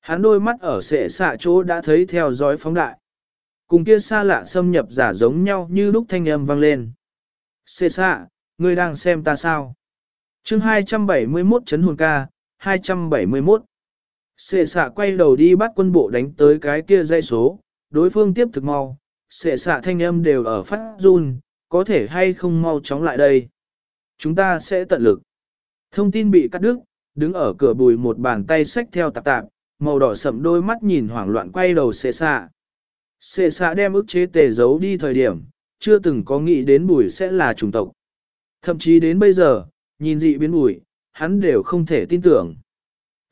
Speaker 1: Hắn đôi mắt ở xệ xạ chỗ đã thấy theo dõi phóng đại. Cùng kia xa lạ xâm nhập giả giống nhau như lúc thanh âm vang lên. Sệ xạ, ngươi đang xem ta sao? Chương 271 chấn hồn ca, 271. Sệ xạ quay đầu đi bắt quân bộ đánh tới cái kia dây số, đối phương tiếp thực mau, sệ xạ thanh âm đều ở phát run, có thể hay không mau chóng lại đây. Chúng ta sẽ tận lực. Thông tin bị cắt đứt, đứng ở cửa bùi một bàn tay xách theo tạp tạp, màu đỏ sậm đôi mắt nhìn hoảng loạn quay đầu sệ xạ. Sệ xạ đem ức chế tề giấu đi thời điểm, chưa từng có nghĩ đến bùi sẽ là chủng tộc. Thậm chí đến bây giờ, nhìn dị biến bùi, hắn đều không thể tin tưởng.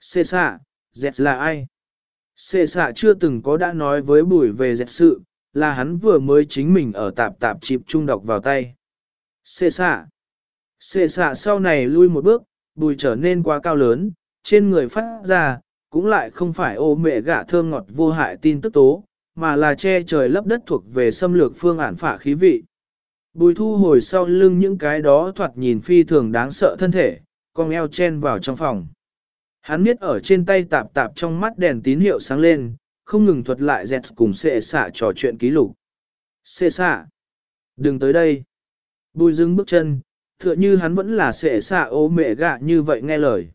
Speaker 1: Xê xạ, dẹt là ai? Xê xạ chưa từng có đã nói với bùi về dẹt sự, là hắn vừa mới chính mình ở tạp tạp chịp trung đọc vào tay. Xê xạ. Xê xạ sau này lui một bước, bùi trở nên quá cao lớn, trên người phát ra, cũng lại không phải ô mẹ gạ thơm ngọt vô hại tin tức tố, mà là che trời lấp đất thuộc về xâm lược phương ản phả khí vị. Bùi thu hồi sau lưng những cái đó thoạt nhìn phi thường đáng sợ thân thể, con eo chen vào trong phòng. Hắn biết ở trên tay tạp tạp trong mắt đèn tín hiệu sáng lên, không ngừng thuật lại dẹt cùng xệ xạ trò chuyện ký lục. Xệ xạ! Đừng tới đây! Bùi dưng bước chân, Tựa như hắn vẫn là xệ xạ ô mẹ gạ như vậy nghe lời.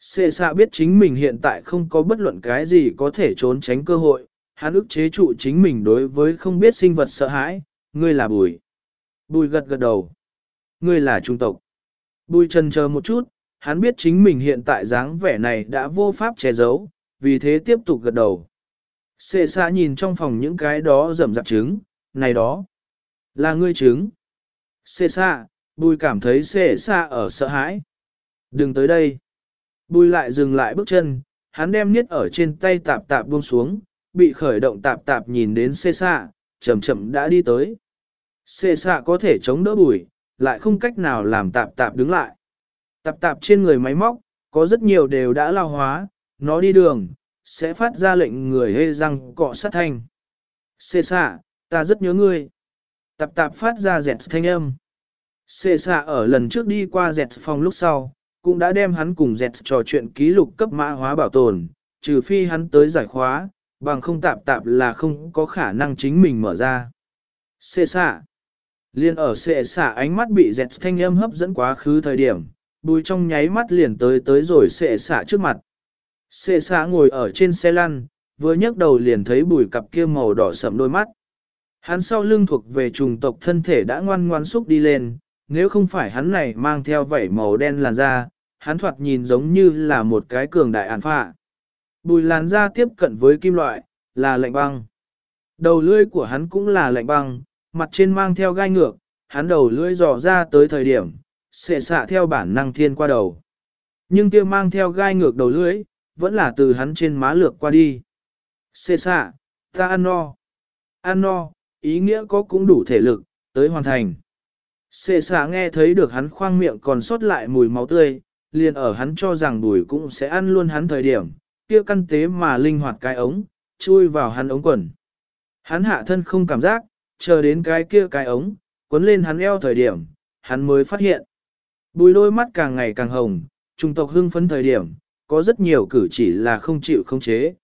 Speaker 1: xệ xạ biết chính mình hiện tại không có bất luận cái gì có thể trốn tránh cơ hội, hắn ức chế trụ chính mình đối với không biết sinh vật sợ hãi, ngươi là bùi. Bùi gật gật đầu. Ngươi là trung tộc. Bùi trần chờ một chút, hắn biết chính mình hiện tại dáng vẻ này đã vô pháp che giấu, vì thế tiếp tục gật đầu. Sệ xa nhìn trong phòng những cái đó rầm rạp trứng, này đó, là ngươi trứng. Sệ xa, bùi cảm thấy sệ xa ở sợ hãi. Đừng tới đây. Bùi lại dừng lại bước chân, hắn đem niết ở trên tay tạp tạp buông xuống, bị khởi động tạp tạp nhìn đến xê xa, chậm chậm đã đi tới. Xê xạ có thể chống đỡ bùi, lại không cách nào làm tạp tạp đứng lại. Tạp tạp trên người máy móc, có rất nhiều đều đã lao hóa, nó đi đường, sẽ phát ra lệnh người hê răng cọ sát thanh. Xê xạ, ta rất nhớ ngươi. Tạp tạp phát ra dẹt thanh âm. Xê xạ ở lần trước đi qua dẹt phòng lúc sau, cũng đã đem hắn cùng dẹt trò chuyện ký lục cấp mã hóa bảo tồn, trừ phi hắn tới giải khóa, bằng không tạp tạp là không có khả năng chính mình mở ra. Xê xạ. Liên ở xệ xả ánh mắt bị dẹt thanh âm hấp dẫn quá khứ thời điểm, bùi trong nháy mắt liền tới tới rồi xệ xả trước mặt. Xệ xả ngồi ở trên xe lăn, vừa nhấc đầu liền thấy bùi cặp kia màu đỏ sẫm đôi mắt. Hắn sau lưng thuộc về trùng tộc thân thể đã ngoan ngoan xúc đi lên, nếu không phải hắn này mang theo vảy màu đen làn da, hắn thoạt nhìn giống như là một cái cường đại ản phạ. Bùi làn da tiếp cận với kim loại, là lạnh băng. Đầu lưỡi của hắn cũng là lạnh băng, mặt trên mang theo gai ngược, hắn đầu lưỡi dò ra tới thời điểm, sẽ xạ theo bản năng thiên qua đầu. Nhưng kia mang theo gai ngược đầu lưỡi, vẫn là từ hắn trên má lược qua đi. Xê xạ, ta ăn no. Ăn no, ý nghĩa có cũng đủ thể lực, tới hoàn thành. Xê xạ nghe thấy được hắn khoang miệng còn sót lại mùi máu tươi, liền ở hắn cho rằng đùi cũng sẽ ăn luôn hắn thời điểm, kia căn tế mà linh hoạt cái ống, chui vào hắn ống quần. Hắn hạ thân không cảm giác, chờ đến cái kia cái ống, cuốn lên hắn eo thời điểm, hắn mới phát hiện. Bùi đôi mắt càng ngày càng hồng, trung tộc hưng phấn thời điểm, có rất nhiều cử chỉ là không chịu không chế.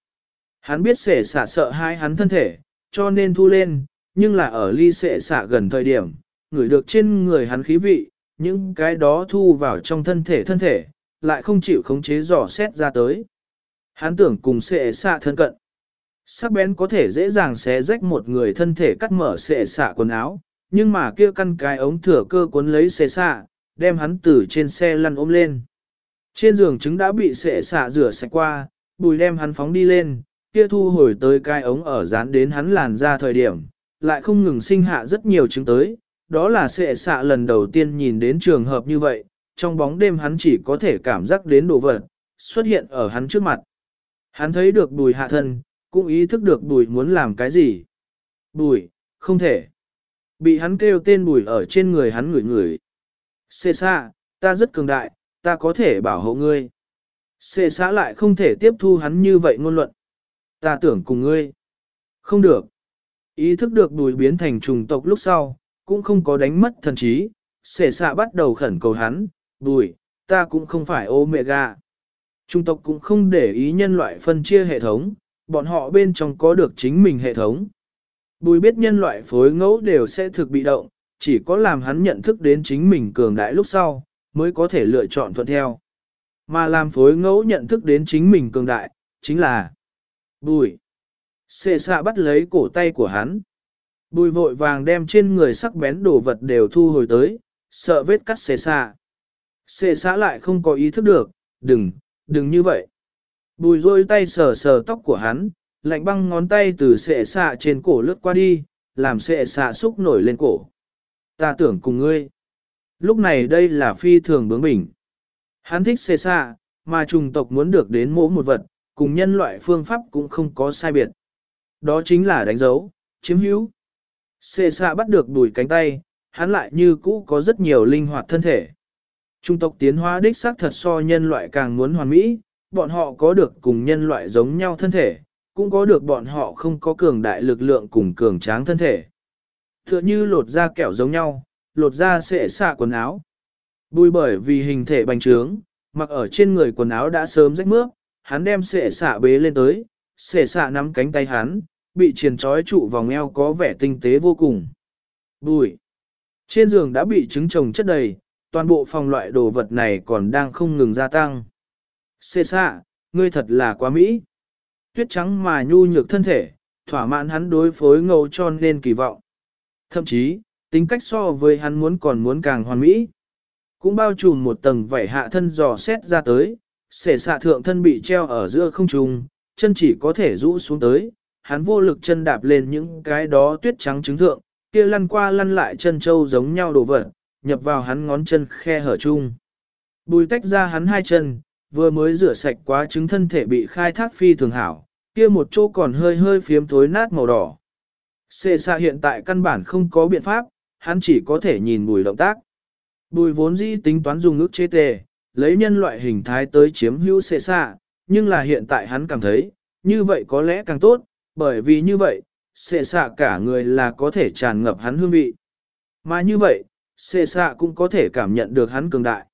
Speaker 1: Hắn biết sệ xả sợ hai hắn thân thể, cho nên thu lên, nhưng là ở ly sệ xả gần thời điểm, ngửi được trên người hắn khí vị, những cái đó thu vào trong thân thể thân thể, lại không chịu khống chế dò xét ra tới. Hắn tưởng cùng sệ xạ thân cận. Sắc bén có thể dễ dàng xé rách một người thân thể cắt mở xệ xạ quần áo, nhưng mà kia căn cái ống thừa cơ cuốn lấy xệ xạ, đem hắn từ trên xe lăn ôm lên. Trên giường trứng đã bị xệ xạ rửa sạch qua, bùi đem hắn phóng đi lên, kia thu hồi tới cái ống ở dán đến hắn làn ra thời điểm, lại không ngừng sinh hạ rất nhiều trứng tới. Đó là xệ xạ lần đầu tiên nhìn đến trường hợp như vậy, trong bóng đêm hắn chỉ có thể cảm giác đến đồ vật, xuất hiện ở hắn trước mặt. Hắn thấy được bùi hạ thân, cũng ý thức được bùi muốn làm cái gì. Bùi, không thể. Bị hắn kêu tên bùi ở trên người hắn ngửi ngửi. Xê xa, ta rất cường đại, ta có thể bảo hộ ngươi. Xê xã lại không thể tiếp thu hắn như vậy ngôn luận. Ta tưởng cùng ngươi. Không được. Ý thức được bùi biến thành trùng tộc lúc sau, cũng không có đánh mất thần trí. Xê xã bắt đầu khẩn cầu hắn, bùi, ta cũng không phải ô mẹ gà. Trung tộc cũng không để ý nhân loại phân chia hệ thống, bọn họ bên trong có được chính mình hệ thống. Bùi biết nhân loại phối ngẫu đều sẽ thực bị động, chỉ có làm hắn nhận thức đến chính mình cường đại lúc sau, mới có thể lựa chọn thuận theo. Mà làm phối ngẫu nhận thức đến chính mình cường đại, chính là bùi. Xê xạ bắt lấy cổ tay của hắn. Bùi vội vàng đem trên người sắc bén đồ vật đều thu hồi tới, sợ vết cắt xê xạ. Xê xạ lại không có ý thức được, đừng, đừng như vậy. Bùi rôi tay sờ sờ tóc của hắn, lạnh băng ngón tay từ sệ xạ trên cổ lướt qua đi, làm sệ xạ xúc nổi lên cổ. Ta tưởng cùng ngươi. Lúc này đây là phi thường bướng bỉnh. Hắn thích sệ xạ, mà trùng tộc muốn được đến mỗi một vật, cùng nhân loại phương pháp cũng không có sai biệt. Đó chính là đánh dấu, chiếm hữu. Sệ xạ bắt được đùi cánh tay, hắn lại như cũ có rất nhiều linh hoạt thân thể. Trung tộc tiến hóa đích xác thật so nhân loại càng muốn hoàn mỹ, bọn họ có được cùng nhân loại giống nhau thân thể, cũng có được bọn họ không có cường đại lực lượng cùng cường tráng thân thể. Tựa như lột da kẹo giống nhau, lột da sẽ xạ quần áo. Bùi bởi vì hình thể bành trướng, mặc ở trên người quần áo đã sớm rách mướp, hắn đem sệ xạ bế lên tới, sệ xạ nắm cánh tay hắn, bị triền trói trụ vòng eo có vẻ tinh tế vô cùng. Bùi. Trên giường đã bị trứng chồng chất đầy, toàn bộ phòng loại đồ vật này còn đang không ngừng gia tăng. Xê xạ, ngươi thật là quá mỹ. Tuyết trắng mà nhu nhược thân thể, thỏa mãn hắn đối phối ngầu cho nên kỳ vọng. Thậm chí, tính cách so với hắn muốn còn muốn càng hoàn mỹ. Cũng bao trùm một tầng vảy hạ thân dò xét ra tới, xể xạ thượng thân bị treo ở giữa không trung, chân chỉ có thể rũ xuống tới, hắn vô lực chân đạp lên những cái đó tuyết trắng trứng thượng, kia lăn qua lăn lại chân châu giống nhau đổ vật, nhập vào hắn ngón chân khe hở chung. Bùi tách ra hắn hai chân, vừa mới rửa sạch quá trứng thân thể bị khai thác phi thường hảo, kia một chỗ còn hơi hơi phiếm thối nát màu đỏ. Xê xa hiện tại căn bản không có biện pháp, hắn chỉ có thể nhìn bùi động tác. Bùi vốn dĩ tính toán dùng ước chế tề, lấy nhân loại hình thái tới chiếm hữu xê xa, nhưng là hiện tại hắn cảm thấy, như vậy có lẽ càng tốt, bởi vì như vậy, xê xạ cả người là có thể tràn ngập hắn hương vị. Mà như vậy, xê xạ cũng có thể cảm nhận được hắn cường đại.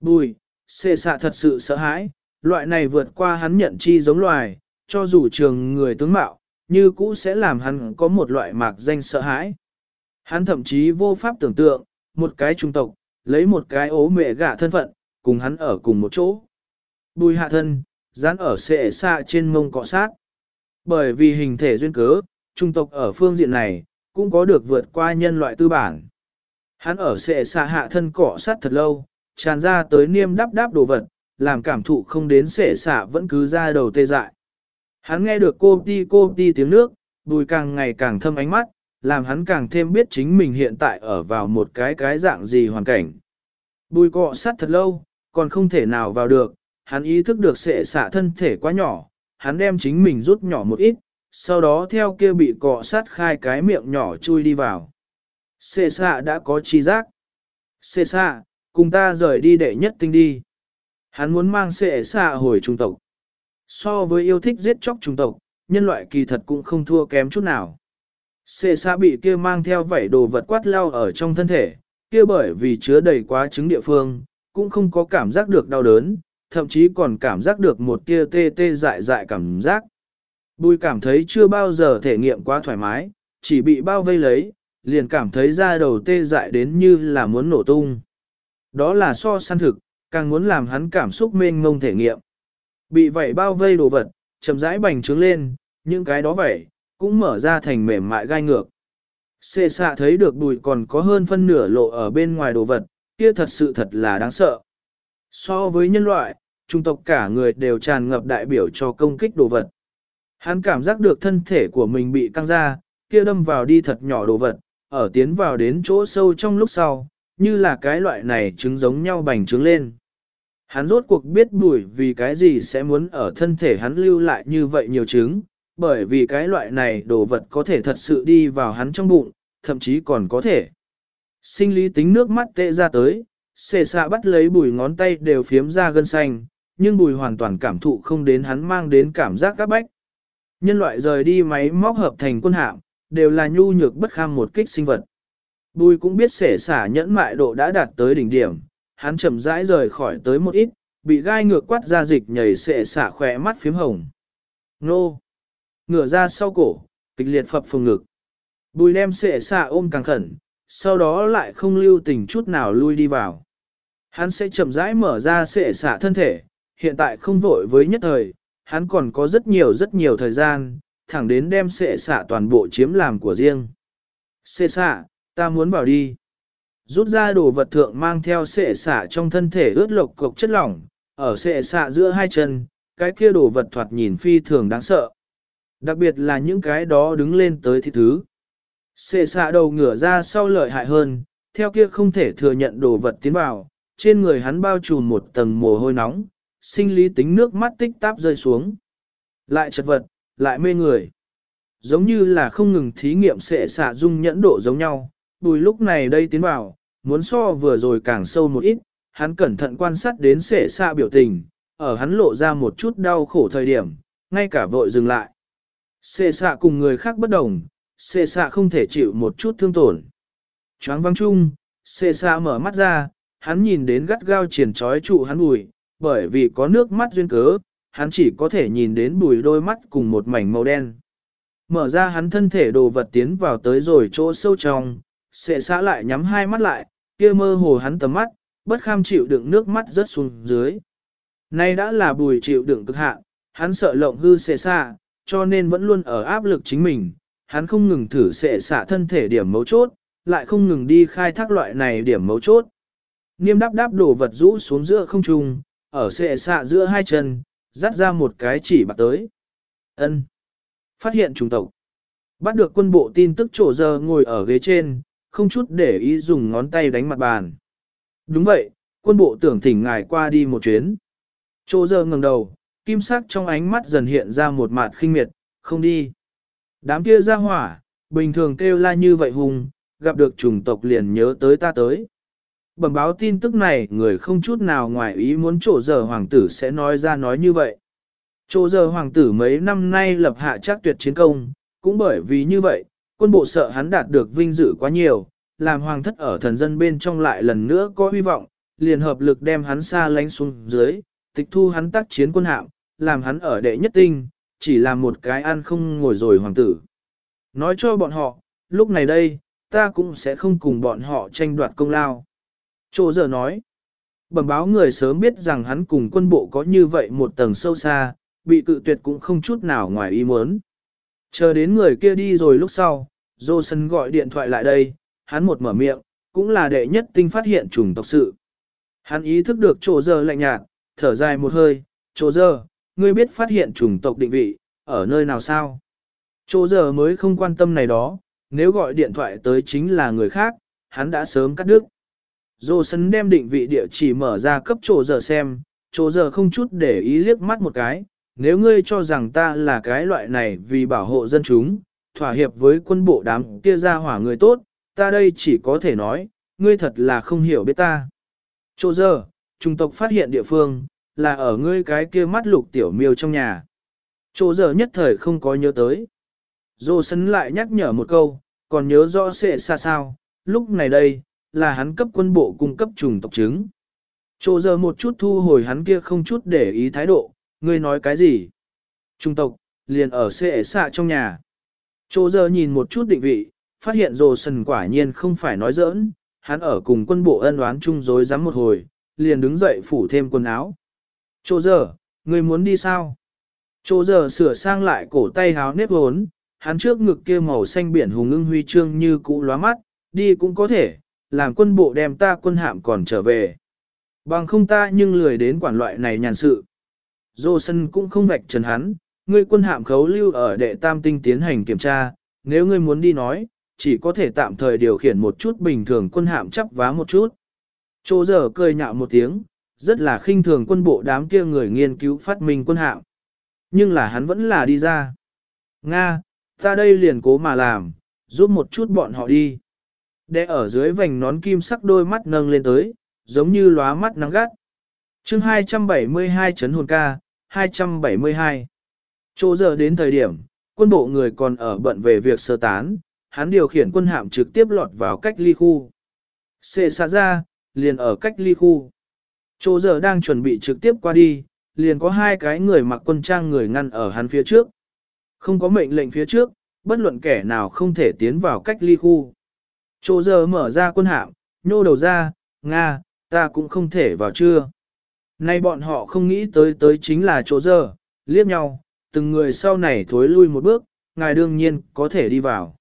Speaker 1: Bùi, xê xạ thật sự sợ hãi, loại này vượt qua hắn nhận chi giống loài, cho dù trường người tướng mạo, như cũ sẽ làm hắn có một loại mạc danh sợ hãi. Hắn thậm chí vô pháp tưởng tượng, một cái trung tộc, lấy một cái ố mẹ gạ thân phận, cùng hắn ở cùng một chỗ. Bùi hạ thân, dán ở xệ xạ trên mông cọ sát. Bởi vì hình thể duyên cớ, trung tộc ở phương diện này, cũng có được vượt qua nhân loại tư bản. Hắn ở xệ xạ hạ thân cọ sát thật lâu, tràn ra tới niêm đắp đáp đồ vật, làm cảm thụ không đến xệ xạ vẫn cứ ra đầu tê dại. Hắn nghe được cô ti cô ti tiếng nước, đùi càng ngày càng thâm ánh mắt, làm hắn càng thêm biết chính mình hiện tại ở vào một cái cái dạng gì hoàn cảnh. Bùi cọ sát thật lâu, còn không thể nào vào được, hắn ý thức được sệ xạ thân thể quá nhỏ, hắn đem chính mình rút nhỏ một ít, sau đó theo kia bị cọ sát khai cái miệng nhỏ chui đi vào. Sệ xạ đã có chi giác. Sệ xạ, cùng ta rời đi đệ nhất tinh đi. Hắn muốn mang sẽ xạ hồi trung tộc. So với yêu thích giết chóc trung tộc, nhân loại kỳ thật cũng không thua kém chút nào. Sệ xạ bị kia mang theo vảy đồ vật quát lao ở trong thân thể, kia bởi vì chứa đầy quá trứng địa phương, cũng không có cảm giác được đau đớn, thậm chí còn cảm giác được một tia tê tê dại dại cảm giác. Bùi cảm thấy chưa bao giờ thể nghiệm quá thoải mái, chỉ bị bao vây lấy, liền cảm thấy da đầu tê dại đến như là muốn nổ tung. Đó là so săn thực, càng muốn làm hắn cảm xúc mênh mông thể nghiệm. Bị vậy bao vây đồ vật, chậm rãi bành trướng lên, những cái đó vậy, cũng mở ra thành mềm mại gai ngược. Xê xạ thấy được đùi còn có hơn phân nửa lộ ở bên ngoài đồ vật, kia thật sự thật là đáng sợ. So với nhân loại, trung tộc cả người đều tràn ngập đại biểu cho công kích đồ vật. Hắn cảm giác được thân thể của mình bị căng ra, kia đâm vào đi thật nhỏ đồ vật, ở tiến vào đến chỗ sâu trong lúc sau, như là cái loại này trứng giống nhau bành trứng lên. Hắn rốt cuộc biết bùi vì cái gì sẽ muốn ở thân thể hắn lưu lại như vậy nhiều trứng, bởi vì cái loại này đồ vật có thể thật sự đi vào hắn trong bụng, thậm chí còn có thể. Sinh lý tính nước mắt tệ ra tới, xệ xạ bắt lấy bùi ngón tay đều phiếm ra gân xanh, nhưng bùi hoàn toàn cảm thụ không đến hắn mang đến cảm giác các bách. Nhân loại rời đi máy móc hợp thành quân hạm, đều là nhu nhược bất kham một kích sinh vật. Bùi cũng biết xệ xả nhẫn mại độ đã đạt tới đỉnh điểm, hắn chậm rãi rời khỏi tới một ít, bị gai ngược quát ra dịch nhảy xệ xả khỏe mắt phím hồng. Nô! Ngửa ra sau cổ, kịch liệt phập phồng ngực. Bùi đem xệ xả ôm càng khẩn, sau đó lại không lưu tình chút nào lui đi vào. Hắn sẽ chậm rãi mở ra xệ xả thân thể, hiện tại không vội với nhất thời, hắn còn có rất nhiều rất nhiều thời gian, thẳng đến đem xệ xả toàn bộ chiếm làm của riêng. Xệ xả, ta muốn bảo đi. Rút ra đồ vật thượng mang theo sệ xả trong thân thể ướt lộc cục chất lỏng, ở sệ xạ giữa hai chân, cái kia đồ vật thoạt nhìn phi thường đáng sợ. Đặc biệt là những cái đó đứng lên tới thì thứ. sệ xạ đầu ngửa ra sau lợi hại hơn, theo kia không thể thừa nhận đồ vật tiến vào, trên người hắn bao trùm một tầng mồ hôi nóng, sinh lý tính nước mắt tích táp rơi xuống. Lại chật vật, lại mê người. Giống như là không ngừng thí nghiệm sệ xạ dung nhẫn độ giống nhau, bùi lúc này đây tiến vào, muốn so vừa rồi càng sâu một ít, hắn cẩn thận quan sát đến sể xa biểu tình, ở hắn lộ ra một chút đau khổ thời điểm, ngay cả vội dừng lại. Xệ xạ cùng người khác bất đồng, xệ xạ không thể chịu một chút thương tổn. Choáng văng chung, xệ xạ mở mắt ra, hắn nhìn đến gắt gao triển trói trụ hắn bùi, bởi vì có nước mắt duyên cớ, hắn chỉ có thể nhìn đến bùi đôi mắt cùng một mảnh màu đen. Mở ra hắn thân thể đồ vật tiến vào tới rồi chỗ sâu trong, xệ xã lại nhắm hai mắt lại, kia mơ hồ hắn tầm mắt, bất kham chịu đựng nước mắt rớt xuống dưới. Nay đã là bùi chịu đựng cực hạn, hắn sợ lộng hư xệ xã, cho nên vẫn luôn ở áp lực chính mình, hắn không ngừng thử xệ xã thân thể điểm mấu chốt, lại không ngừng đi khai thác loại này điểm mấu chốt. Niêm đáp đáp đổ vật rũ xuống giữa không trung, ở xệ xạ giữa hai chân, dắt ra một cái chỉ bạc tới. ân Phát hiện trùng tộc. Bắt được quân bộ tin tức trổ giờ ngồi ở ghế trên, không chút để ý dùng ngón tay đánh mặt bàn. Đúng vậy, quân bộ tưởng thỉnh ngài qua đi một chuyến. Trổ giờ ngẩng đầu, kim sắc trong ánh mắt dần hiện ra một mặt khinh miệt, không đi. Đám kia ra hỏa, bình thường kêu la như vậy hùng, gặp được chủng tộc liền nhớ tới ta tới. Bẩm báo tin tức này người không chút nào ngoài ý muốn chỗ giờ hoàng tử sẽ nói ra nói như vậy. Chỗ giờ hoàng tử mấy năm nay lập hạ chắc tuyệt chiến công, cũng bởi vì như vậy, quân bộ sợ hắn đạt được vinh dự quá nhiều, làm hoàng thất ở thần dân bên trong lại lần nữa có hy vọng, liền hợp lực đem hắn xa lánh xuống dưới, tịch thu hắn tác chiến quân hạm, làm hắn ở đệ nhất tinh, chỉ làm một cái ăn không ngồi rồi hoàng tử. Nói cho bọn họ, lúc này đây, ta cũng sẽ không cùng bọn họ tranh đoạt công lao. Chô giờ nói, bẩm báo người sớm biết rằng hắn cùng quân bộ có như vậy một tầng sâu xa, bị cự tuyệt cũng không chút nào ngoài ý muốn. Chờ đến người kia đi rồi lúc sau, Johnson gọi điện thoại lại đây, hắn một mở miệng, cũng là đệ nhất tinh phát hiện trùng tộc sự. Hắn ý thức được chỗ giờ lạnh nhạt, thở dài một hơi, chỗ giờ, ngươi biết phát hiện trùng tộc định vị, ở nơi nào sao? Chỗ giờ mới không quan tâm này đó, nếu gọi điện thoại tới chính là người khác, hắn đã sớm cắt đứt. Dô sân đem định vị địa chỉ mở ra cấp chỗ giờ xem, chỗ giờ không chút để ý liếc mắt một cái, nếu ngươi cho rằng ta là cái loại này vì bảo hộ dân chúng, thỏa hiệp với quân bộ đám kia ra hỏa người tốt, ta đây chỉ có thể nói, ngươi thật là không hiểu biết ta. Chỗ giờ, trung tộc phát hiện địa phương, là ở ngươi cái kia mắt lục tiểu miêu trong nhà. Chỗ giờ nhất thời không có nhớ tới. Dô sấn lại nhắc nhở một câu, còn nhớ rõ sẽ xa sao, lúc này đây, là hắn cấp quân bộ cung cấp trùng tộc trứng. Chỗ giờ một chút thu hồi hắn kia không chút để ý thái độ, ngươi nói cái gì? Trung tộc, liền ở xệ xạ trong nhà. Chỗ giờ nhìn một chút định vị, phát hiện rồ sần quả nhiên không phải nói giỡn, hắn ở cùng quân bộ ân oán chung dối rắm một hồi, liền đứng dậy phủ thêm quần áo. Chỗ giờ, người muốn đi sao? Chỗ giờ sửa sang lại cổ tay háo nếp hốn, hắn trước ngực kia màu xanh biển hùng ưng huy chương như cũ lóa mắt, đi cũng có thể, làm quân bộ đem ta quân hạm còn trở về. Bằng không ta nhưng lười đến quản loại này nhàn sự. Dô sân cũng không vạch trần hắn, ngươi quân hạm khấu lưu ở đệ tam tinh tiến hành kiểm tra, nếu ngươi muốn đi nói, chỉ có thể tạm thời điều khiển một chút bình thường quân hạm chấp vá một chút. Chô giờ cười nhạo một tiếng, rất là khinh thường quân bộ đám kia người nghiên cứu phát minh quân hạm. Nhưng là hắn vẫn là đi ra. Nga, ta đây liền cố mà làm, giúp một chút bọn họ đi. Để ở dưới vành nón kim sắc đôi mắt nâng lên tới, giống như lóa mắt nắng gắt. chương 272 chấn hồn ca, 272. Chỗ giờ đến thời điểm, quân bộ người còn ở bận về việc sơ tán, hắn điều khiển quân hạm trực tiếp lọt vào cách ly khu. Xê xa ra, liền ở cách ly khu. Chỗ giờ đang chuẩn bị trực tiếp qua đi, liền có hai cái người mặc quân trang người ngăn ở hắn phía trước. Không có mệnh lệnh phía trước, bất luận kẻ nào không thể tiến vào cách ly khu. Chỗ giờ mở ra quân hạm, nhô đầu ra, Nga, ta cũng không thể vào chưa. Nay bọn họ không nghĩ tới tới chính là chỗ giờ, liếc nhau, từng người sau này thối lui một bước, ngài đương nhiên có thể đi vào.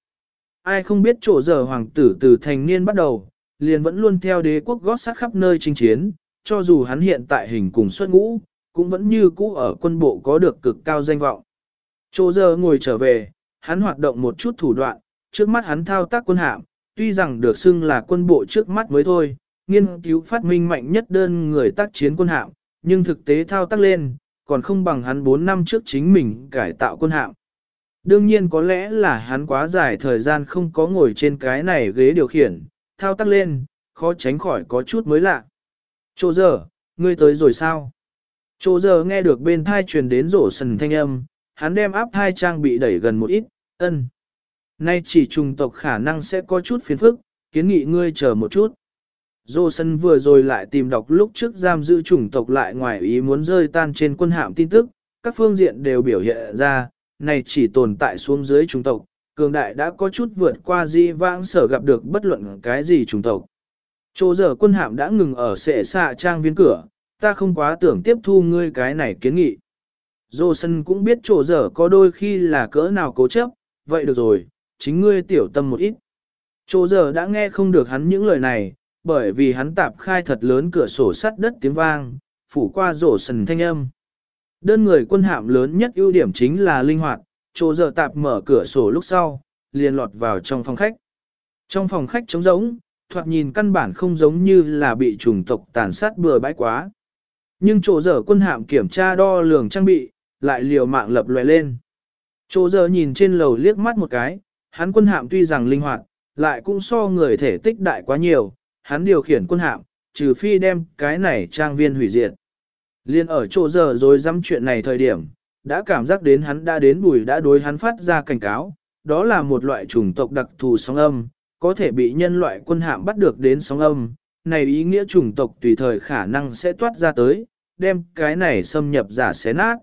Speaker 1: Ai không biết chỗ giờ hoàng tử từ thành niên bắt đầu, liền vẫn luôn theo đế quốc gót sát khắp nơi chinh chiến, cho dù hắn hiện tại hình cùng xuất ngũ, cũng vẫn như cũ ở quân bộ có được cực cao danh vọng. Chỗ giờ ngồi trở về, hắn hoạt động một chút thủ đoạn, trước mắt hắn thao tác quân hạm, tuy rằng được xưng là quân bộ trước mắt mới thôi, nghiên cứu phát minh mạnh nhất đơn người tác chiến quân hạm, nhưng thực tế thao tác lên, còn không bằng hắn 4 năm trước chính mình cải tạo quân hạm. Đương nhiên có lẽ là hắn quá dài thời gian không có ngồi trên cái này ghế điều khiển, thao tác lên, khó tránh khỏi có chút mới lạ. Chỗ giờ, ngươi tới rồi sao? Chỗ giờ nghe được bên thai truyền đến rổ sần thanh âm, hắn đem áp thai trang bị đẩy gần một ít, ân. Nay chỉ trùng tộc khả năng sẽ có chút phiền phức, kiến nghị ngươi chờ một chút. Dô sân vừa rồi lại tìm đọc lúc trước giam giữ chủng tộc lại ngoài ý muốn rơi tan trên quân hạm tin tức, các phương diện đều biểu hiện ra, này chỉ tồn tại xuống dưới chủng tộc, cường đại đã có chút vượt qua di vãng sở gặp được bất luận cái gì chủng tộc. Chỗ giờ quân hạm đã ngừng ở sệ xạ trang viên cửa, ta không quá tưởng tiếp thu ngươi cái này kiến nghị. Dô sân cũng biết chỗ giờ có đôi khi là cỡ nào cố chấp, vậy được rồi, chính ngươi tiểu tâm một ít. Chỗ giờ đã nghe không được hắn những lời này, bởi vì hắn tạp khai thật lớn cửa sổ sắt đất tiếng vang, phủ qua rổ sần thanh âm. Đơn người quân hạm lớn nhất ưu điểm chính là linh hoạt, chỗ giờ tạp mở cửa sổ lúc sau, liền lọt vào trong phòng khách. Trong phòng khách trống rỗng, thoạt nhìn căn bản không giống như là bị chủng tộc tàn sát bừa bãi quá. Nhưng chỗ giờ quân hạm kiểm tra đo lường trang bị, lại liều mạng lập loè lên. Chỗ giờ nhìn trên lầu liếc mắt một cái, hắn quân hạm tuy rằng linh hoạt, lại cũng so người thể tích đại quá nhiều, hắn điều khiển quân hạm, trừ phi đem cái này trang viên hủy diệt. Liên ở chỗ giờ rồi dám chuyện này thời điểm, đã cảm giác đến hắn đã đến bùi đã đối hắn phát ra cảnh cáo, đó là một loại chủng tộc đặc thù sóng âm, có thể bị nhân loại quân hạm bắt được đến sóng âm, này ý nghĩa chủng tộc tùy thời khả năng sẽ toát ra tới, đem cái này xâm nhập giả xé nát.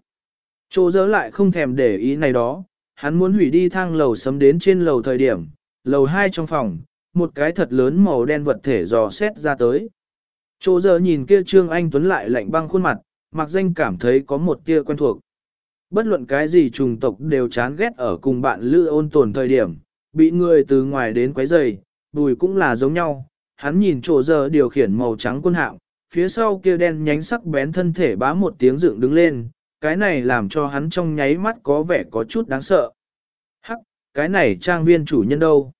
Speaker 1: Chỗ dỡ lại không thèm để ý này đó, hắn muốn hủy đi thang lầu sấm đến trên lầu thời điểm, lầu 2 trong phòng, một cái thật lớn màu đen vật thể dò xét ra tới. Chỗ giờ nhìn kia Trương Anh Tuấn lại lạnh băng khuôn mặt, mặc danh cảm thấy có một tia quen thuộc. Bất luận cái gì trùng tộc đều chán ghét ở cùng bạn lữ ôn tồn thời điểm, bị người từ ngoài đến quấy rầy, bùi cũng là giống nhau. Hắn nhìn chỗ giờ điều khiển màu trắng quân hạm, phía sau kia đen nhánh sắc bén thân thể bá một tiếng dựng đứng lên, cái này làm cho hắn trong nháy mắt có vẻ có chút đáng sợ. Hắc, cái này trang viên chủ nhân đâu?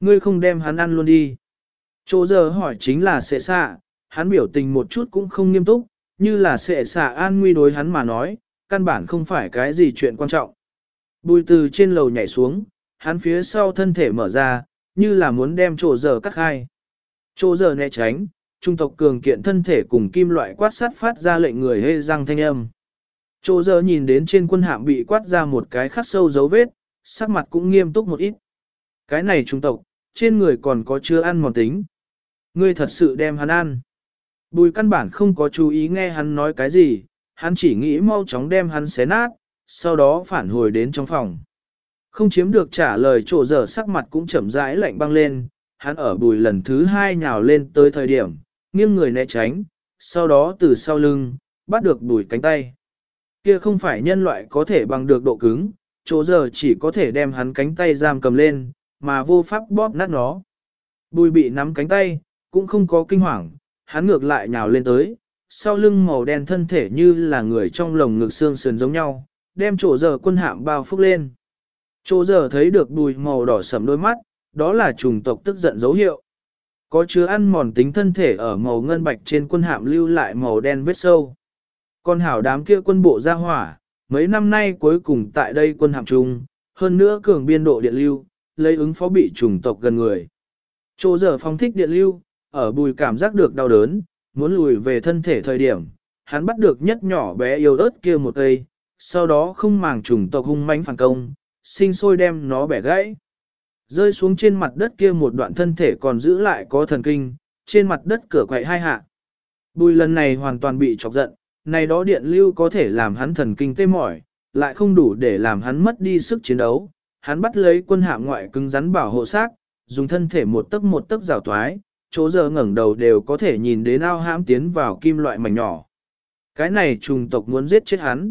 Speaker 1: Ngươi không đem hắn ăn luôn đi. Chỗ giờ hỏi chính là sẽ xạ, hắn biểu tình một chút cũng không nghiêm túc, như là sẽ xạ an nguy đối hắn mà nói, căn bản không phải cái gì chuyện quan trọng. Bùi từ trên lầu nhảy xuống, hắn phía sau thân thể mở ra, như là muốn đem chỗ giờ cắt khai. Chỗ giờ né tránh, trung tộc cường kiện thân thể cùng kim loại quát sát phát ra lệnh người hê răng thanh âm. Chỗ giờ nhìn đến trên quân hạm bị quát ra một cái khắc sâu dấu vết, sắc mặt cũng nghiêm túc một ít. Cái này trung tộc, trên người còn có chưa ăn mòn tính. Ngươi thật sự đem hắn ăn. Bùi căn bản không có chú ý nghe hắn nói cái gì, hắn chỉ nghĩ mau chóng đem hắn xé nát, sau đó phản hồi đến trong phòng. Không chiếm được trả lời chỗ dở sắc mặt cũng chậm rãi lạnh băng lên, hắn ở bùi lần thứ hai nhào lên tới thời điểm, nghiêng người né tránh, sau đó từ sau lưng, bắt được bùi cánh tay. Kia không phải nhân loại có thể bằng được độ cứng, chỗ giờ chỉ có thể đem hắn cánh tay giam cầm lên, mà vô pháp bóp nát nó. Bùi bị nắm cánh tay, cũng không có kinh hoàng, hắn ngược lại nhào lên tới, sau lưng màu đen thân thể như là người trong lồng ngực xương sườn giống nhau, đem chỗ giờ quân hạm bao phúc lên. Chỗ giờ thấy được bùi màu đỏ sầm đôi mắt, đó là trùng tộc tức giận dấu hiệu. Có chứa ăn mòn tính thân thể ở màu ngân bạch trên quân hạm lưu lại màu đen vết sâu. Con hảo đám kia quân bộ ra hỏa, mấy năm nay cuối cùng tại đây quân hạm trùng, hơn nữa cường biên độ điện lưu, lấy ứng phó bị trùng tộc gần người. Chỗ giờ phong thích điện lưu, ở bùi cảm giác được đau đớn, muốn lùi về thân thể thời điểm, hắn bắt được nhất nhỏ bé yêu ớt kia một cây, sau đó không màng trùng tộc hung mãnh phản công, sinh sôi đem nó bẻ gãy. Rơi xuống trên mặt đất kia một đoạn thân thể còn giữ lại có thần kinh, trên mặt đất cửa quậy hai hạ. Bùi lần này hoàn toàn bị chọc giận, này đó điện lưu có thể làm hắn thần kinh tê mỏi, lại không đủ để làm hắn mất đi sức chiến đấu. Hắn bắt lấy quân hạ ngoại cứng rắn bảo hộ xác, dùng thân thể một tấc một tấc rào toái, chỗ giờ ngẩng đầu đều có thể nhìn đến ao hãm tiến vào kim loại mảnh nhỏ. Cái này trùng tộc muốn giết chết hắn.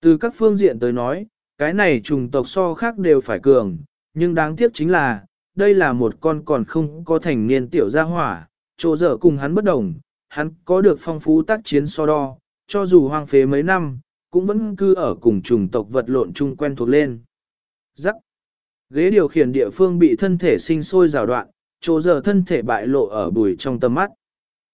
Speaker 1: Từ các phương diện tới nói, cái này trùng tộc so khác đều phải cường, nhưng đáng tiếc chính là, đây là một con còn không có thành niên tiểu gia hỏa, chỗ giờ cùng hắn bất đồng, hắn có được phong phú tác chiến so đo, cho dù hoang phế mấy năm, cũng vẫn cư ở cùng trùng tộc vật lộn chung quen thuộc lên. Rắc. Ghế điều khiển địa phương bị thân thể sinh sôi rào đoạn, chỗ giờ thân thể bại lộ ở bùi trong tầm mắt.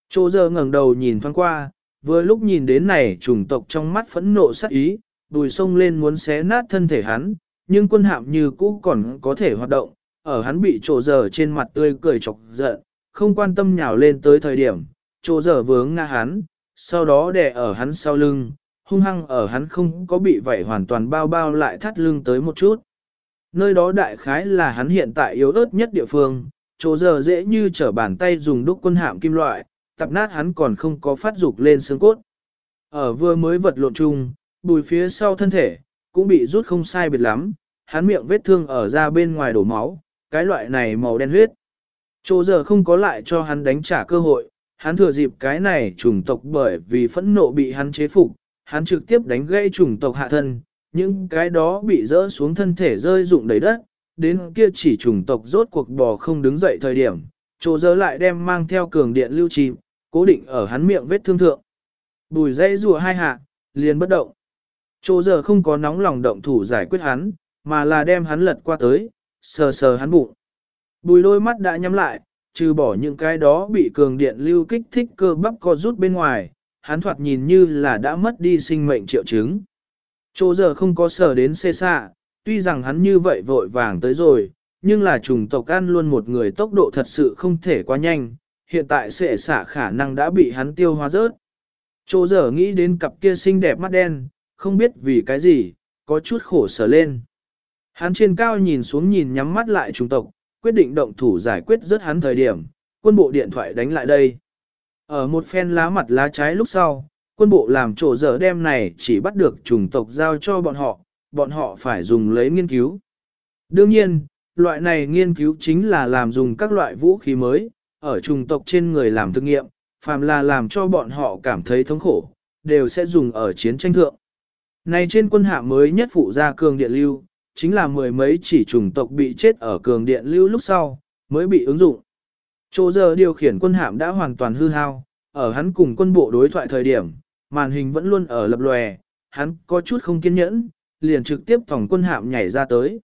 Speaker 1: Chỗ giờ ngẩng đầu nhìn thoáng qua, vừa lúc nhìn đến này trùng tộc trong mắt phẫn nộ sát ý, bùi sông lên muốn xé nát thân thể hắn, nhưng quân hạm như cũ còn có thể hoạt động, ở hắn bị chỗ giờ trên mặt tươi cười chọc giận, không quan tâm nhào lên tới thời điểm, chỗ giờ vướng ngã hắn, sau đó đè ở hắn sau lưng, hung hăng ở hắn không có bị vậy hoàn toàn bao bao lại thắt lưng tới một chút. Nơi đó đại khái là hắn hiện tại yếu ớt nhất địa phương, chỗ giờ dễ như trở bàn tay dùng đúc quân hạm kim loại, tập nát hắn còn không có phát dục lên xương cốt. Ở vừa mới vật lộn chung, bùi phía sau thân thể, cũng bị rút không sai biệt lắm, hắn miệng vết thương ở ra bên ngoài đổ máu, cái loại này màu đen huyết. Chỗ giờ không có lại cho hắn đánh trả cơ hội, hắn thừa dịp cái này chủng tộc bởi vì phẫn nộ bị hắn chế phục, hắn trực tiếp đánh gây chủng tộc hạ thân, những cái đó bị rỡ xuống thân thể rơi rụng đầy đất, đến kia chỉ chủng tộc rốt cuộc bò không đứng dậy thời điểm, chỗ giờ lại đem mang theo cường điện lưu trì, cố định ở hắn miệng vết thương thượng. Bùi dây rùa hai hạ, liền bất động. Chỗ giờ không có nóng lòng động thủ giải quyết hắn, mà là đem hắn lật qua tới, sờ sờ hắn bụng. Bùi đôi mắt đã nhắm lại, trừ bỏ những cái đó bị cường điện lưu kích thích cơ bắp co rút bên ngoài, hắn thoạt nhìn như là đã mất đi sinh mệnh triệu chứng. Chỗ giờ không có sở đến xê xạ, tuy rằng hắn như vậy vội vàng tới rồi, nhưng là trùng tộc ăn luôn một người tốc độ thật sự không thể quá nhanh, hiện tại xệ xạ khả năng đã bị hắn tiêu hóa rớt. Chỗ giờ nghĩ đến cặp kia xinh đẹp mắt đen, không biết vì cái gì, có chút khổ sở lên. Hắn trên cao nhìn xuống nhìn nhắm mắt lại trùng tộc, quyết định động thủ giải quyết rất hắn thời điểm, quân bộ điện thoại đánh lại đây. Ở một phen lá mặt lá trái lúc sau, quân bộ làm chỗ dở đem này chỉ bắt được chủng tộc giao cho bọn họ, bọn họ phải dùng lấy nghiên cứu. Đương nhiên, loại này nghiên cứu chính là làm dùng các loại vũ khí mới, ở chủng tộc trên người làm thực nghiệm, phàm là làm cho bọn họ cảm thấy thống khổ, đều sẽ dùng ở chiến tranh thượng. Này trên quân hạ mới nhất phụ ra cường điện lưu, chính là mười mấy chỉ chủng tộc bị chết ở cường điện lưu lúc sau, mới bị ứng dụng. Chỗ giờ điều khiển quân hạm đã hoàn toàn hư hao, ở hắn cùng quân bộ đối thoại thời điểm, màn hình vẫn luôn ở lập lòe, hắn có chút không kiên nhẫn, liền trực tiếp thòng quân hạm nhảy ra tới.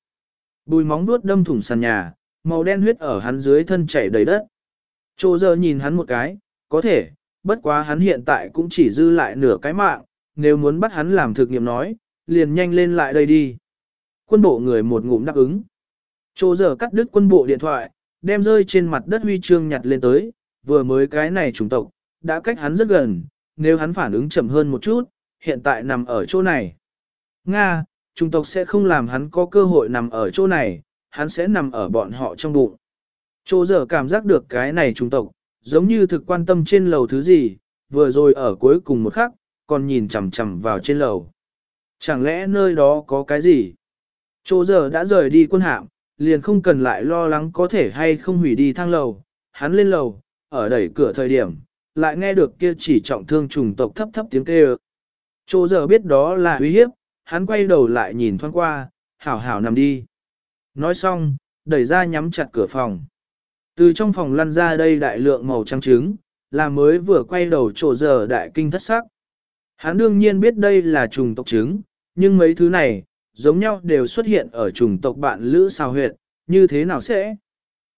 Speaker 1: Bùi móng đuốt đâm thủng sàn nhà, màu đen huyết ở hắn dưới thân chảy đầy đất. Chỗ giờ nhìn hắn một cái, có thể, bất quá hắn hiện tại cũng chỉ dư lại nửa cái mạng, nếu muốn bắt hắn làm thực nghiệm nói, liền nhanh lên lại đây đi. Quân bộ người một ngụm đáp ứng. Chỗ giờ cắt đứt quân bộ điện thoại, đem rơi trên mặt đất huy chương nhặt lên tới, vừa mới cái này trùng tộc, đã cách hắn rất gần, nếu hắn phản ứng chậm hơn một chút, hiện tại nằm ở chỗ này. Nga, trung tộc sẽ không làm hắn có cơ hội nằm ở chỗ này, hắn sẽ nằm ở bọn họ trong bụng. Chỗ giờ cảm giác được cái này trung tộc, giống như thực quan tâm trên lầu thứ gì, vừa rồi ở cuối cùng một khắc, còn nhìn chằm chằm vào trên lầu. Chẳng lẽ nơi đó có cái gì? Chỗ giờ đã rời đi quân hạm, liền không cần lại lo lắng có thể hay không hủy đi thang lầu. Hắn lên lầu, ở đẩy cửa thời điểm, lại nghe được kia chỉ trọng thương trùng tộc thấp thấp tiếng kêu. Chỗ giờ biết đó là uy hiếp, hắn quay đầu lại nhìn thoáng qua, hảo hảo nằm đi. Nói xong, đẩy ra nhắm chặt cửa phòng. Từ trong phòng lăn ra đây đại lượng màu trắng trứng, là mới vừa quay đầu chỗ giờ đại kinh thất sắc. Hắn đương nhiên biết đây là trùng tộc trứng, nhưng mấy thứ này, giống nhau đều xuất hiện ở chủng tộc bạn lữ sao huyệt, như thế nào sẽ?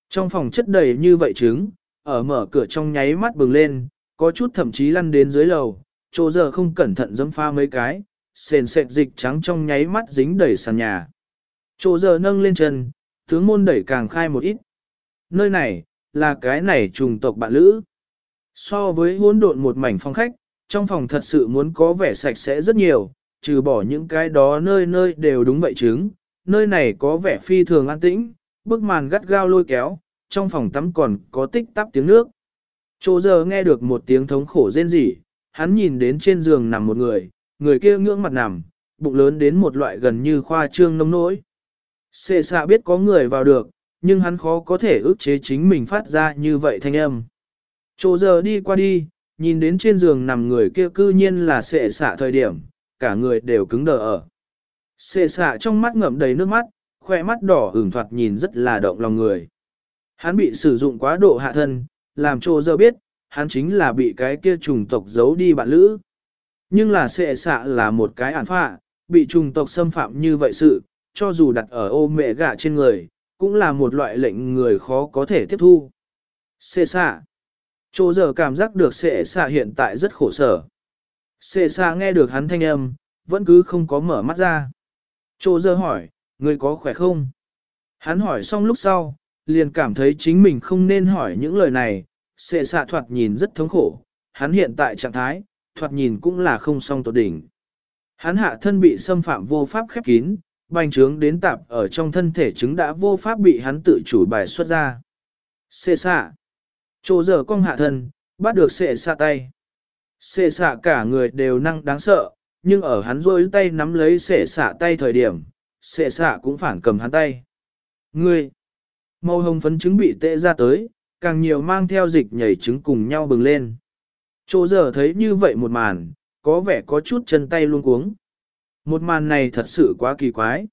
Speaker 1: Trong phòng chất đầy như vậy trứng, ở mở cửa trong nháy mắt bừng lên, có chút thậm chí lăn đến dưới lầu, chỗ giờ không cẩn thận dẫm pha mấy cái, sền sệt dịch trắng trong nháy mắt dính đầy sàn nhà. Chỗ giờ nâng lên chân, tướng môn đẩy càng khai một ít. Nơi này, là cái này trùng tộc bạn lữ. So với hỗn độn một mảnh phòng khách, trong phòng thật sự muốn có vẻ sạch sẽ rất nhiều, trừ bỏ những cái đó nơi nơi đều đúng vậy chứng, nơi này có vẻ phi thường an tĩnh, bức màn gắt gao lôi kéo, trong phòng tắm còn có tích tắp tiếng nước. Chỗ giờ nghe được một tiếng thống khổ rên rỉ, hắn nhìn đến trên giường nằm một người, người kia ngưỡng mặt nằm, bụng lớn đến một loại gần như khoa trương nông nỗi. Xê xạ biết có người vào được, nhưng hắn khó có thể ức chế chính mình phát ra như vậy thanh âm. Chỗ giờ đi qua đi, nhìn đến trên giường nằm người kia cư nhiên là xệ xạ thời điểm, cả người đều cứng đờ ở. Xệ xạ trong mắt ngậm đầy nước mắt, khoe mắt đỏ hưởng thoạt nhìn rất là động lòng người. Hắn bị sử dụng quá độ hạ thân, làm cho giờ biết, hắn chính là bị cái kia trùng tộc giấu đi bạn lữ. Nhưng là xệ xạ là một cái ản phạ, bị trùng tộc xâm phạm như vậy sự, cho dù đặt ở ô mẹ gạ trên người, cũng là một loại lệnh người khó có thể tiếp thu. Xệ xạ. Chô giờ cảm giác được xệ xạ hiện tại rất khổ sở. Xệ xạ nghe được hắn thanh âm, vẫn cứ không có mở mắt ra. Chô giờ hỏi, người có khỏe không? Hắn hỏi xong lúc sau, liền cảm thấy chính mình không nên hỏi những lời này. Xệ xạ thoạt nhìn rất thống khổ, hắn hiện tại trạng thái, thoạt nhìn cũng là không song tột đỉnh. Hắn hạ thân bị xâm phạm vô pháp khép kín, bành trướng đến tạp ở trong thân thể chứng đã vô pháp bị hắn tự chủ bài xuất ra. Xệ xạ. chỗ giờ cong hạ thân, bắt được xệ xạ tay. Xệ xạ cả người đều năng đáng sợ, nhưng ở hắn rôi tay nắm lấy xệ xạ tay thời điểm, xệ xạ cũng phản cầm hắn tay. Ngươi! Màu hồng phấn trứng bị tệ ra tới, càng nhiều mang theo dịch nhảy trứng cùng nhau bừng lên. Chỗ giờ thấy như vậy một màn, có vẻ có chút chân tay luôn cuống. Một màn này thật sự quá kỳ quái.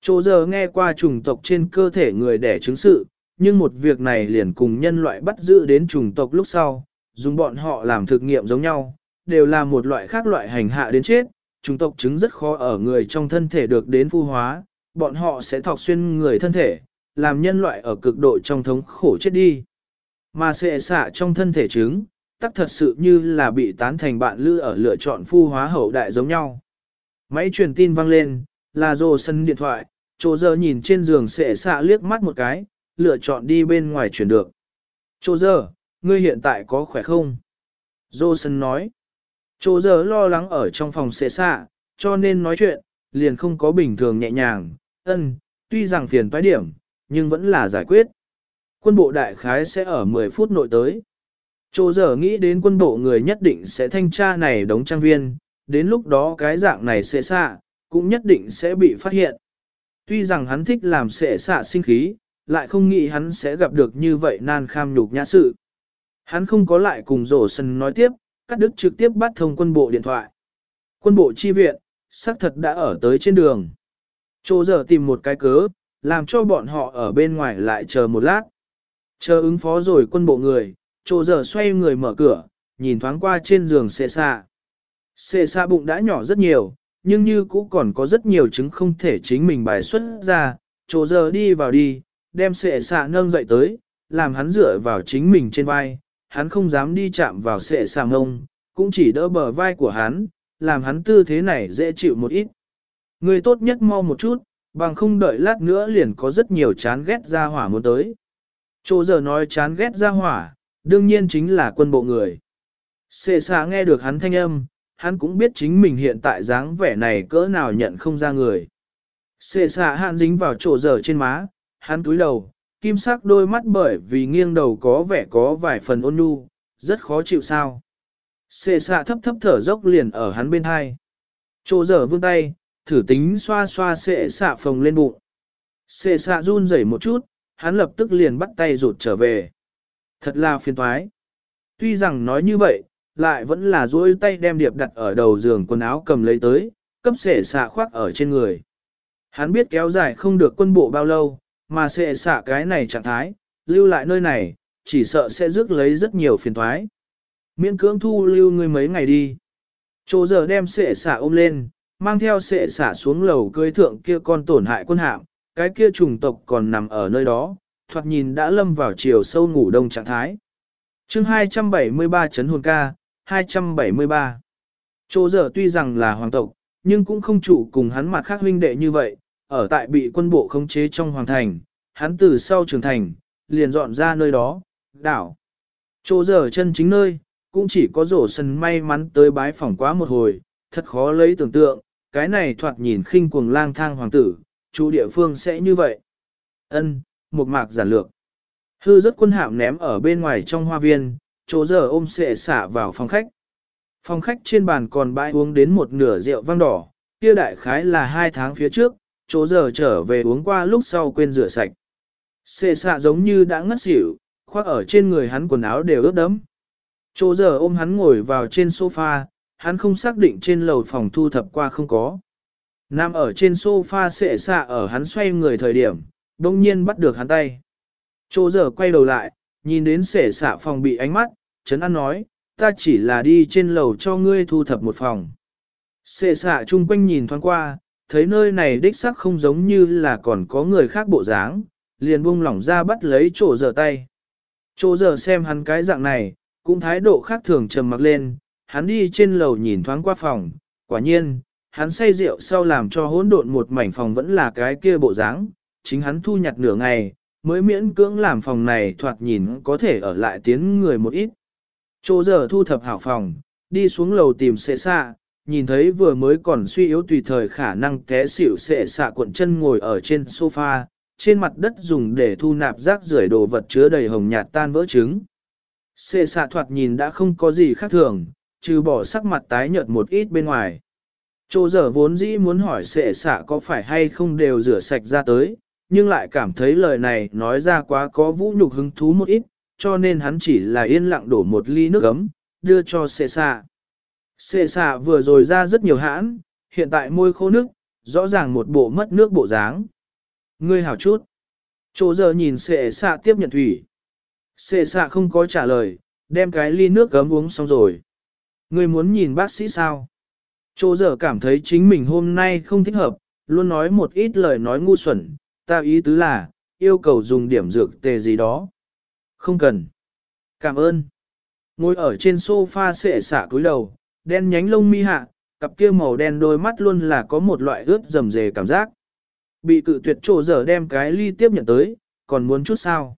Speaker 1: Chỗ giờ nghe qua trùng tộc trên cơ thể người đẻ trứng sự, nhưng một việc này liền cùng nhân loại bắt giữ đến trùng tộc lúc sau, dùng bọn họ làm thực nghiệm giống nhau, đều là một loại khác loại hành hạ đến chết, trùng tộc trứng rất khó ở người trong thân thể được đến phu hóa, bọn họ sẽ thọc xuyên người thân thể, làm nhân loại ở cực độ trong thống khổ chết đi. Mà sẽ xạ trong thân thể trứng, tắc thật sự như là bị tán thành bạn lữ ở lựa chọn phu hóa hậu đại giống nhau. Máy truyền tin vang lên, là rồ sân điện thoại, chỗ giờ nhìn trên giường sẽ xạ liếc mắt một cái, lựa chọn đi bên ngoài chuyển được. Chỗ giờ, ngươi hiện tại có khỏe không? Dô sân nói. Chỗ giờ lo lắng ở trong phòng sẽ xạ, cho nên nói chuyện, liền không có bình thường nhẹ nhàng, ân, tuy rằng phiền toái điểm, nhưng vẫn là giải quyết. Quân bộ đại khái sẽ ở 10 phút nội tới. Chỗ giờ nghĩ đến quân bộ người nhất định sẽ thanh tra này đóng trang viên, đến lúc đó cái dạng này sẽ xạ, cũng nhất định sẽ bị phát hiện. Tuy rằng hắn thích làm sẽ xạ sinh khí, lại không nghĩ hắn sẽ gặp được như vậy nan kham nhục nhã sự. Hắn không có lại cùng rổ sân nói tiếp, cắt đứt trực tiếp bắt thông quân bộ điện thoại. Quân bộ chi viện, xác thật đã ở tới trên đường. Chỗ giờ tìm một cái cớ, làm cho bọn họ ở bên ngoài lại chờ một lát. Chờ ứng phó rồi quân bộ người, chỗ giờ xoay người mở cửa, nhìn thoáng qua trên giường xệ xạ. Xệ xạ bụng đã nhỏ rất nhiều, nhưng như cũ còn có rất nhiều chứng không thể chính mình bài xuất ra, chỗ giờ đi vào đi, đem xệ xạ nâng dậy tới, làm hắn dựa vào chính mình trên vai, hắn không dám đi chạm vào xệ xạ ngông, cũng chỉ đỡ bờ vai của hắn, làm hắn tư thế này dễ chịu một ít. Người tốt nhất mau một chút, bằng không đợi lát nữa liền có rất nhiều chán ghét ra hỏa muốn tới. Chỗ giờ nói chán ghét ra hỏa, đương nhiên chính là quân bộ người. Xệ xạ nghe được hắn thanh âm, hắn cũng biết chính mình hiện tại dáng vẻ này cỡ nào nhận không ra người. Xệ xạ hạn dính vào chỗ giờ trên má, hắn túi đầu, kim sắc đôi mắt bởi vì nghiêng đầu có vẻ có vài phần ôn nhu, rất khó chịu sao. Xệ xạ thấp thấp thở dốc liền ở hắn bên hai. Chỗ giờ vươn tay, thử tính xoa xoa xệ xạ phồng lên bụng. Xệ xạ run rẩy một chút, hắn lập tức liền bắt tay rụt trở về. Thật là phiền toái. Tuy rằng nói như vậy, lại vẫn là duỗi tay đem điệp đặt ở đầu giường quần áo cầm lấy tới, cấp xệ xạ khoác ở trên người. Hắn biết kéo dài không được quân bộ bao lâu, mà xệ xạ cái này trạng thái, lưu lại nơi này, chỉ sợ sẽ rước lấy rất nhiều phiền toái. Miễn cưỡng thu lưu người mấy ngày đi. Chỗ giờ đem xệ xạ ôm lên, mang theo sệ xả xuống lầu cưới thượng kia con tổn hại quân hạm, cái kia trùng tộc còn nằm ở nơi đó, thoạt nhìn đã lâm vào chiều sâu ngủ đông trạng thái. chương 273 chấn hồn ca, 273. Chỗ giờ tuy rằng là hoàng tộc, nhưng cũng không chủ cùng hắn mặt khác huynh đệ như vậy, ở tại bị quân bộ khống chế trong hoàng thành, hắn từ sau trường thành, liền dọn ra nơi đó, đảo. Chỗ giờ chân chính nơi, cũng chỉ có rổ sân may mắn tới bái phỏng quá một hồi, thật khó lấy tưởng tượng, cái này thoạt nhìn khinh cuồng lang thang hoàng tử, chủ địa phương sẽ như vậy. Ân, một mạc giản lược. Hư rất quân hạm ném ở bên ngoài trong hoa viên, chỗ giờ ôm sệ xả vào phòng khách. Phòng khách trên bàn còn bãi uống đến một nửa rượu vang đỏ, kia đại khái là hai tháng phía trước, chỗ giờ trở về uống qua lúc sau quên rửa sạch. Sệ xạ giống như đã ngất xỉu, khoác ở trên người hắn quần áo đều ướt đẫm. Chỗ giờ ôm hắn ngồi vào trên sofa, hắn không xác định trên lầu phòng thu thập qua không có. Nam ở trên sofa sệ xạ ở hắn xoay người thời điểm, đông nhiên bắt được hắn tay. Chỗ giờ quay đầu lại, nhìn đến sệ xạ phòng bị ánh mắt, Trấn an nói, ta chỉ là đi trên lầu cho ngươi thu thập một phòng. Sệ xạ chung quanh nhìn thoáng qua, thấy nơi này đích sắc không giống như là còn có người khác bộ dáng, liền buông lỏng ra bắt lấy chỗ giờ tay. Chỗ giờ xem hắn cái dạng này, cũng thái độ khác thường trầm mặc lên, hắn đi trên lầu nhìn thoáng qua phòng, quả nhiên, hắn say rượu sau làm cho hỗn độn một mảnh phòng vẫn là cái kia bộ dáng, chính hắn thu nhặt nửa ngày, mới miễn cưỡng làm phòng này thoạt nhìn có thể ở lại tiến người một ít. Chỗ giờ thu thập hảo phòng, đi xuống lầu tìm xệ xạ, nhìn thấy vừa mới còn suy yếu tùy thời khả năng té xỉu xệ xạ cuộn chân ngồi ở trên sofa, trên mặt đất dùng để thu nạp rác rưởi đồ vật chứa đầy hồng nhạt tan vỡ trứng. Xệ xạ thoạt nhìn đã không có gì khác thường, trừ bỏ sắc mặt tái nhợt một ít bên ngoài. Chỗ giờ vốn dĩ muốn hỏi sệ xạ có phải hay không đều rửa sạch ra tới, nhưng lại cảm thấy lời này nói ra quá có vũ nhục hứng thú một ít, cho nên hắn chỉ là yên lặng đổ một ly nước ấm, đưa cho sệ xạ. Sệ xạ vừa rồi ra rất nhiều hãn, hiện tại môi khô nước, rõ ràng một bộ mất nước bộ dáng. Ngươi hảo chút. Chỗ giờ nhìn sệ xạ tiếp nhận thủy. Sệ xạ không có trả lời, đem cái ly nước gấm uống xong rồi. Ngươi muốn nhìn bác sĩ sao? Chỗ giờ cảm thấy chính mình hôm nay không thích hợp, luôn nói một ít lời nói ngu xuẩn, ta ý tứ là, yêu cầu dùng điểm dược tề gì đó. Không cần. Cảm ơn. Ngồi ở trên sofa sệ xả cúi đầu, đen nhánh lông mi hạ, cặp kia màu đen đôi mắt luôn là có một loại ướt rầm rề cảm giác. Bị cự tuyệt chỗ dở đem cái ly tiếp nhận tới, còn muốn chút sao.